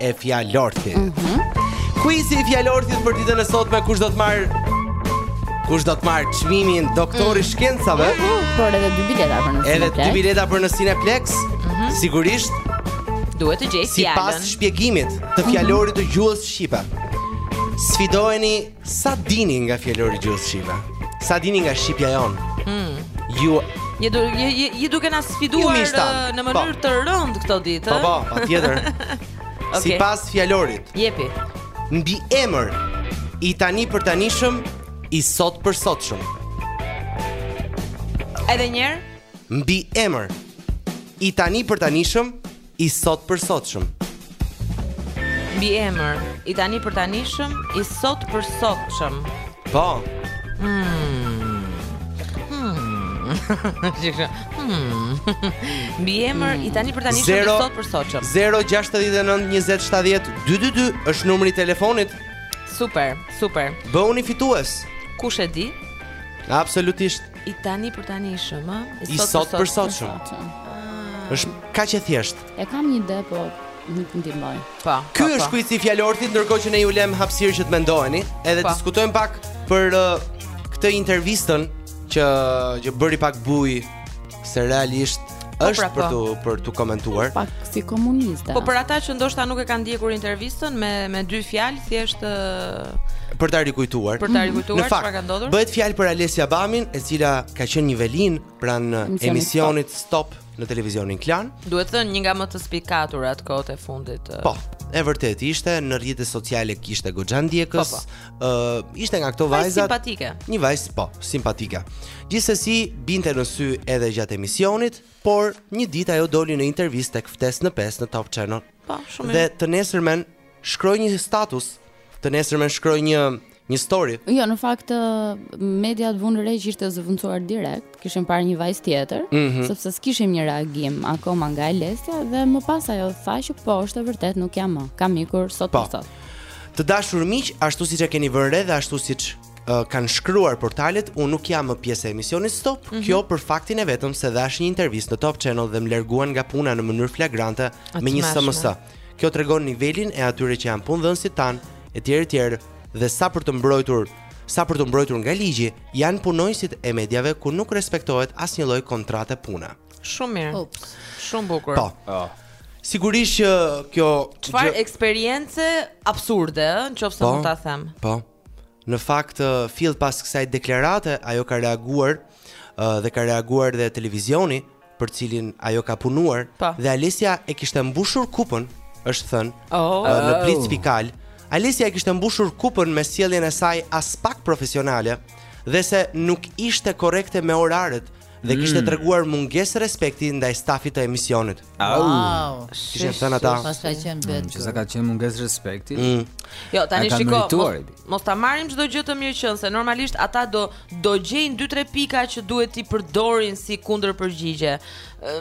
e fjalorthit. Mm -hmm. Kuizi i fjalorthit për ditën e sotme kush do të marr Kush do të marr çmimin doktor i mm. shkencave? Mm -hmm. Por edhe dy bileta për në Cineplex. Edhe dy bileta për në Cineplex. Mm -hmm. Sigurisht duhet të gjejë fjalën. Sipas shpjegimit të mhm. fjalorit të gjuhës shqipe. Sfidohuni Sa dini nga fjalori i gjuhës shqipe? Sa dini nga shqipja jonë? Mm. Ju Je du, je, je, je duke na sfiduar në po. mënyrë të rëndë këto ditë. Po, po, patjetër. okay. Sipas fjalorit. Jepi. Mbiemër, i tanipërtanishëm, i sotpërsotshëm. Edhe një herë? Mbiemër, i tanipërtanishëm, I sotpërsotshëm. Mbiemër, i tanipërtanishëm, i sotpërsotshëm. Po. Hmm. Hmm. hmm. Mbiemër, hmm. i tanipërtanishëm, i sotpërsotshëm. 069 20 70 222 është numri i telefonit. Super, super. Bëhuni fitues. Kush e di? Absolutisht. I tanipërtanishëm, a? I sotpërsotshëm. Ah. Është kaq e thjeshtë. E kam një ide, po nuk më ndihmon. Po. Ky po, është po. kuizi i fjalorthit, ndërkohë që ne ju lëmë hapësirë që të mendoheni, edhe pa. Po. diskutojmë pak për uh, këtë intervistën që që bëri pak bujë se realisht Po, është pra, për po. t'u për t'u komentuar. Pak si komunista. Po për ata që ndoshta nuk e kanë ndjekur intervistën me me dy fjalë thjesht për ta rikujtuar. Për ta rikujtuar çfarë ka ndodhur? Bëhet fjalë për Alesia Bamin, e cila ka qenë një velinë pranë emisionit Stop në televizionin Klan. Duhet thënë një nga më të spikaturat kohët e fundit. Po, e vërtetë ishte në rrjetet sociale kishte goxha ndjekës, po, po. uh, ishte nga këto vajzat simpatike. Një vajzë po, simpatike. Gjithsesi binte në sy edhe gjatë emisionit, por një ditë ajo doli në intervistë tek Ftesë në 5 në Top Channel. Po, shumë. Dhe të nesërmen shkroi një status, të nesërmen shkroi një një story. Jo, në fakt mediat vunë re që ishte zëvendësuar direkt. kishim parë një vajzë tjetër, mm -hmm. sepse s'kishim një reagim akoma nga Alesia dhe më pas ajo tha që po është e vërtetë nuk jam më. Kam ikur sot po. sot. Të dashur miq, ashtu siç e keni vënë re dhe ashtu siç uh, kanë shkruar portalet, unë nuk jam më pjesë e emisionit Stop. Mm -hmm. Kjo për faktin e vetëm se dhashë një intervistë në Top Channel dhe më larguan nga puna në mënyrë flagrante me një SMS. Kjo tregon nivelin e atyre që janë punëdhënësit tanë, etj etj, dhe sa për të mbrojtur Sa për t'u mbrojtur nga ligji, janë punonjësit e mediave ku nuk respektohet asnjë lloj kontrate pune. Shumë mirë. Ups. Shumë bukur. Po. Oh. Sigurisht që kjo çfarë eksperience absurde, ëh, nëse po, mund ta them. Po. Në fakt, fill pas kësaj deklarate, ajo ka reaguar dhe ka reaguar dhe televizioni për cilin ajo ka punuar pa. Po. dhe Alesia e kishte mbushur kupën, është thënë, oh. në Blitz Fikal. Alesia e kishte mbushur kupën me sjelljen e saj aspak profesionale dhe se nuk ishte korrekte me oraret dhe mm. kishte treguar mungesë respekti ndaj stafit të emisionit. Wow. Kishin thënë ata. Pastaj ka qenë vetë. Mm, që sa ka qenë mungesë respekti. Mm. Jo, tani shiko. Mos, mos ta marrim çdo gjë të mirëqenë se normalisht ata do do gjejnë dy tre pika që duhet t'i përdorin si kundërpërgjigje.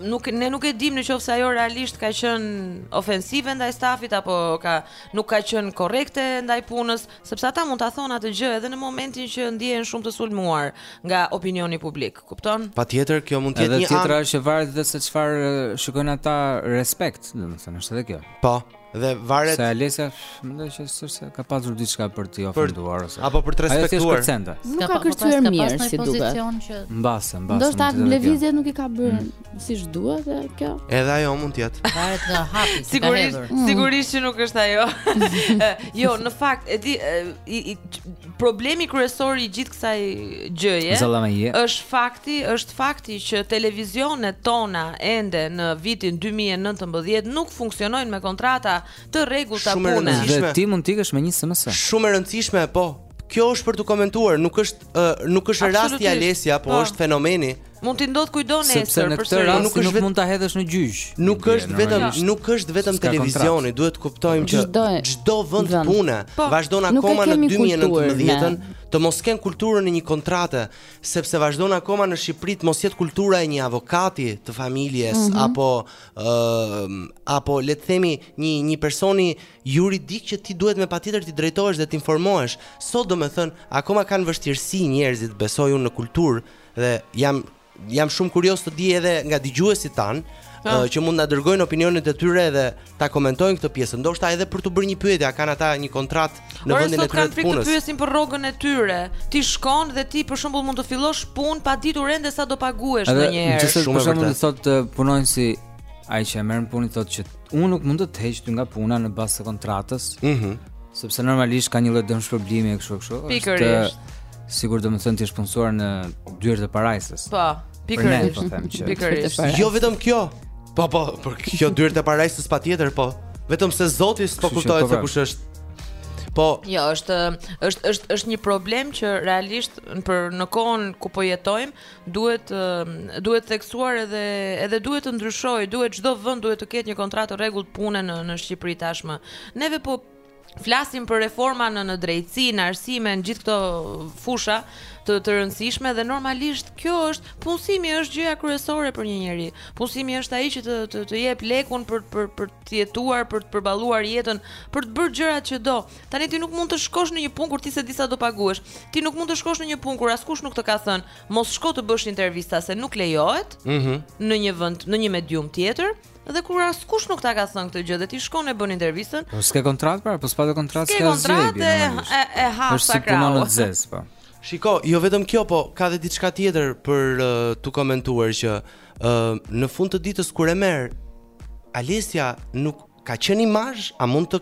Nuk ne nuk e dimë nëse ajo realisht ka qenë ofensive ndaj stafit apo ka nuk ka qenë korrekte ndaj punës, sepse ata mund ta thonë atë gjë edhe në momentin që ndjehen shumë të sulmuar nga opinioni publik. Kupton? Patjetër, kjo mund të jetë një anë. Edhe tjetra është që varet edhe se çfarë shikojnë ata respekt, domethënë, është edhe kjo. Po. Dhe varet se Alesia mendoj që s'është ka pasur diçka për t'i ofenduar ose apo për të respektuar. Nuk ka kërcyer mirë si duhet. Mbase, mbase. Disa lëvizje nuk i ka bërë mm. siç duhet dhe kjo. Edhe ajo mund të jetë. Varet nga hapi. Sigurisht, mm. sigurisht që nuk është ajo. Jo, në fakt, e di Problemi kryesor i gjithë kësaj gjëje është fakti, është fakti që televizionet tona ende në vitin 2019 nuk funksionojnë me kontrata të rregullta pune. Shumë e rëndësishme. Ti mund të ikësh me një SMS. Shumë e rëndësishme, po. Kjo është për t'u komentuar, nuk është uh, nuk është rasti Alesia, po është fenomeni. Mund t'i ndodhë kujtdo nesër përsëri. Sepse në këtë rast nuk, nuk mund ta hedhësh në gjyq. Nuk është vetëm nuk është vetëm televizioni, duhet të kuptojmë që çdo vend pune po, vazhdon akoma në 2019-ën të mos kenë kulturën e një kontrate, sepse vazhdon akoma në Shqipëri të mos jetë kultura e një avokati të familjes mm -hmm. apo ë apo le të themi një një personi juridik që ti duhet me patjetër t'i drejtohesh dhe të informohesh. Sot domethënë akoma kanë vështirësi njerëzit besoj unë në kulturë Dhe jam jam shumë kurioz të di edhe nga dëgjuesit tanë, uh, që mund të na dërgojnë opinionet e tyre dhe ta komentojnë këtë pjesë, ndoshta edhe për të bërë një pyetje, a kanë ata një kontratë në Ora, vendin e tyre të punës. Ora, pyesin për rrogën e tyre. Ti shkon dhe ti për shembull mund të fillosh punë pa ditur ende sa do paguhesh ndonjëherë. Nëse shumë për shembull sot punojnë si ai që e merr punën thotë që unë nuk mund të të heq ty nga puna në bazë të kontratës. Mhm. Mm sepse normalisht ka një lloj dëmshpërblimi kështu kështu. Pikërisht. Është, Sigur domethënë ti je punësuar në dyert e parajsës Po, pikërisht po Pikërisht Jo vetëm kjo Po, po, por kjo dyert e parajsës patjetër, po Vetëm se Zoti s'po kuptohet se kush është Po. Jo, është është është është një problem që realisht për në kohën ku po jetojmë, duhet duhet theksuar edhe edhe duhet të ndryshojë, duhet çdo vend duhet të ketë një kontratë të rregullt pune në në Shqipëri tashmë. Neve po flasim për reforma në në drejtësi, në arsime, në gjithë këto fusha të të rëndësishme dhe normalisht kjo është punësimi është gjëja kryesore për një njeri. Punësimi është ai që të të, të jep lekun për për për të jetuar, për të përballuar jetën, për të bërë gjërat që do. Tani ti nuk mund të shkosh në një punë kur ti s'e di sa do paguhesh. Ti nuk mund të shkosh në një punë kur askush nuk të ka thënë, mos shko të bësh intervista se nuk lejohet. Mhm. Mm në një vend, në një medium tjetër, Dhe kur askush nuk ta ka thënë këtë gjë dhe ti shkon e bën intervistën. Po s'ke kontratë pra, po s'pate kontratë s'ke asgjë. S'ke kontratë e, e, ha po sa krau. Është si në të zezë, po. Shiko, jo vetëm kjo, po ka dhe diçka tjetër për uh, t'u komentuar që uh, në fund të ditës kur e merr Alesia nuk ka qenë imazh, a mund të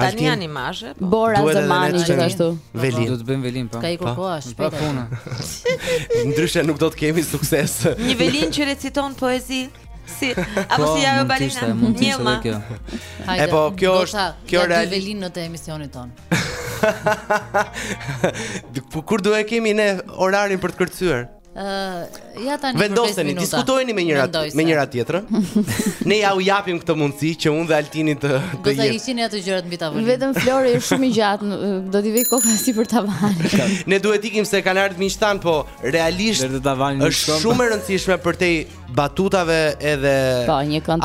Tani janë imazhe. Po. Bora Zemani gjithashtu. Velin. Do të bëjmë Velin, po. Ka ikur po. koha shpejt. Pa puna. Ndryshe nuk do të kemi sukses. Një Velin që reciton poezi. Si, apo po, si ajo balina? Një më. Hajde. Po, kjo është kjo është real... nivelin e emisionit tonë. Kur do e kemi ne orarin për të kërcyer? ja tani vendoseni, diskutojeni me njëra me njëra tjetrën. Ne jua japim këtë mundësi që unë dhe Altini të të jetë. Do të ishin ato gjërat mbi tavolinë. Vetëm Flori është shumë i gjatë, do t'i vejë koka sipër tavanit. ne duhet të ikim se kanë ardhur miqtë tanë, po realisht është shumë e rëndësishme përtej batutave edhe po,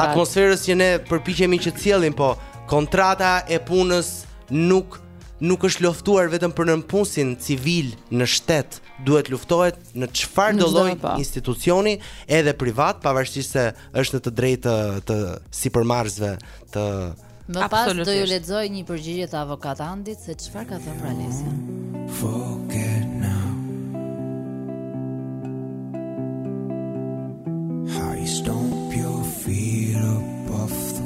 atmosferës që ne përpiqemi që të sjellim, po kontrata e punës nuk nuk është luftuar vetëm për nëpunësin civil në shtet, duhet luftohet në çfarëdo lloj po. institucioni edhe privat, pavarësisht se është në të drejtë të, të sipërmarrësve të Më pas do ju lexoj një përgjigje të avokat Andit se çfarë ka thënë për Alesian. Forget now. How you stomp your feet up off the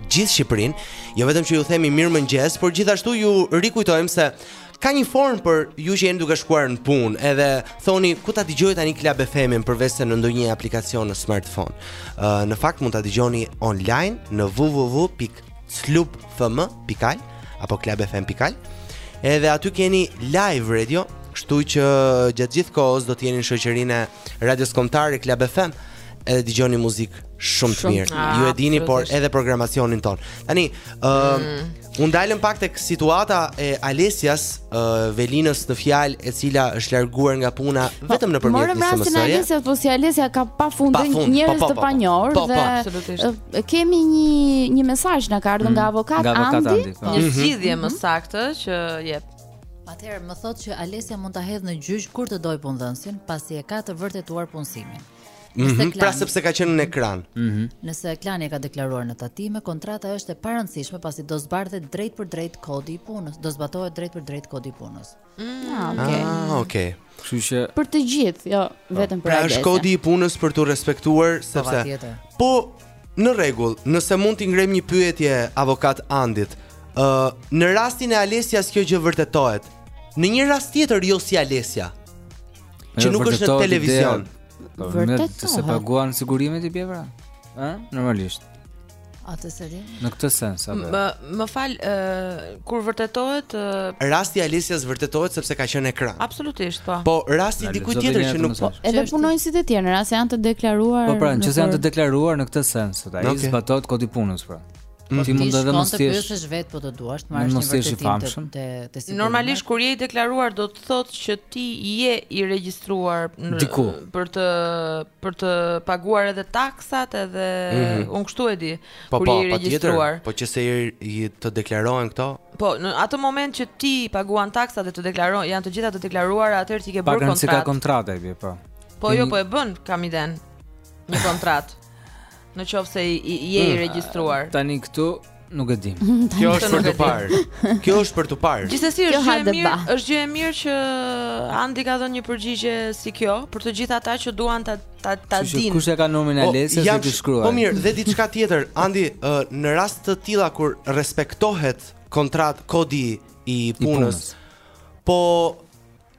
gjithë Shqipërinë. Jo vetëm që ju themi mirëmëngjes, por gjithashtu ju rikujtojmë se ka një formë për ju që jeni duke shkuar në punë, edhe thoni ku ta dëgjoj tani Club FM-in përveç se në ndonjë aplikacion në smartphone. Uh, në fakt mund ta dëgjoni online në www.clubfm.al apo clubfm.al. Edhe aty keni live radio, kështu që gjatë gjithë kohës do të jeni në shoqërinë e Radios Kombëtare Club FM edhe dëgjoni muzikë shumë të mirë. Ah, Ju e dini por edhe programacionin tonë. Tani, ë uh, mm. Unë ndalem pak tek situata e Alesias, uh, Velinës në fjalë, e cila është larguar nga puna po, vetëm nëpërmjet një SMS-je. Morëm rastin e Alesias, po si Alesia ka pafund dhe po, njerëz po, të panjohur po, dhe absolutisht. Kemi një një mesazh na ka ardhur nga mm. avokat Andi, një mhm. zgjidhje më saktë që jep Atëherë më thotë që Alesia mund ta hedhë në gjyq kur të dojë punëdhënësin, pasi e ka të vërtetuar punësimin. Mm -hmm, Klani, pra sepse ka qenë në ekran. Mm -hmm. Nëse Klani e ka deklaruar në tatime, kontrata është e parëndësishme pasi do zbardhet drejtpërdrejt kodi i punës, do zbatohet drejtpërdrejt kodi i punës. Mm, ah, okay. Ah, okay. Kështu që për të gjithë, jo po. vetëm për pra, Albertin. Pra është kodi i punës për t'u respektuar po, sepse po në rregull, nëse mund t'i ngremë një pyetje avokat Andit, ë uh, në rastin e Alesias kjo gjë vërtetohet. Në një rast tjetër jo si Alesia. Që nuk është në televizion. Vërteton se paguan sigurimet i bie pra. Ë, normalisht. Atë se di. Në këtë sens apo? Më më fal, uh, kur vërtetohet uh... rasti i Alesias vërtetohet sepse ka qenë në ekran. Absolutisht po. Po rasti i dikujt tjetër që nuk po. Edhe punonjësit e tjerë, rasti janë të deklaruar. Po pra, nëse janë të deklaruar në këtë sens, atë ai okay. zbatohet kodi i punës pra. Mm. Ti mund edhe mos të pyesësh vetë po të duash të marrësh një vërtetim të të të Normalisht kur je i deklaruar do të thotë që ti je i regjistruar për të për të paguar edhe taksë sat edhe mm -hmm. unë kështu e di po, kur po, je i regjistruar. Po në qoftë se di të deklarohen këto? Po, në atë moment që ti paguan taksat dhe të deklaron, janë të gjitha të deklaruara, atëherë ti ke bërë kontratë. Pagan ka kontratë e bie, po. Po jo, po e bën, kam idenë. Një kontratë. Në qoftë se i je i mm. regjistruar. Tani këtu Nuk e dimë. Kjo është për t'u parë. Kjo është për t'u parë. Gjithsesi është gjë e mirë, është gjë e mirë që Andi ka dhënë një përgjigje si kjo për të gjithë ata që duan ta ta ta dinë. Kush e ka numrin e po, Alesias që t'i shkruaj? Po mirë, dhe diçka tjetër, Andi, në rast të tilla kur respektohet kontrat kodi i punës, po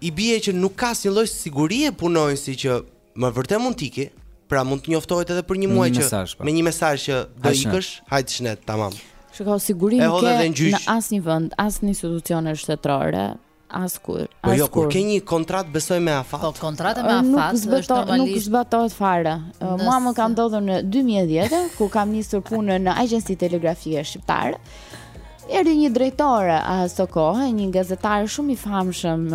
i bie që nuk ka asnjë lloj sigurie punonjësi që Me vërtet mund të ikë, pra mund të njoftohet edhe për një muaj që po. me një mesazh që do ikësh, hajt shnet, tamam. Shiko, sigurinë s'e ke në asnjë vend, as në institucione shtetërore, askurrë, askurrë. Po jo, kur ke një kontratë besoj me afat. Po kontrata me afat është normalisht. Nuk zbatohet fare. Mua më ka ndodhur në 2010 kur kam nisur punën në Agjencinë Telegrafike Shqiptare. Erdhi një drejtore asokohe, një gazetar shumë i famshëm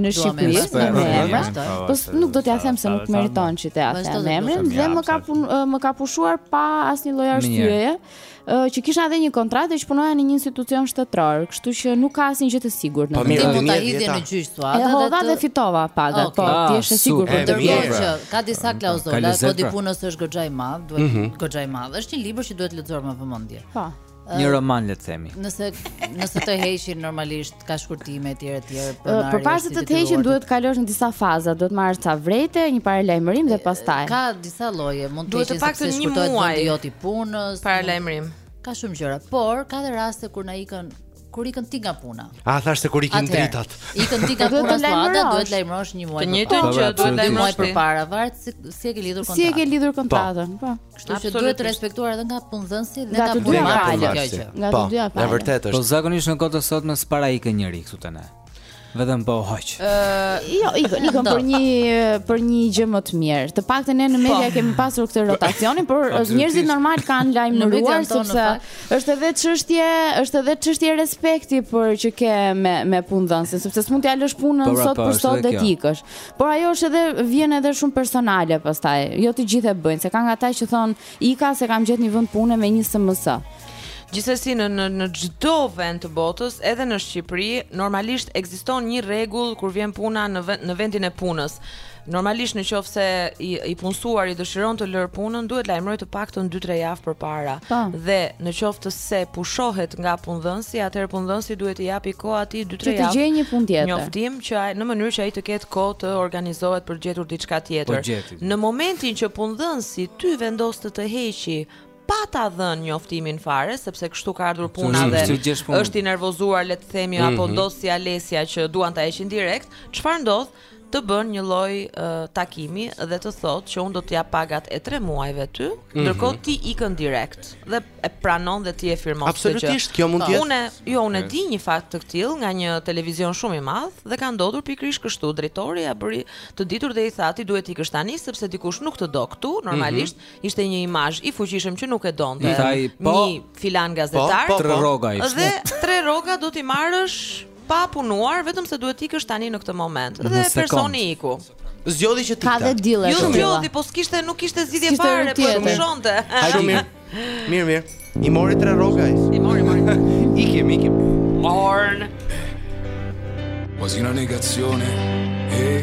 në Shqipëri, në emra, po nuk do t'ja them se nuk meriton që t'ja them emrin dhe më ka më ka pushuar pa asnjë lloj arsyeje që kisha edhe një kontratë që punoja në një institucion shtetëror, kështu që nuk ka asnjë gjë të sigurt në këtë. Po mund ta hidhje në gjyq thua, edhe fitova pagat, po s'je i sigurt për të bërë që ka disa klauzola, kodi punës është goxha i madh, duhet mhm. goxha i madh. Është një libër që duhet lexuar me vëmendje. Po. Një roman le të themi. Nëse nëse të heqin normalisht ka shkurtime etj etj pronari. Përpara se të të heqin duhet të kalosh në disa faza, duhet të marrësh ca vërejtje, një paralajmërim dhe pastaj. Ka disa lloje, mund të heqin sepse shkurtohet vendi jot i punës. Paralajmërim. Ka shumë gjëra, por ka dhe raste kur na ikën kur ikën ti nga puna. A thashë se kur ikën dritat. Ikën ti nga puna spada, duhet lajmërosh një muaj. Të njëjtën gjë duhet lajmërosh përpara, varet si e ke lidhur kontratën. Si e ke lidhur kontratën, po. Kështu që duhet respektuar edhe nga punëdhënësi dhe nga të dyja palët. Nga të dyja palët. Po, e po, e vërtetë është. Po zakonisht në kohën e sotme s'para ikën njeri këtu te ne. Vetëm po hoqën. Ëh, jo, ikën, ikën për një për një gjë më të mirë. Të paktën ne në po. media kemi pasur këtë rotacionin, por njerëzit normal kanë lajmëruar sepse është edhe çështje, është edhe çështje respekti për që ke me me punëdhënësin, sepse s'mund t'ia lësh punën pra, sot po, për sot dhe t'ikësh. Por ajo është edhe vjen edhe shumë personale pastaj. Jo të gjithë e bëjnë, se ka nga ata që thonë ika se kam gjetë një vend pune me një SMS. Gjithsesi në në në çdo vend të botës, edhe në Shqipëri, normalisht ekziston një rregull kur vjen puna në vend, në vendin e punës. Normalisht në qoftë se i, i punësuari dëshiron të lërë punën, duhet të lajmërojë të paktën 2-3 javë përpara. Po. Dhe në qoftë se pushohet nga punëdhënësi, atëherë punëdhënësi duhet t'i japi kohë atij 2-3 javë. Që të gjejë një punë tjetër. Njoftim që ai në mënyrë që ai të ketë kohë të organizohet për të gjetur diçka tjetër. Po gjeti. Në momentin që punëdhënësi ty vendos të të heqi pa ta dhënë njoftimin fare, sepse kështu ka ardhur puna dhe është i nervozuar, le të themi, mm -hmm. apo mhm. ndodh si Alesia që duan ta heqin direkt, çfarë ndodh? të bën një lloj uh, takimi dhe të thotë që unë do të jap pagat e 3 muajve ty, mm -hmm. ndërkohë ti ikën direkt. Dhe e pranon dhe ti e firmon këtë gjë. Absolutisht, kjo mund të jetë. Unë, jo, unë di një fakt të tillë nga një televizion shumë i madh dhe ka ndodhur pikërisht kështu. Drejtori ia bëri të ditur dhe i tha ti duhet të ikësh tani sepse dikush nuk të do këtu. Mhm. Normalisht mm -hmm. ishte një imazh i fuqishëm që nuk e donte. Një po, filan po, gazetar. Po, po, po. Tre rroga ishte. Dhe tre rroga do t'i marrësh Pa punuar, vetëm se duhet të ikësh tani në këtë moment. Dhe personi iku. Zgjodhi që të ikte. Ka dhe deal-e. Jo zgjodhi, po s'kishte, nuk kishte zgjidhje fare, po e pushonte. Hajde mirë. Mirë, mirë. I mori tre rroga ai. I mori, mori. Ikim, ikim. Morn. Quasi una negazione. Hey.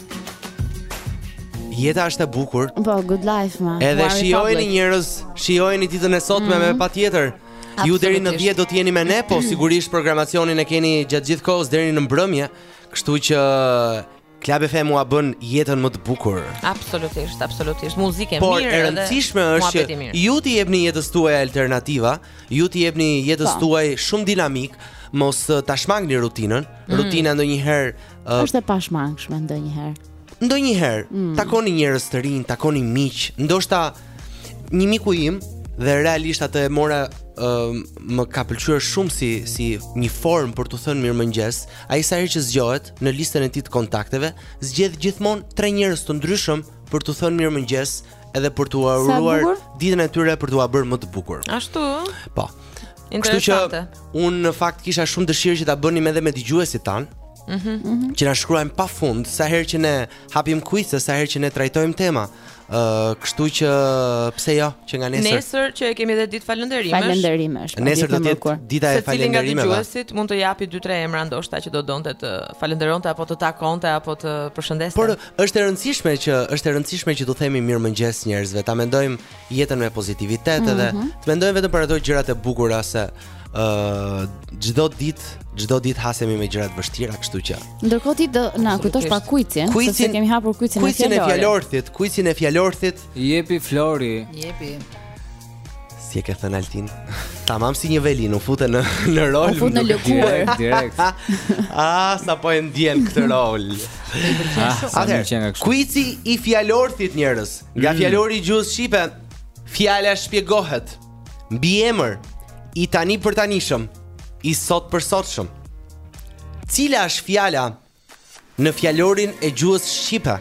Jeta është e bukur. Po, good life ma. Edhe shijojeni njerëz, shijojeni ditën e sotme mm -hmm. me patjetër. Ju deri në 10 do të jeni me ne, po sigurisht programacionin e keni gjatë gjithë kohës deri në mbrëmje, kështu që Club FM ua bën jetën më të bukur Absolutisht, absolutisht Muzikë e mirë Por e rëndësishme është që ju t'i jepni jetës tuaj alternativa Ju t'i jepni jetës po. tuaj shumë dinamikë Mos ta shmangni rutinën mm. Rutina ndonjëherë Uh, është e pashmangshme ndonjëherë. Ndonjëherë mm. takoni njerëz të rinj, takoni miq, ndoshta një miku im dhe realisht atë e mora uh, më ka pëlqyer shumë si si një formë për të thënë mirëmëngjes. Ai sa herë që zgjohet në listën e tij të kontakteve, zgjedh gjithmonë tre njerëz të ndryshëm për t'u thënë mirëmëngjes edhe për t'ua uruar ditën e tyre për t'ua bërë më të bukur. Ashtu? Po. Interesante. Kështu që unë në fakt kisha shumë dëshirë që ta bënim edhe me dëgjuesit tanë. Mhm. Mm mm -hmm. Që na shkruajnë pa fund sa herë që ne hapim quiz, sa herë që ne trajtojmë tema. Ë, uh, kështu që pse jo, që nga nesër. Nesër që e kemi edhe ditë falënderimesh. Falënderimesh. Po, nesër do të jetë dita e falënderimeve. Secili nga dëgjuesit mund të japi 2-3 emra ndoshta që do donte të falënderonte apo të takonte apo të përshëndeste. Por është e rëndësishme që është e rëndësishme që t'u themi mirëmëngjes njerëzve. Ta mendojmë jetën me pozitivitet mm -hmm. edhe mhm. të mendojmë vetëm për ato gjërat e bukura se ë çdo ditë çdo ditë hasemi me gjëra të vështira, kështu që. Ndërkohë ti do na kujtosh pak kuicin, sepse kemi hapur kuicin e fjalorthit. Kuicin e fjalorthit, kuicin e fjalorthit. Jepi Flori. Jepi. Si e ke thënë Altin? Tamam si një velin, u fute në në rol. U fute në lëkurë direkt. Ah, sa po e ndjen këtë rol. Ah, sa më qenë kështu. Kuici i fjalorthit njerëz. Nga mm. fjalori i gjuhës shqipe, fjala shpjegohet mbiemër i tanipërtanishëm, i sotpërsotshëm. Cila është fjala në fjalorin e gjuhës shqipe?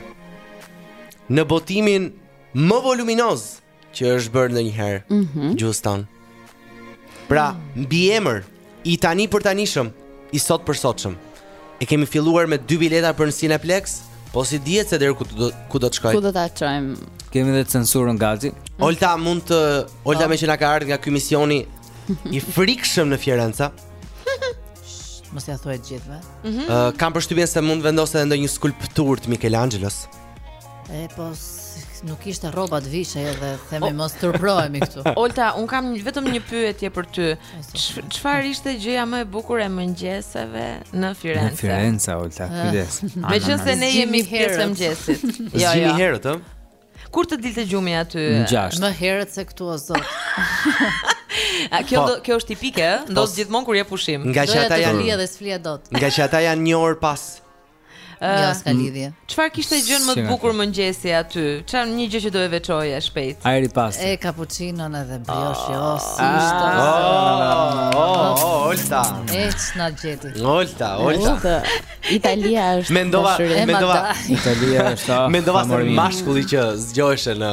Në botimin më voluminoz që është bërë ndonjëherë mm -hmm. gjuhës sonë. Pra, mbiemër, i tanipërtanishëm, i sotpërsotshëm. E kemi filluar me dy bileta për në Cineplexx, po s'i dihet se deri ku do ku do të shkojmë. Ku do ta çojmë? Kemi edhe censurën gati. Olta mund të Olta po. meqë na ka ardhur nga ky misioni i frikshëm në Firence. Mos ia thuaj të gjithëve. Ëh, mhm. kam përshtypjen se mund të vendosë edhe ndonjë skulpturë të Michelangelos. E po nuk ishte rroba të vishë edhe themi mos turprohemi këtu. Olta, un kam vetëm një pyetje për ty. Çfarë ishte gjëja më e bukur e mëngjeseve në Firenze? Në Firenze, Olta, ah. kujdes. Meqense ne jemi pjesë e mëngjesit. Jo, jo. Jemi herët, ëh. Kur të dilte gjumi aty? Më herët se këtu o zot. A kjo po. do, kjo është tipike, ëh? Ndodh po. gjithmonë kur je pushim. Nga që ata janë flija dhe s'flija dot. Nga që ata janë një orë pas Jo, s'ka lidhje. Çfarë kishte gjënë më të bukur mëngjesi aty? Çfarë një gjë që do e veçoje shpejt? Ajri i pastër. E cappuccino në dhe brioche, jo, ah. si është. Oh, oh, oh, Olta. Ec na gjeti. Olta, Olta. Italia është. Mendova, mendova. Italia është. Mendova se mashkulli që zgjoheshe në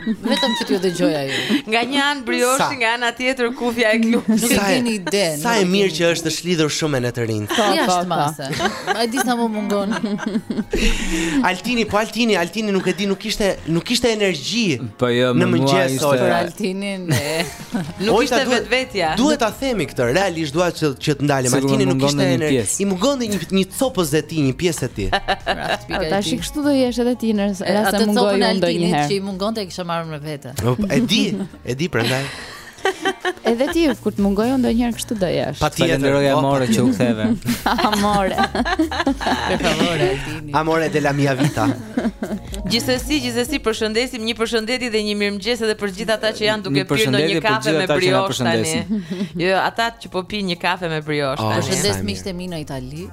Vetëm që t'ju dëgjoja ju. Nga një anë briosh, nga ana tjetër kufja e Club. Nuk e keni idenë. Sa e mirë që është të lidhur shumë me ne të rinjtë. Po, ja është masë. A e di sa më mungon. Altini, po Altini, Altini nuk e di, nuk kishte nuk kishte energji. Po jo, në mëngjes sot. Altini, ne. Nuk ishte vetvetja. Duhet ta themi këtë, realisht dua që që të ndalem. Altini nuk ishte në pjesë. I mungonte një copë e tij, një pjesë e tij. Tashi kështu do jesh edhe ti në rast se mungoj unë ndonjëherë. Që i mungonte e kisha marrë me vete. E di, e di prandaj. Edhe ti kur të mungoj unë ndonjëherë kështu do jesh. Patjetër, falënderoj amore që u ktheve. Amore. Per favore, Altini. Amore della mia vita. Gjithsesi, gjithsesi përshëndesim një përshëndetje dhe një mirëmëngjes edhe për gjithë ata që janë duke pirë ndonjë kafe me briosh tani. Jo, ata që po pinë një kafe me briosh oh, tani. Përshëndes miqtë e mi në Itali.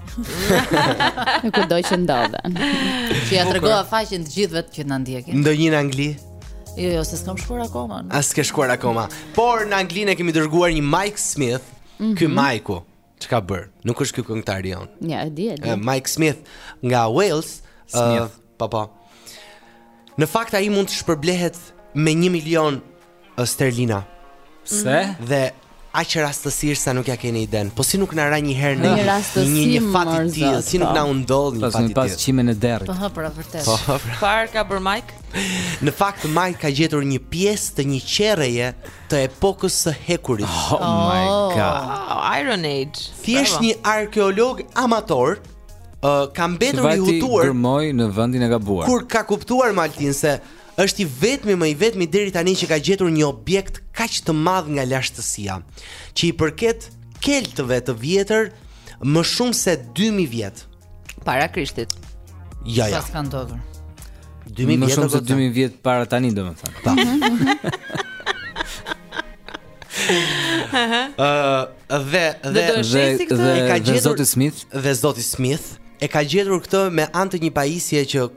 Kudo që ndodhen. Që ia tregova faqen të gjithëve që na ndjekin. Ndonjë në Angli. Jo, jo, se s'kam shkuar akoma. A s'ke shkuar akoma. Por në Anglinë kemi dërguar një Mike Smith, mm -hmm. ky mhm. Mike-u. Çka bërë? Nuk është ky këngëtari jonë. Ja, e di, e di. Mike Smith nga Wales. Smith. Uh, po po. Në fakt ai mund të shpërblehet me 1 milion sterlina. Se mm -hmm. dhe aq rastësisht sa nuk ia keni idenë. Po si nuk na ra një herë në një rastësim një, një fat i tillë, si nuk na u ndodh një fat i tillë. Pas pas qime në derr. Po, po, vërtet. Po, po. Çfarë ka bërë Mike? Në fakt Mike ka gjetur një pjesë të një qerreje të epokës së hekurit. Oh, oh my god. Iron Age. Thjesht një arkeolog amator uh, ka mbetur i hutuar. Gërmoi në vendin e gabuar. Kur ka kuptuar Altin se është i vetmi më i vetmi deri tani që ka gjetur një objekt kaq të madh nga lashtësia, që i përket keltëve të vjetër më shumë se 2000 vjet. Para Krishtit. Ja, ja. Sa ka ndodhur? 2000 vjet më shumë se 2000 vjet para tani domethënë. Po. Ëh, dhe dhe dhe e ka gjetur Zoti Smith dhe Zoti Smith e ka gjetur këtë me anë të një pajisje që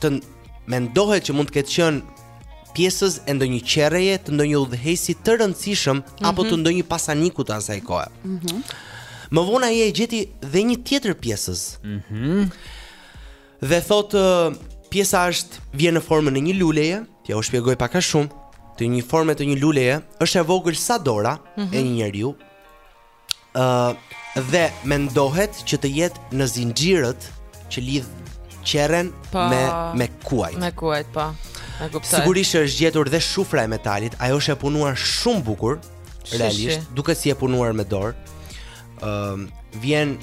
të mendohet që mund të ketë qenë pjesës e ndonjë qerreje të ndonjë udhëheqësi të rëndësishëm mm -hmm. apo të mhm. ndonjë pasaniku të asaj kohe. Mm -hmm. Më vonë ai e gjeti dhe një tjetër pjesës. Mm -hmm. Dhe thotë pjesa është vjen në formën e një luleje, jua shpjegoj pak a shumë, të një forme të një luleje, është e vogël sa dora mm -hmm. e mhm. një njeriu, ë uh, dhe mendohet që të jetë në zinxhirët që lidh qerren po. me me kuajt. Me kuajt, po. E kuptoj. Sigurisht është gjetur dhe shufra e metalit, ajo është e punuar shumë bukur, Shih shih. realisht, duket si e punuar me dorë. ë uh, vjen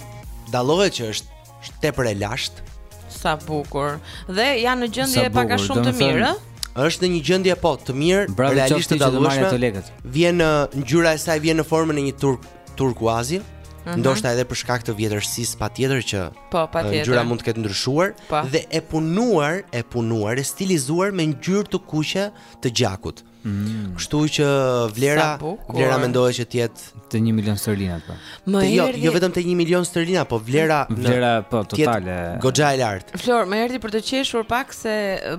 dallohet që është Është tepër e lashtë. Sa bukur. Dhe janë në gjendje pak a shumë të mirë, ëh? Është në një gjendje po të mirë, Bravo, realisht të dallueshme. Të lumtë. Vjen në ngjyra e saj vjen në formën e një turk turkuazi. Uh -huh. Ndoshta edhe për shkak të vjetërsisë patjetër që po patjetër ngjyra mund të ketë ndryshuar pa. Po. dhe e punuar, e punuar, e stilizuar me ngjyrë të kuqe të gjakut. Mm. Kështu që vlera vlera mendohet që të jetë të 1 milion sterlina po. Më jo, erdhi jo vetëm të 1 milion sterlina, po vlera vlera po totale. Goxha e lartë. Flor, më erdhi për të qeshur pak se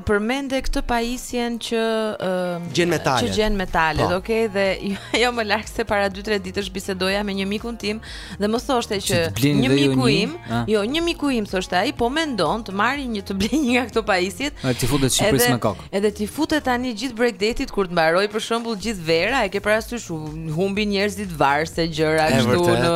përmende këtë pajisjen që uh, gjen metalet. Që gjen metalet, po. okay, dhe jo, jo më larg se para 2-3 ditësh bisedoja me një mikun tim dhe më thoshte që, që një miku im, ah. jo, një miku im thoshte ai po mendon të marrë një të blejë një nga këto pajisjet. Ai t'i futet sipër me kokë. Edhe t'i futet tani gjithë bregdetit kur të mbarojë për shembull gjithë vera e ke parasysh humbin njerëzit varëse gjëra kështu në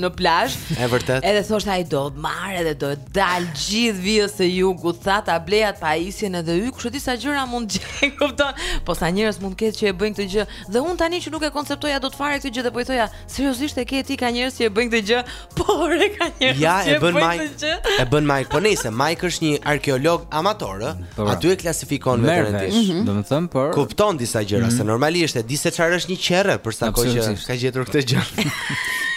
në plazh. E vërtetë. Edhe thoshte ai do marr edhe do dal gjithë vijës së jugut, tha ta blej atë pajisjen edhe yk, kështu disa gjëra mund të gjej, kupton. Po sa njerëz mund të ketë që e bëjnë këtë gjë. Dhe unë tani që nuk e konceptoja dot fare këtë gjë dhe po i thoja seriozisht e ke ti ka njerëz që e bëjnë këtë gjë, Po, re ka njerëz. Ja e bën Mike. E bën Mike, po se Mike është një arkeolog amator, mm, po, aty e klasifikon veten e tij. Domethënë, por kupton disa gjëra, se mhm. normalisht e di se çfarë është një qerre për sa kohë që ka gjetur këtë gjë.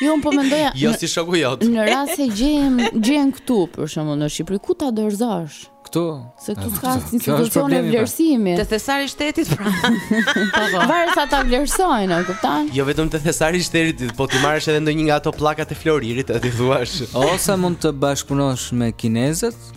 Jo, unë po mendoja. Jo si shoku jot. Në rast se gjejmë, gjen këtu për shembull në Shqipëri, ku ta dorëzosh? Këtu, se këtu s'ka asnjë institucion e pra. vlerësimit. Te thesari i shtetit pra. Po, po. Varet sa ta vlerësojnë, e kupton? Jo vetëm te thesari i shtetit, po t'i marrësh edhe ndonjë nga ato pllakat e floririt, ti thua. Ose mund të bashkëpunosh me kinezët.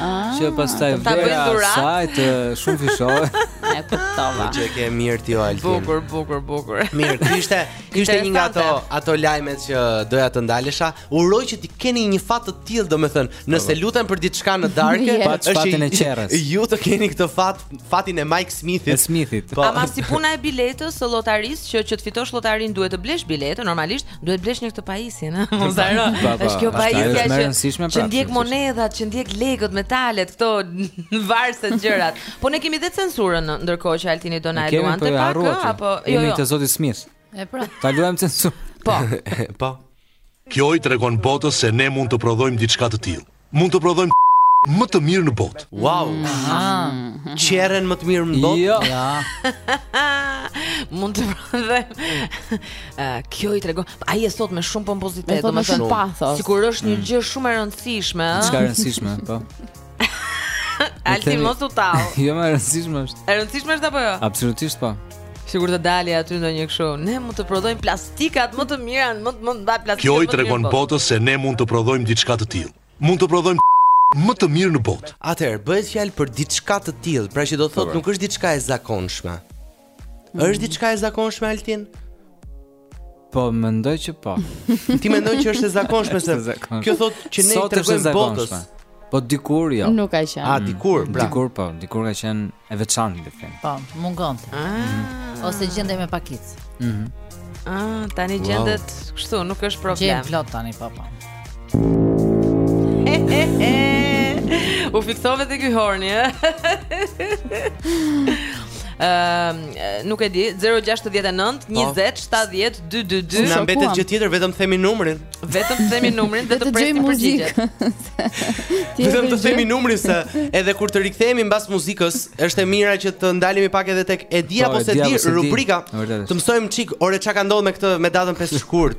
Ah, që pastaj vlera e saj të shumë zero. E kuptova. E ke mirë ti Altin. Bukur, bukur, bukur. Mirë, ishte ishte një nga ato ato lajmet që doja të ndalesha. Uroj që ta keni një fat të tillë, domethënë, nëse lutem për diçka në darkë, është fatin e qerrës. Ju të keni këtë fat, fatin e Mike Smithit. Smithit. Po. Ama si puna e biletës së lotarisë që që të fitosh lotarinë duhet të blesh biletën, normalisht duhet të blesh një këtë pajisje, ëh, mos e rë. Është kjo pajisja që që pra, ndjek monedhat, që ndjek lekët, metalet, këto varëse gjërat. Po ne kemi dhe censurën ndërkohë që Altini do na luante pak apo jo jo. Kemi të zotit Smith. E pra. Ta luajmë censurën. Po. Po. Kjo i tregon botës se ne mund të prodhojmë diçka të tillë. Mund të prodhojmë më të mirë në botë. Wow. Qerren më të mirë në botë? Jo. Mund të prodhojmë. Kjo i tregon. Ai e thotë me shumë pompozitet, domethënë. Sikur është një mm. gjë shumë e rëndësishme, ëh. Është e rëndësishme, po. Altin mos u tall. Jo, më e rëndësishme është. E rëndësishme është apo jo? Absolutisht po. Sikur të dalë aty ndonjë kështu. Ne mund të prodhojmë plastikat më të mira, më më të mbaj plastikat. Kjo i tregon po. botës se ne mund të prodhojmë diçka të tillë. Mund të prodhojmë më të mirë në botë. Atëherë bëhet fjalë për diçka të tillë, pra që do të thotë nuk është diçka e zakonshme. Është diçka e zakonshme Altin? Po mendoj që po. Ti mendon që është e zakonshme se kjo thotë që ne tregojmë botës. Po dikur jo. Nuk ka qenë. A dikur, pra. Dikur po, dikur ka qenë e veçantë le të them. Po, mungonte. Ah. Ose gjendej me pakicë. Mhm. Ah, tani gjendet kështu, nuk është problem. Gjen plot tani, po po. U fiksove të kjo horni, e? Nuk e di, 069 20 70 222. S'na mbetet gjë tjetër, vetëm themi numrin. Vetëm themi numrin dhe të presim përgjigjet. Vetëm të themi numrin se edhe kur të rikthehemi mbas muzikës, është e mira që të ndalemi pak edhe tek e di apo s'e di rubrika. Të mësojmë çik, ore ça ka ndodhur me këtë me datën 5 shkurt.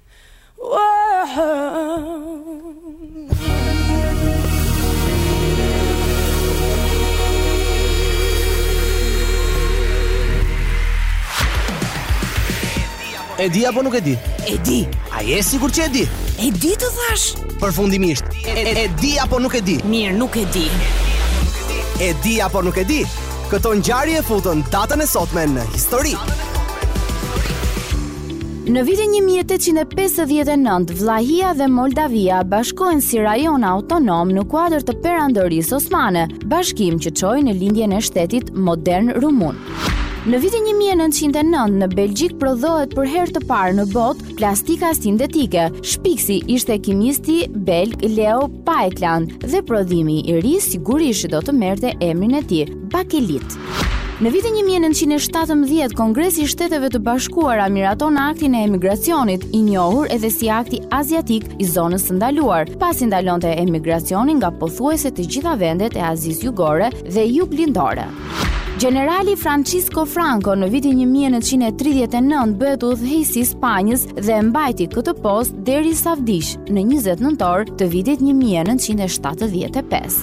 E di apo nuk e di? E di. A je i sigurt që e di? E di të thashë. Përfundimisht, e, di apo nuk e di? Mirë, nuk e di. E di apo nuk e di? Këto ngjarje e futën datën e sotme në histori. Në vitin 1859, Vllahia dhe Moldavia bashkohen si rajon autonom në kuadër të Perandorisë Osmane, bashkim që çoi në lindjen e shtetit modern rumun. Në vitin 1909 në Belgjikë prodhohet për herë të parë në botë plastika sintetike. Shpikësi ishte kimisti belg Leo Baekeland dhe prodhimi i ri sigurisht do të merrte emrin e tij, bakelit. Në vitin një mijë e nëntëqind e shtatëmbëdhjetë, Kongresi i Shteteve të Bashkuara miraton Aktin e Emigracionit, i njohur edhe si Akti Aziatik i Zonës së Ndaluar, pasi ndalonte emigracionin nga pothuajse të gjitha vendet e Azisë Jugore dhe Juglindore. Gjenerali Francisco Franco në vitin 1939 bëhet udhëheqësi i Spanjës dhe e mbajti këtë post derisa vdiq në 20 nëntor të vitit 1975.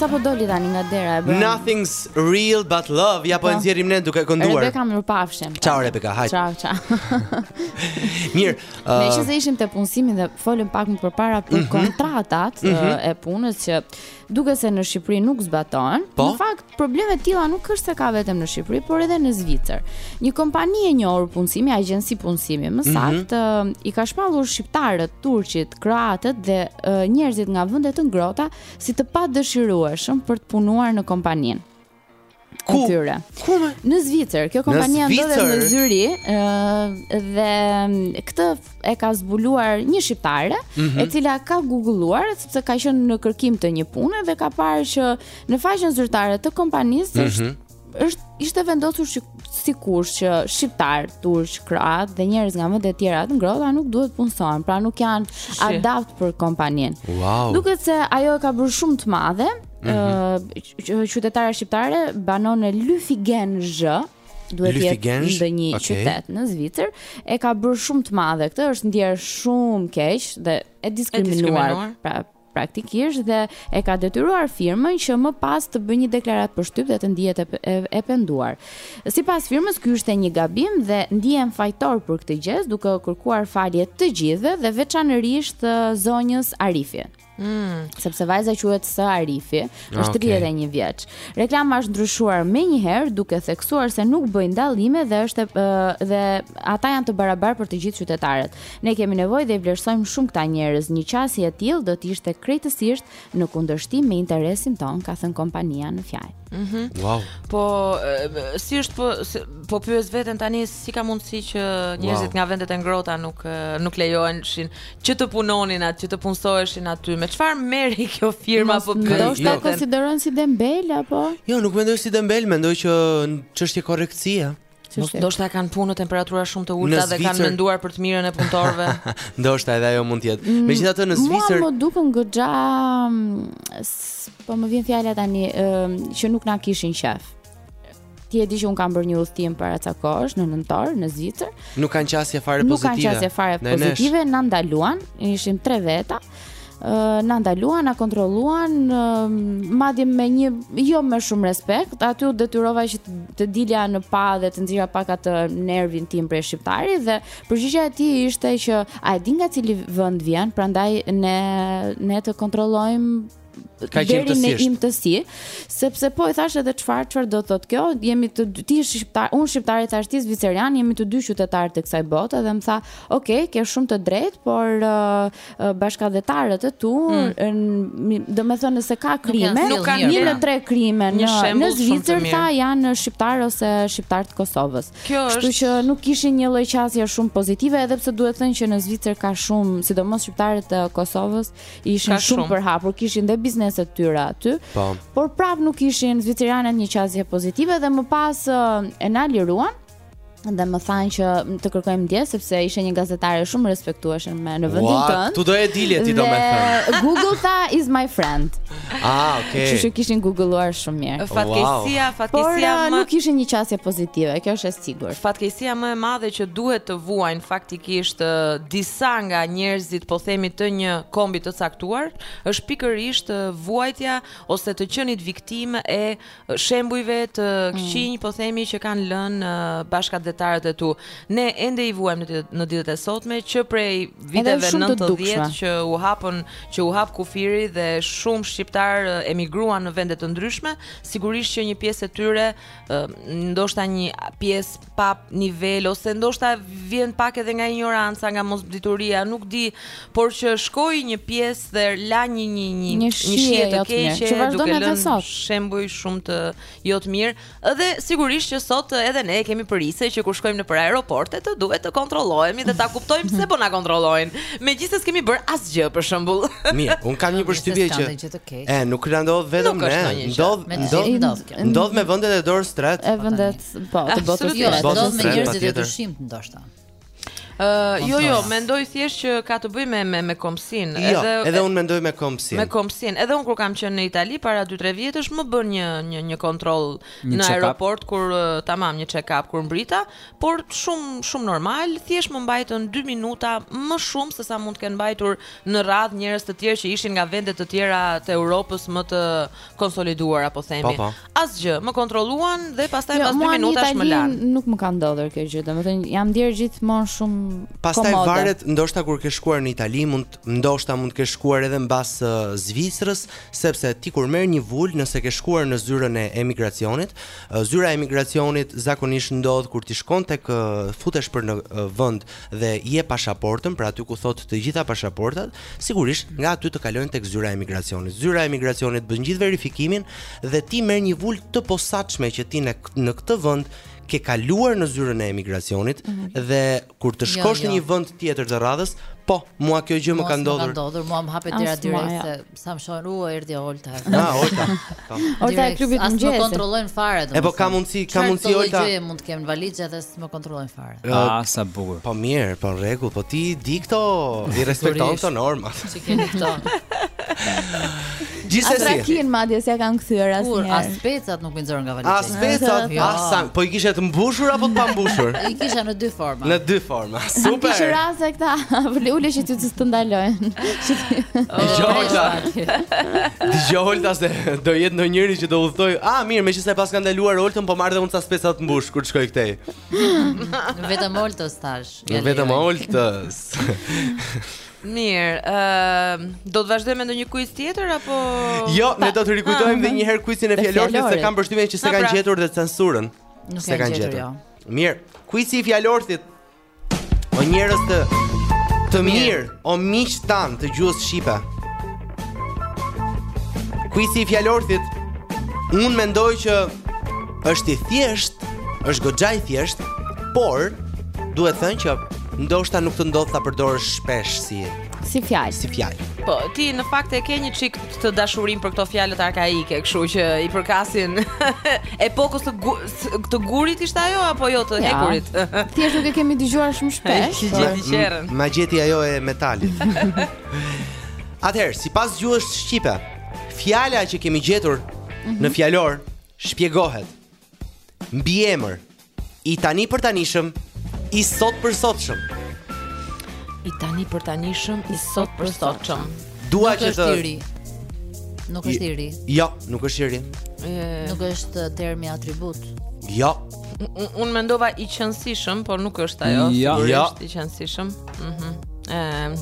Sapo doli tani nga dera e bën. Nothing's real but love. Ja po e po. nxjerrim ne duke kënduar. Rebeka më rupafshim. Ciao Rebeka, hajt. Ciao, ciao. Mirë. Uh... Ne ishim te punësimi dhe folëm pak më përpara për mm -hmm. kontratat mm -hmm. e punës që duket se në Shqipëri nuk zbatohen. Po? Në fakt, probleme të tilla nuk është se ka vetëm në Shqipëri, por edhe në Zvicër. Një kompani e njohur punësimi, agjenci punësimi, më mhm. saktë, mm -hmm. uh, i ka shpallur shqiptarët, turqit, kroatët dhe uh, njerëzit nga vende të ngrohta si të padëshirueshëm për të punuar në kompaninë e tyre. Ku? Ku me? Në Zvicër, kjo kompania ndodhet në Zyrih, ë dhe këtë e ka zbuluar një shqiptare, mm -hmm. e cila ka googulluar sepse ka qenë në kërkim të një pune dhe ka parë që në faqen zyrtare të kompanisë mm -hmm. është mhm. është ishte vendosur sikur që shqiptarë, turq, kroatë dhe njerëz nga vende të tjera të ngrohta nuk duhet të punësohen, pra nuk janë adapt për kompaninë. Wow. Duket se ajo e ka bërë shumë të madhe. Mm -hmm. uh, qytetarja shqiptare banon në Lufingen zhë duhet të jetë ndonjë okay. qytet në Zvicër e ka bërë shumë të madhe këtë është ndjerë shumë keq dhe e diskriminuar, e diskriminuar. pra praktikisht dhe e ka detyruar firmën që më pas të bëjë një deklaratë për shtyp dhe të ndihet e, e, e penduar. Sipas firmës, ky ishte një gabim dhe ndihen fajtorë për këtë gjë, duke u kërkuar falje të gjithëve dhe veçanërisht zonjës Arifi. Mm. Sepse vajza quhet Së Arifi, ah, është okay. 31 vjeç. Reklama është ndryshuar menjëherë duke theksuar se nuk bëjnë dallime dhe është dhe ata janë të barabartë për të gjithë qytetarët. Ne kemi nevojë dhe i vlerësojmë shumë këta njerëz. Një qasje e tillë do të ishte krejtësisht në kundërshtim me interesin tonë, ka thënë kompania në fjalë. Mhm. Mm wow. Po si është po si, po pyes veten tani si ka mundësi që njerëzit wow. nga vendet e ngrohta nuk nuk lejoheshin që të punonin aty, që të punësoheshin aty. Me çfarë merret kjo firma, po pyes? Do t'i jo. konsideronin si dembelë apo? Jo, nuk mendoj si dembelë, mendoj që çështje korrektësie. Ç'është? Ndoshta kanë punë në temperatura shumë të ulëta dhe kanë menduar për të mirën e punëtorëve. Ndoshta edhe ajo mund të jetë. Mm, Megjithatë në Zvicër Mua më dukën goxha mm, po më vjen fjala tani që nuk na kishin qef. Ti e di që unë kam bërë një udhëtim para ca kohësh në nëntor në Zvicër. Nuk kanë qasje fare pozitive. Nuk kanë qasje fare pozitive, na ndaluan, ishim tre veta. na ndaluan, na kontrolluan, madje me një jo me shumë respekt. Aty u detyrova që të dilja në pah dhe të nxirrja pak atë nervin tim prej shqiptari dhe përgjigja e tij ishte që a e di nga cili vend vjen, prandaj ne ne të kontrollojmë ka qenë të thjeshtë. imtësi, sepse po i thashë edhe çfarë çfarë do thotë kjo, jemi të dy, ti je shqiptar, unë shqiptar i thashë ti zviceran, jemi të dy qytetarë të kësaj bote dhe më tha, "Ok, ke shumë të drejtë, por uh, uh, bashkatdhetarët e tu, mm. domethënë se ka krime, nuk kanë një në tre krime në në Zvicër tha janë shqiptarë ose shqiptarë të Kosovës. Kjo është Kështu që nuk kishin një lloj qasje shumë pozitive edhe pse duhet thënë që në Zvicër ka shumë, sidomos shqiptarët e Kosovës, ishin shumë shumë përhapur, kishin dhe biznese të tyre aty. Po. Por prap nuk kishin zviceranët një qasje pozitive dhe më pas uh, e na liruan dhe më thanë që të kërkojmë ndjesë sepse ishe një gazetare shumë e respektueshme në vendin wow, tënd. Ku do e dije ti domethënë. Google tha is my friend. Ah, okay. Që që e kishin googluar shumë mirë. Fatkeqësia, wow. fatkeqësia uh, por nuk ishte një qasje pozitive, kjo është e sigurt. Fatkeqësia më e madhe që duhet të vuajnë fakti Kisht ë disa nga njerëzit po themi të një kombi të caktuar është pikërisht ë vuajtja ose të qenit viktimë e shembujve të këqinj po themi që kanë lënë ë bashkatdhetarët e tu ne ende i vuajmë në në ditët e sotme që prej viteve nëntëdhjetë që u hapën që u hap kufiri dhe shumë shqiptarë emigruan në vende të ndryshme sigurisht që një pjesë e tyre ë ndoshta një pjesë pa nivel ose ndoshta vjen pak edhe nga injoranca, nga mosdituria, nuk di, por që shkoi një pjesë dhe la një një një një shije të keqe, që vazhdon edhe sot. Shembuj shumë të jo të mirë. Edhe sigurisht që sot edhe ne kemi për hise që kur shkojmë nëpër aeroporte të duhet të kontrollohemi dhe ta kuptojmë se po na kontrollojnë. Megjithëse s'kemi bërë asgjë për shembull. Mirë, unë kam një përshtypje që e nuk na ndodh vetëm ne, ndodh ndodh ndodh me vendet e dorës së tretë. E vendet. Po, të botës së tretë. Botës së tretë, patjetër. Të dyshimtë ndoshta. Uh, jo, jo, mendoj thjesht që ka të bëjë me me me kombësinë. Jo, edhe edhe unë mendoj me kombësinë. Me kombësinë. Edhe unë kur kam qenë në Itali para 2-3 vjetësh më bënë një një një kontroll në aeroport kur tamam një check-up kur mbërrita, por shumë shumë normal, thjesht më mbajtën 2 minuta më shumë se sa mund të kenë mbajtur në radhë njerëz të tjerë që ishin nga vende të tjera të Europës më të konsoliduara po themi. Po, po. Asgjë, më kontrolluan dhe pastaj jo, pas 2 minutash më lanë. Jo, nuk më ka ndodhur kjo gjë, domethënë jam ndier gjithmonë shumë komode. Pastaj varet, ndoshta kur ke shkuar në Itali, mund ndoshta mund të kesh shkuar edhe mbas uh, Zvicrës, sepse ti kur merr një vulë, nëse ke shkuar në zyrën e emigracionit, uh, zyra e emigracionit zakonisht ndodh kur ti shkon tek uh, futesh për në uh, vend dhe jep pasaportën, pra aty ku thotë të gjitha pasaportat, Sigurisht, nga aty të kalojnë tek zyra e emigracionit. Zyra e emigracionit bën gjithë verifikimin dhe ti merr një vulë të posaçme që ti në, në këtë vend ke kaluar në zyrën e emigracionit mm -hmm. dhe kur të jo, shkosh jo, jo. në një vend tjetër të radhës, Po, mua kjo gjë më ka ndodhur. Mua ka ndodhur, mua më hapet dera direkt se sa më shohin, "Ua, erdhi Olta." Na, Olta. Po. Olta e klubit të mëngjesit. As më kontrollojnë fare domosdoshmë. E po ka mundsi, ka mundsi Olta. Çfarë gjë mund të kem në valizë dhe s'më kontrollojnë fare. Ah, sa bukur. Po mirë, po rregull, po ti di këto, i respekton këto norma. Si keni këto? Gjithsesi. Atakin madje s'ja kanë kthyer asnjë. Kur as specat nuk m'i nxorën nga valixha. As specat, jo. as sa, po i kishe të mbushur apo të pambushur? I kisha në dy forma. Në dy forma. Super. Ti shiraze këta, vallë ulesh që të të ndalojnë. Dëgjojta. Dëgjojta se do jetë ndonjëri që do thotë. Ah, mirë, meqenëse pa s'kanë ndaluar Oltën, po marr dhe unë ca speca të mbush kur të shkoj këtej. Vetëm Oltës tash. Vetëm Oltës. Mirë, uh, do të vazhdojmë me ndonjë quiz tjetër apo Jo, ne do të rikujtojmë edhe një herë quizin e fjalorthit se kam përshtypjen që s'e kanë pra. gjetur dhe censurën. Nuk e kanë gjetur. Jo. Mirë, quizi i fjalorthit. O njerëz të të mirë, o miq tanë të gjuhës shqipe. Quizi i fjalorthit. Unë mendoj që Është i thjeshtë, është goxha i thjeshtë, por duhet thënë që ndoshta nuk të ndodh ta përdorësh shpesh si si fjalë. Si fjalë. Po, ti në fakt e ke një çik dashurinë për këto fjalët arkaike, kështu që i përkasin epokës të gu, të gurit ishte ajo apo jo të ja. hekurit. Thjesht nuk e kemi dëgjuar shumë shpesh. Ti gjeti qerrën. Ma gjeti ajo e metalit. Atëherë, sipas gjuhës shqipe, fjala që kemi gjetur mm -hmm. në fjalor Shpjegohet. Mbiemër i tani për tanishëm, i sot për sotshëm. I tani për tanishëm, i sot për sotshëm. Dua që të Nuk është i ri. Jo, nuk është i ri. Nuk është termi atribut. Jo. Unë mendova i qenësishëm, por nuk është ajo. Jo, jo. i qenësishëm. Mhm. Ëm.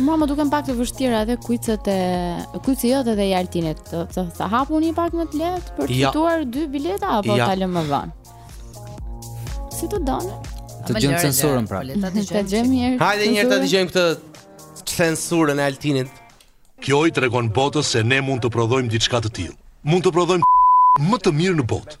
Mua më duken pak të vështira edhe kuicet, edhe kuici jot edhe i Altinit. Të, të, të hapuni pak më të lehtë për të ja. fituar dy bileta apo ja. ta lëmë më vonë. Si të doni? Të dëgjojmë censurën pra. Po, të dëgjojmë mirë. Hajde një herë ta dëgjojmë këtë censurën e Altinit. Kjo i tregon botës se ne mund të prodhojmë diçka të tillë. Mund të prodhojmë më të mirën në botë.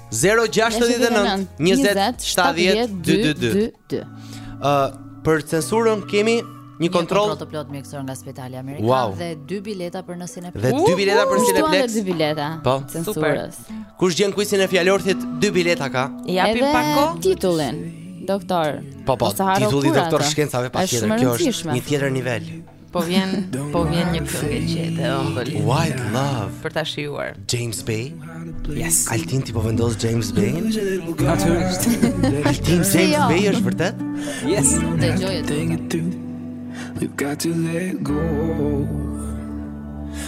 069 20 70 222. Ë për censurën kemi një kontroll të plotë mjekësor nga Spitali Amerikan wow. dhe dy bileta për në Cineplex. Dhe dy bileta për Cineplex. Kush dy bileta? Po, super. Kush gjen quizin e fjalorthit, dy bileta ka. I japim pak kohë titullin. Doktor. Po, po, titulli doktor shkencave patjetër. Kjo është një tjetër nivel. Po vjen, po vjen një këngë e qetë e ëmbël. White Love. Për ta shijuar. James Bay. Yes. Altin ti po vendos James Bay? Natyrisht. Altin James Bay është vërtet? Yes. Dëgjoj atë. We've got to let go.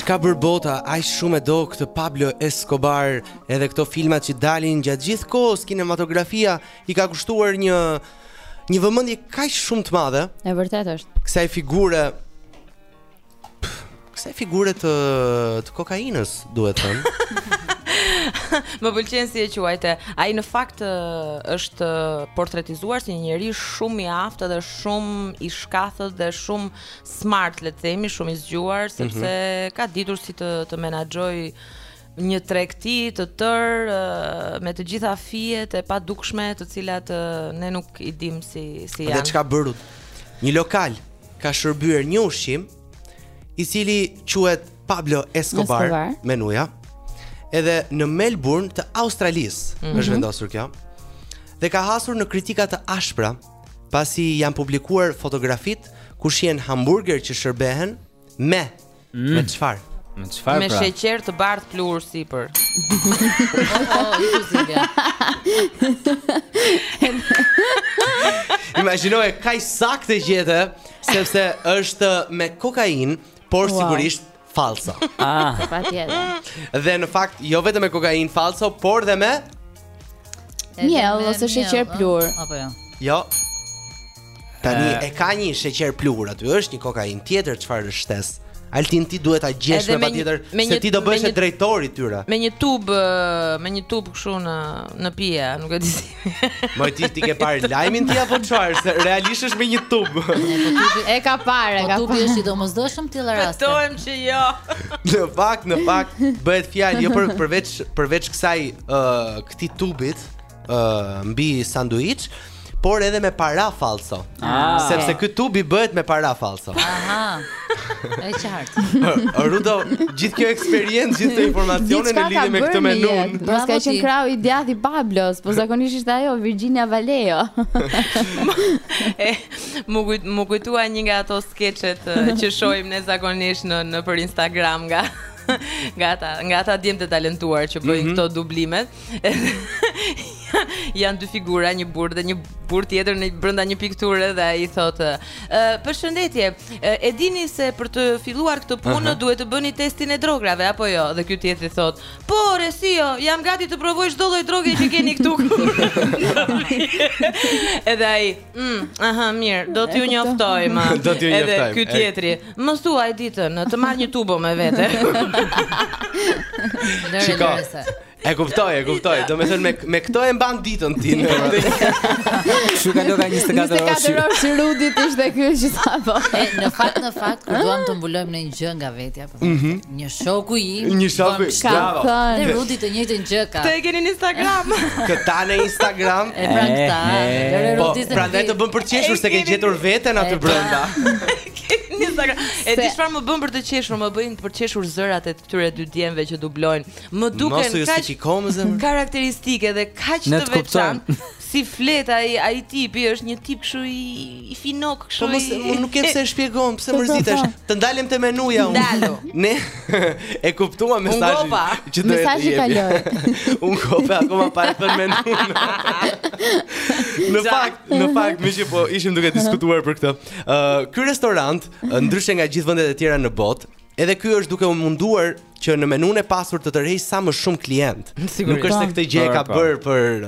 Ç'ka bërë bota aq shumë e do këtë Pablo Escobar, edhe këto filmat që dalin gjatë gjithë kohës kinematografia i ka kushtuar një një vëmendje kaq shumë të madhe. E vërtetë, është. Kësaj figure kësaj figure të të kokainës, duhet të thënë. Më pëlqen si e quajte. Ai në fakt është portretizuar si një njeri shumë i aftë dhe shumë i shkathët dhe shumë smart le të themi, shumë i zgjuar mhm. sepse mm -hmm. ka ditur si të të menaxhojë një tregti të tërë me të gjitha fijet e padukshme të cilat ne nuk i dimë si si janë. Dhe ç'ka bërë? Një lokal ka shërbyer një ushqim i cili quhet Pablo Escobar, Escobar. menuja. Edhe në Melbourne të Australisë mm -hmm. është vendosur kjo. Dhe ka hasur në kritika të ashpra pasi janë publikuar fotografitë ku shihen hamburger që shërbehen me mm. me çfarë? Me çfarë pra? Me sheqer të bardhë pluhur sipër. Imagjinoje, kaq saktë e gjete, sepse është me kokainë, por wow. sigurisht fallso. Ah, Patjetër. Dhe në fakt jo vetëm me kokainë fallso, por dhe me Edhe Miell me ose miell, sheqer ë? pluhur. Apo jo. jo. Tani Eh. e ka një sheqer pluhur aty, është një kokainë tjetër çfarë është shtesë. Altin ti duhet ta gjesh Edhe me me një- patjetër me se një- ti do me bëhesh e një- drejtori i tyre. Me një tub, ë, me një tub kështu në në pije, nuk e di si. Moj ti ti ke parë lajmin ti apo çfarë? Se realisht është me një tub. e ka parë, e ka parë. Po tubi është i domosdoshëm ti lëra. Betohem që jo. në fakt, në fakt bëhet fjalë jo për përveç përveç kësaj ë uh, këtij tubit ë uh, mbi sanduiç, por edhe me para fallso. Ah, sepse ky tubi bëhet me para fallso. Aha. Është e qartë. Rudo, gjithë kjo eksperiencë, gjithë këto informacione në lidhje me këtë menu. Mos ka qenë krahu i djathtë i Pablos, po zakonisht ishte ajo Virginia Vallejo. e më kujt më kujtua një nga ato skeçet që shohim ne zakonisht në nëpër Instagram nga nga ata, nga ata djem të talentuar që bëjnë mm -hmm. këto dublimet. janë dy figura, një burrë dhe një burrë tjetër në brenda një pikture dhe ai thotë, "Ë, përshëndetje. E dini se për të filluar këtë punë uh -huh. duhet të bëni testin e drogave apo jo?" Dhe ky tjetri thotë, "Po, pse jo, jam gati të provoj çdo lloj droge që keni këtu." Edhe ai, Mm, aha, mirë, do t'ju njoftojmë. do t'ju njoftojmë. Edhe ky tjetri. Më thuaj ditën, të marr një tubo me vete. Shiko. E kuptoj, e kuptoj. Domethënë me me këto e mban ditën ti. Shu ka loka 24 orë. 24 orë si Rudi ti ishte ky që sa po. Në fakt në fakt kur duam të mbulojmë në një gjë nga vetja. Mhm. Një shoku i im. Një shoku. Bravo. Dhe Rudi të njëjtën gjë ka. Te keni në Instagram. Këta në Instagram. E pra këta. Po, prandaj të bën për qeshur se ke gjetur veten aty pra. brenda. Në Instagram. E di çfarë më bën për të qeshur, më bëjnë për qeshur zërat e këtyre dy djemve që dublojnë. Më duken kaq. Mos u justifiko zemër. Karakteristike dhe kaq të veçantë. Si flet ai ai tipi është një tip kështu i i finok kështu. Po mos u nuk e pse shpjegon, pse mërzitesh. Të ndalem te menuja unë. Ndalo. Ne e kuptuam mesazhin. Unë gopa. Që do të japë. Kaloi. Unë gopa akoma pa e thënë menun. Në fakt, në fakt meqë po ishim duke diskutuar për këtë. Ë, ky restorant, ndryshe nga gjithë vendet e tjera në botë, Edhe ky është duke u munduar që në menunë e pasur të tërheqë sa më shumë klientë. Nuk është se këtë gjë e ka bërë për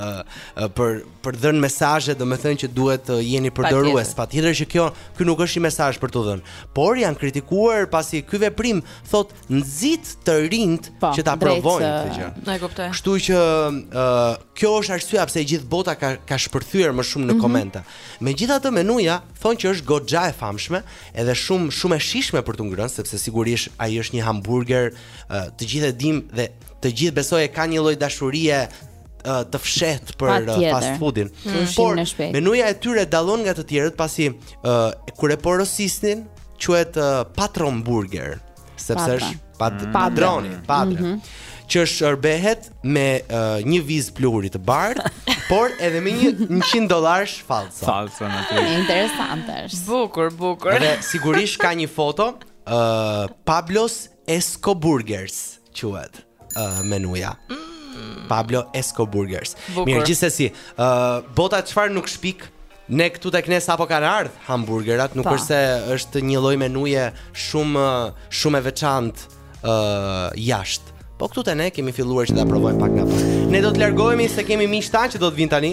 për për të dhënë mesazhe, domethënë që duhet të jeni përdorues. Patjetër që jo, ky nuk është një mesazh për t'u dhënë, por janë kritikuar pasi ky veprim thotë nxit të rinjtë po, që ta provojnë këtë gjë. E kuptoj. Kështu që ë kjo është arsyeja pse e gjithë bota ka ka shpërthyer më shumë në mhm. komente. Megjithatë menuja Thonë që është goxha e famshme, edhe shumë shumë e shijshme për t'u ngrënë, sepse sigurisht ai është një hamburger, të gjithë e dimë dhe të gjithë besoj e kanë një lloj dashurie të fshehtë për fast foodin. Mm. Por menuja e tyre dallon nga të tjerët pasi uh, kur e porosisnin quhet uh, patron burger. sepse është pat mm. patroni, padre. Mm -hmm. Që shërbehet me uh, një vizë pluhuri të bardhë, por edhe me një 100 dollarësh falso. Falso natyrisht. Interesante është. Bukur, bukur. Dhe sigurisht ka një foto uh, Pablos Escoburgers quhet. uh, menuja. Mm. Pablo Esco Burgers. Mirë, gjithsesi, ë uh, bota çfarë nuk shpik? Ne këtu tek ne sapo kanë ardh hamburgerat, nuk është se është një lloj menuje shumë shumë e veçantë ë uh, jashtë. Po këtu te ne kemi filluar që ta provojmë pak nga pak. Ne do të largohemi se kemi miq tanë që do të vinë tani.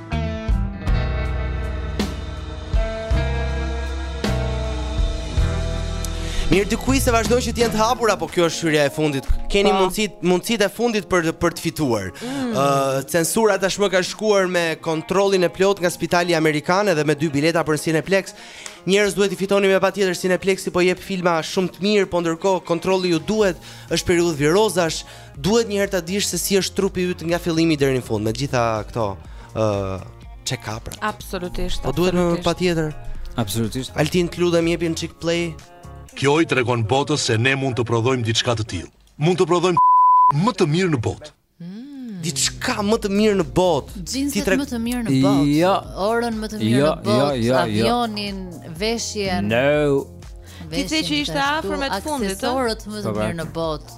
Mirë të kujtoj se vazhdojnë që t'jenë të hapur Apo kjo është shtyrja e fundit Keni po. mundësitë, mundësitë e fundit për, për të fituar mm. uh, Censura tashmë ka shkuar me kontrollin e plotë Nga spitali Amerikan edhe me dy bileta për në Cineplex Njerëz duhet t'i fitoni me patjetër Cineplexi po jep filma shumë të mirë Po ndërkohë kontrolli ju duhet është periudhë virozash Duhet një herë ta dish se si është trupi yt nga fillimi deri në fund, me gjitha këto ë uh, check-up-et. Absolutisht. Po duhet me patjetër. Absolutisht. Altin të lutem jepi një çik play. Kjo i tregon botës se ne mund të prodhojmë diçka të tillë. Mund të prodhojmë më të mirë në botë. Mm. Diçka më të mirë në botë. Xhinset më të mirë në botë. Jo. Orën më të mirë jo, në botë. Jo, jo, avionin, veshjen. No. Ti the që ishte afër me të fundit. Aksesorët më të po, mirë në botë.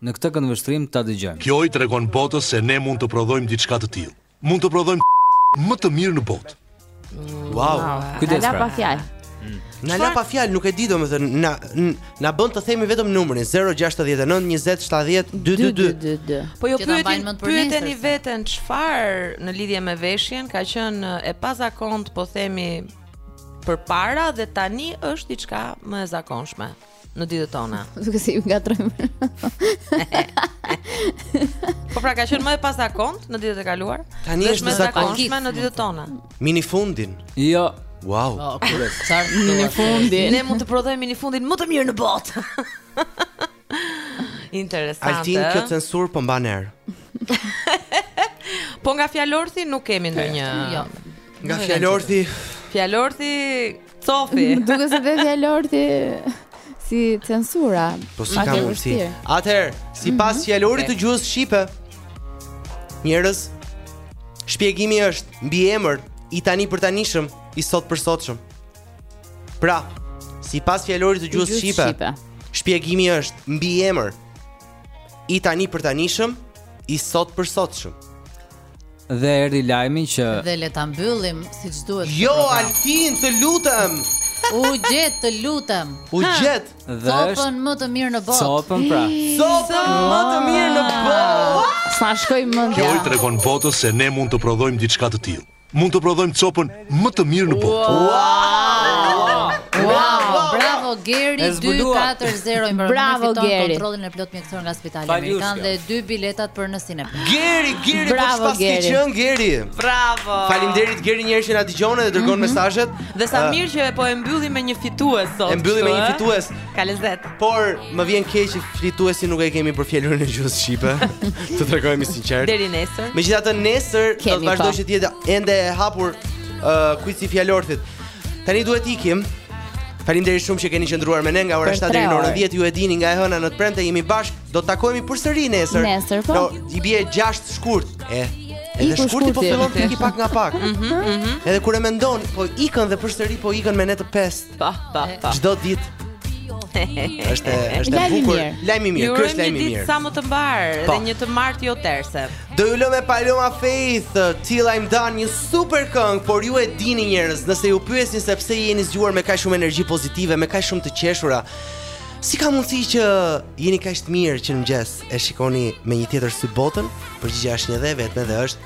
Në këtë këndvështrim ta dëgjojmë. Kjo i tregon botës se ne mund të prodhojmë diçka të tillë. Mund të prodhojmë më të mirë në botë. Wow. Kujdes. Ja pra. Pa fjalë. Mm. Na la pa fjalë, nuk e di domethënë na na bën të themi vetëm numrin 069 20 70 222. Po ju pyetni, pyeteni veten çfarë në lidhje me veshjen ka qenë e pazakontë, po themi përpara dhe tani është diçka më e zakonshme. në ditët tona. Duket se i ngatërrojmë. po pra ka qenë më e pazakontë në ditët e kaluara. Tani është më e zakonshme në ditët tona. Minifundin. Jo. Wow. Oh, kule, minifundin. Ne mund të prodhojmë minifundin më të mirë në botë. Interesante. Altin kjo censurë po mban erë. po nga fjalorthi nuk kemi ndonjë. Jo. Nga fjalorthi. Fjalorthi Sofi. Duket se dhe fjalorthi si censura. Po si ka mundësi? Atëherë, sipas mm -hmm. fjalorit të gjuhës shqipe, njerëz, shpjegimi është mbiemër i tanipërtanishëm, i sotpërsotshëm. Pra, sipas fjalorit të gjuhës shqipe, shqipe, shpjegimi është mbiemër i tanipërtanishëm, i sotpërsotshëm. Dhe erdhi lajmi që Dhe le ta mbyllim siç duhet. Jo Altin, të lutem. U gjet, të lutem. U gjet. Dhe copën më të mirë në botë. Copën pra. Copën më të mirë në botë. S'na shkoi mendja. Kjo i tregon botës se ne mund të prodhojmë diçka të tillë. Mund të prodhojmë copën më të mirë në botë. Bravo, bravo Geri 240 më bravo Geri fiton kontrollin e plotë mjekësor nga Spitali Amerikan dhe dy biletat për në Cinep. Geri, Geri, po bravo, po çfarë ke qenë Geri? Bravo. Faleminderit Geri një herë që na dëgjon dhe dërgon mm -hmm. mesazhet. Dhe sa uh, mirë që po e mbyllim me një fitues sot. E mbyllim me një fitues. Ka lezet. Por më vjen keq që fituesin nuk e kemi për fjalorin e gjuhës shqipe. Të tregohemi të sinqertë. Deri nesër. Megjithatë nesër do të vazhdojë që të jetë ende e hapur uh, kuizi i fjalorthit. Tani duhet të ikim. Faleminderit shumë që keni qëndruar me ne nga ora 7 deri në orën 10. Ju e dini nga e hëna në të premte jemi bashkë. Do të takohemi përsëri nesër. Nesër po. Do i bie 6 shkurt. E. Edhe shkurti po fillon të ikë pak nga pak. Mhm. mhm. Edhe kur e mendon, po ikën dhe përsëri po ikën me ne të pestë. Pa, pa, pa. Çdo ditë është është e bukur. Lajm i mirë, ky është lajm i mirë. Sa më të mbarë dhe po. një të martë jo terse. Do ju lëmë me Paloma Faith till I'm done një super këngë, por ju e dini njerëz, nëse ju pyesin se pse jeni zgjuar me kaq shumë energji pozitive, me kaq shumë të qeshura, Si ka mundësi që jeni kaq të mirë që në mëngjes e shikoni me një tjetër sy botën? Përgjigja është një dhe vetëm dhe është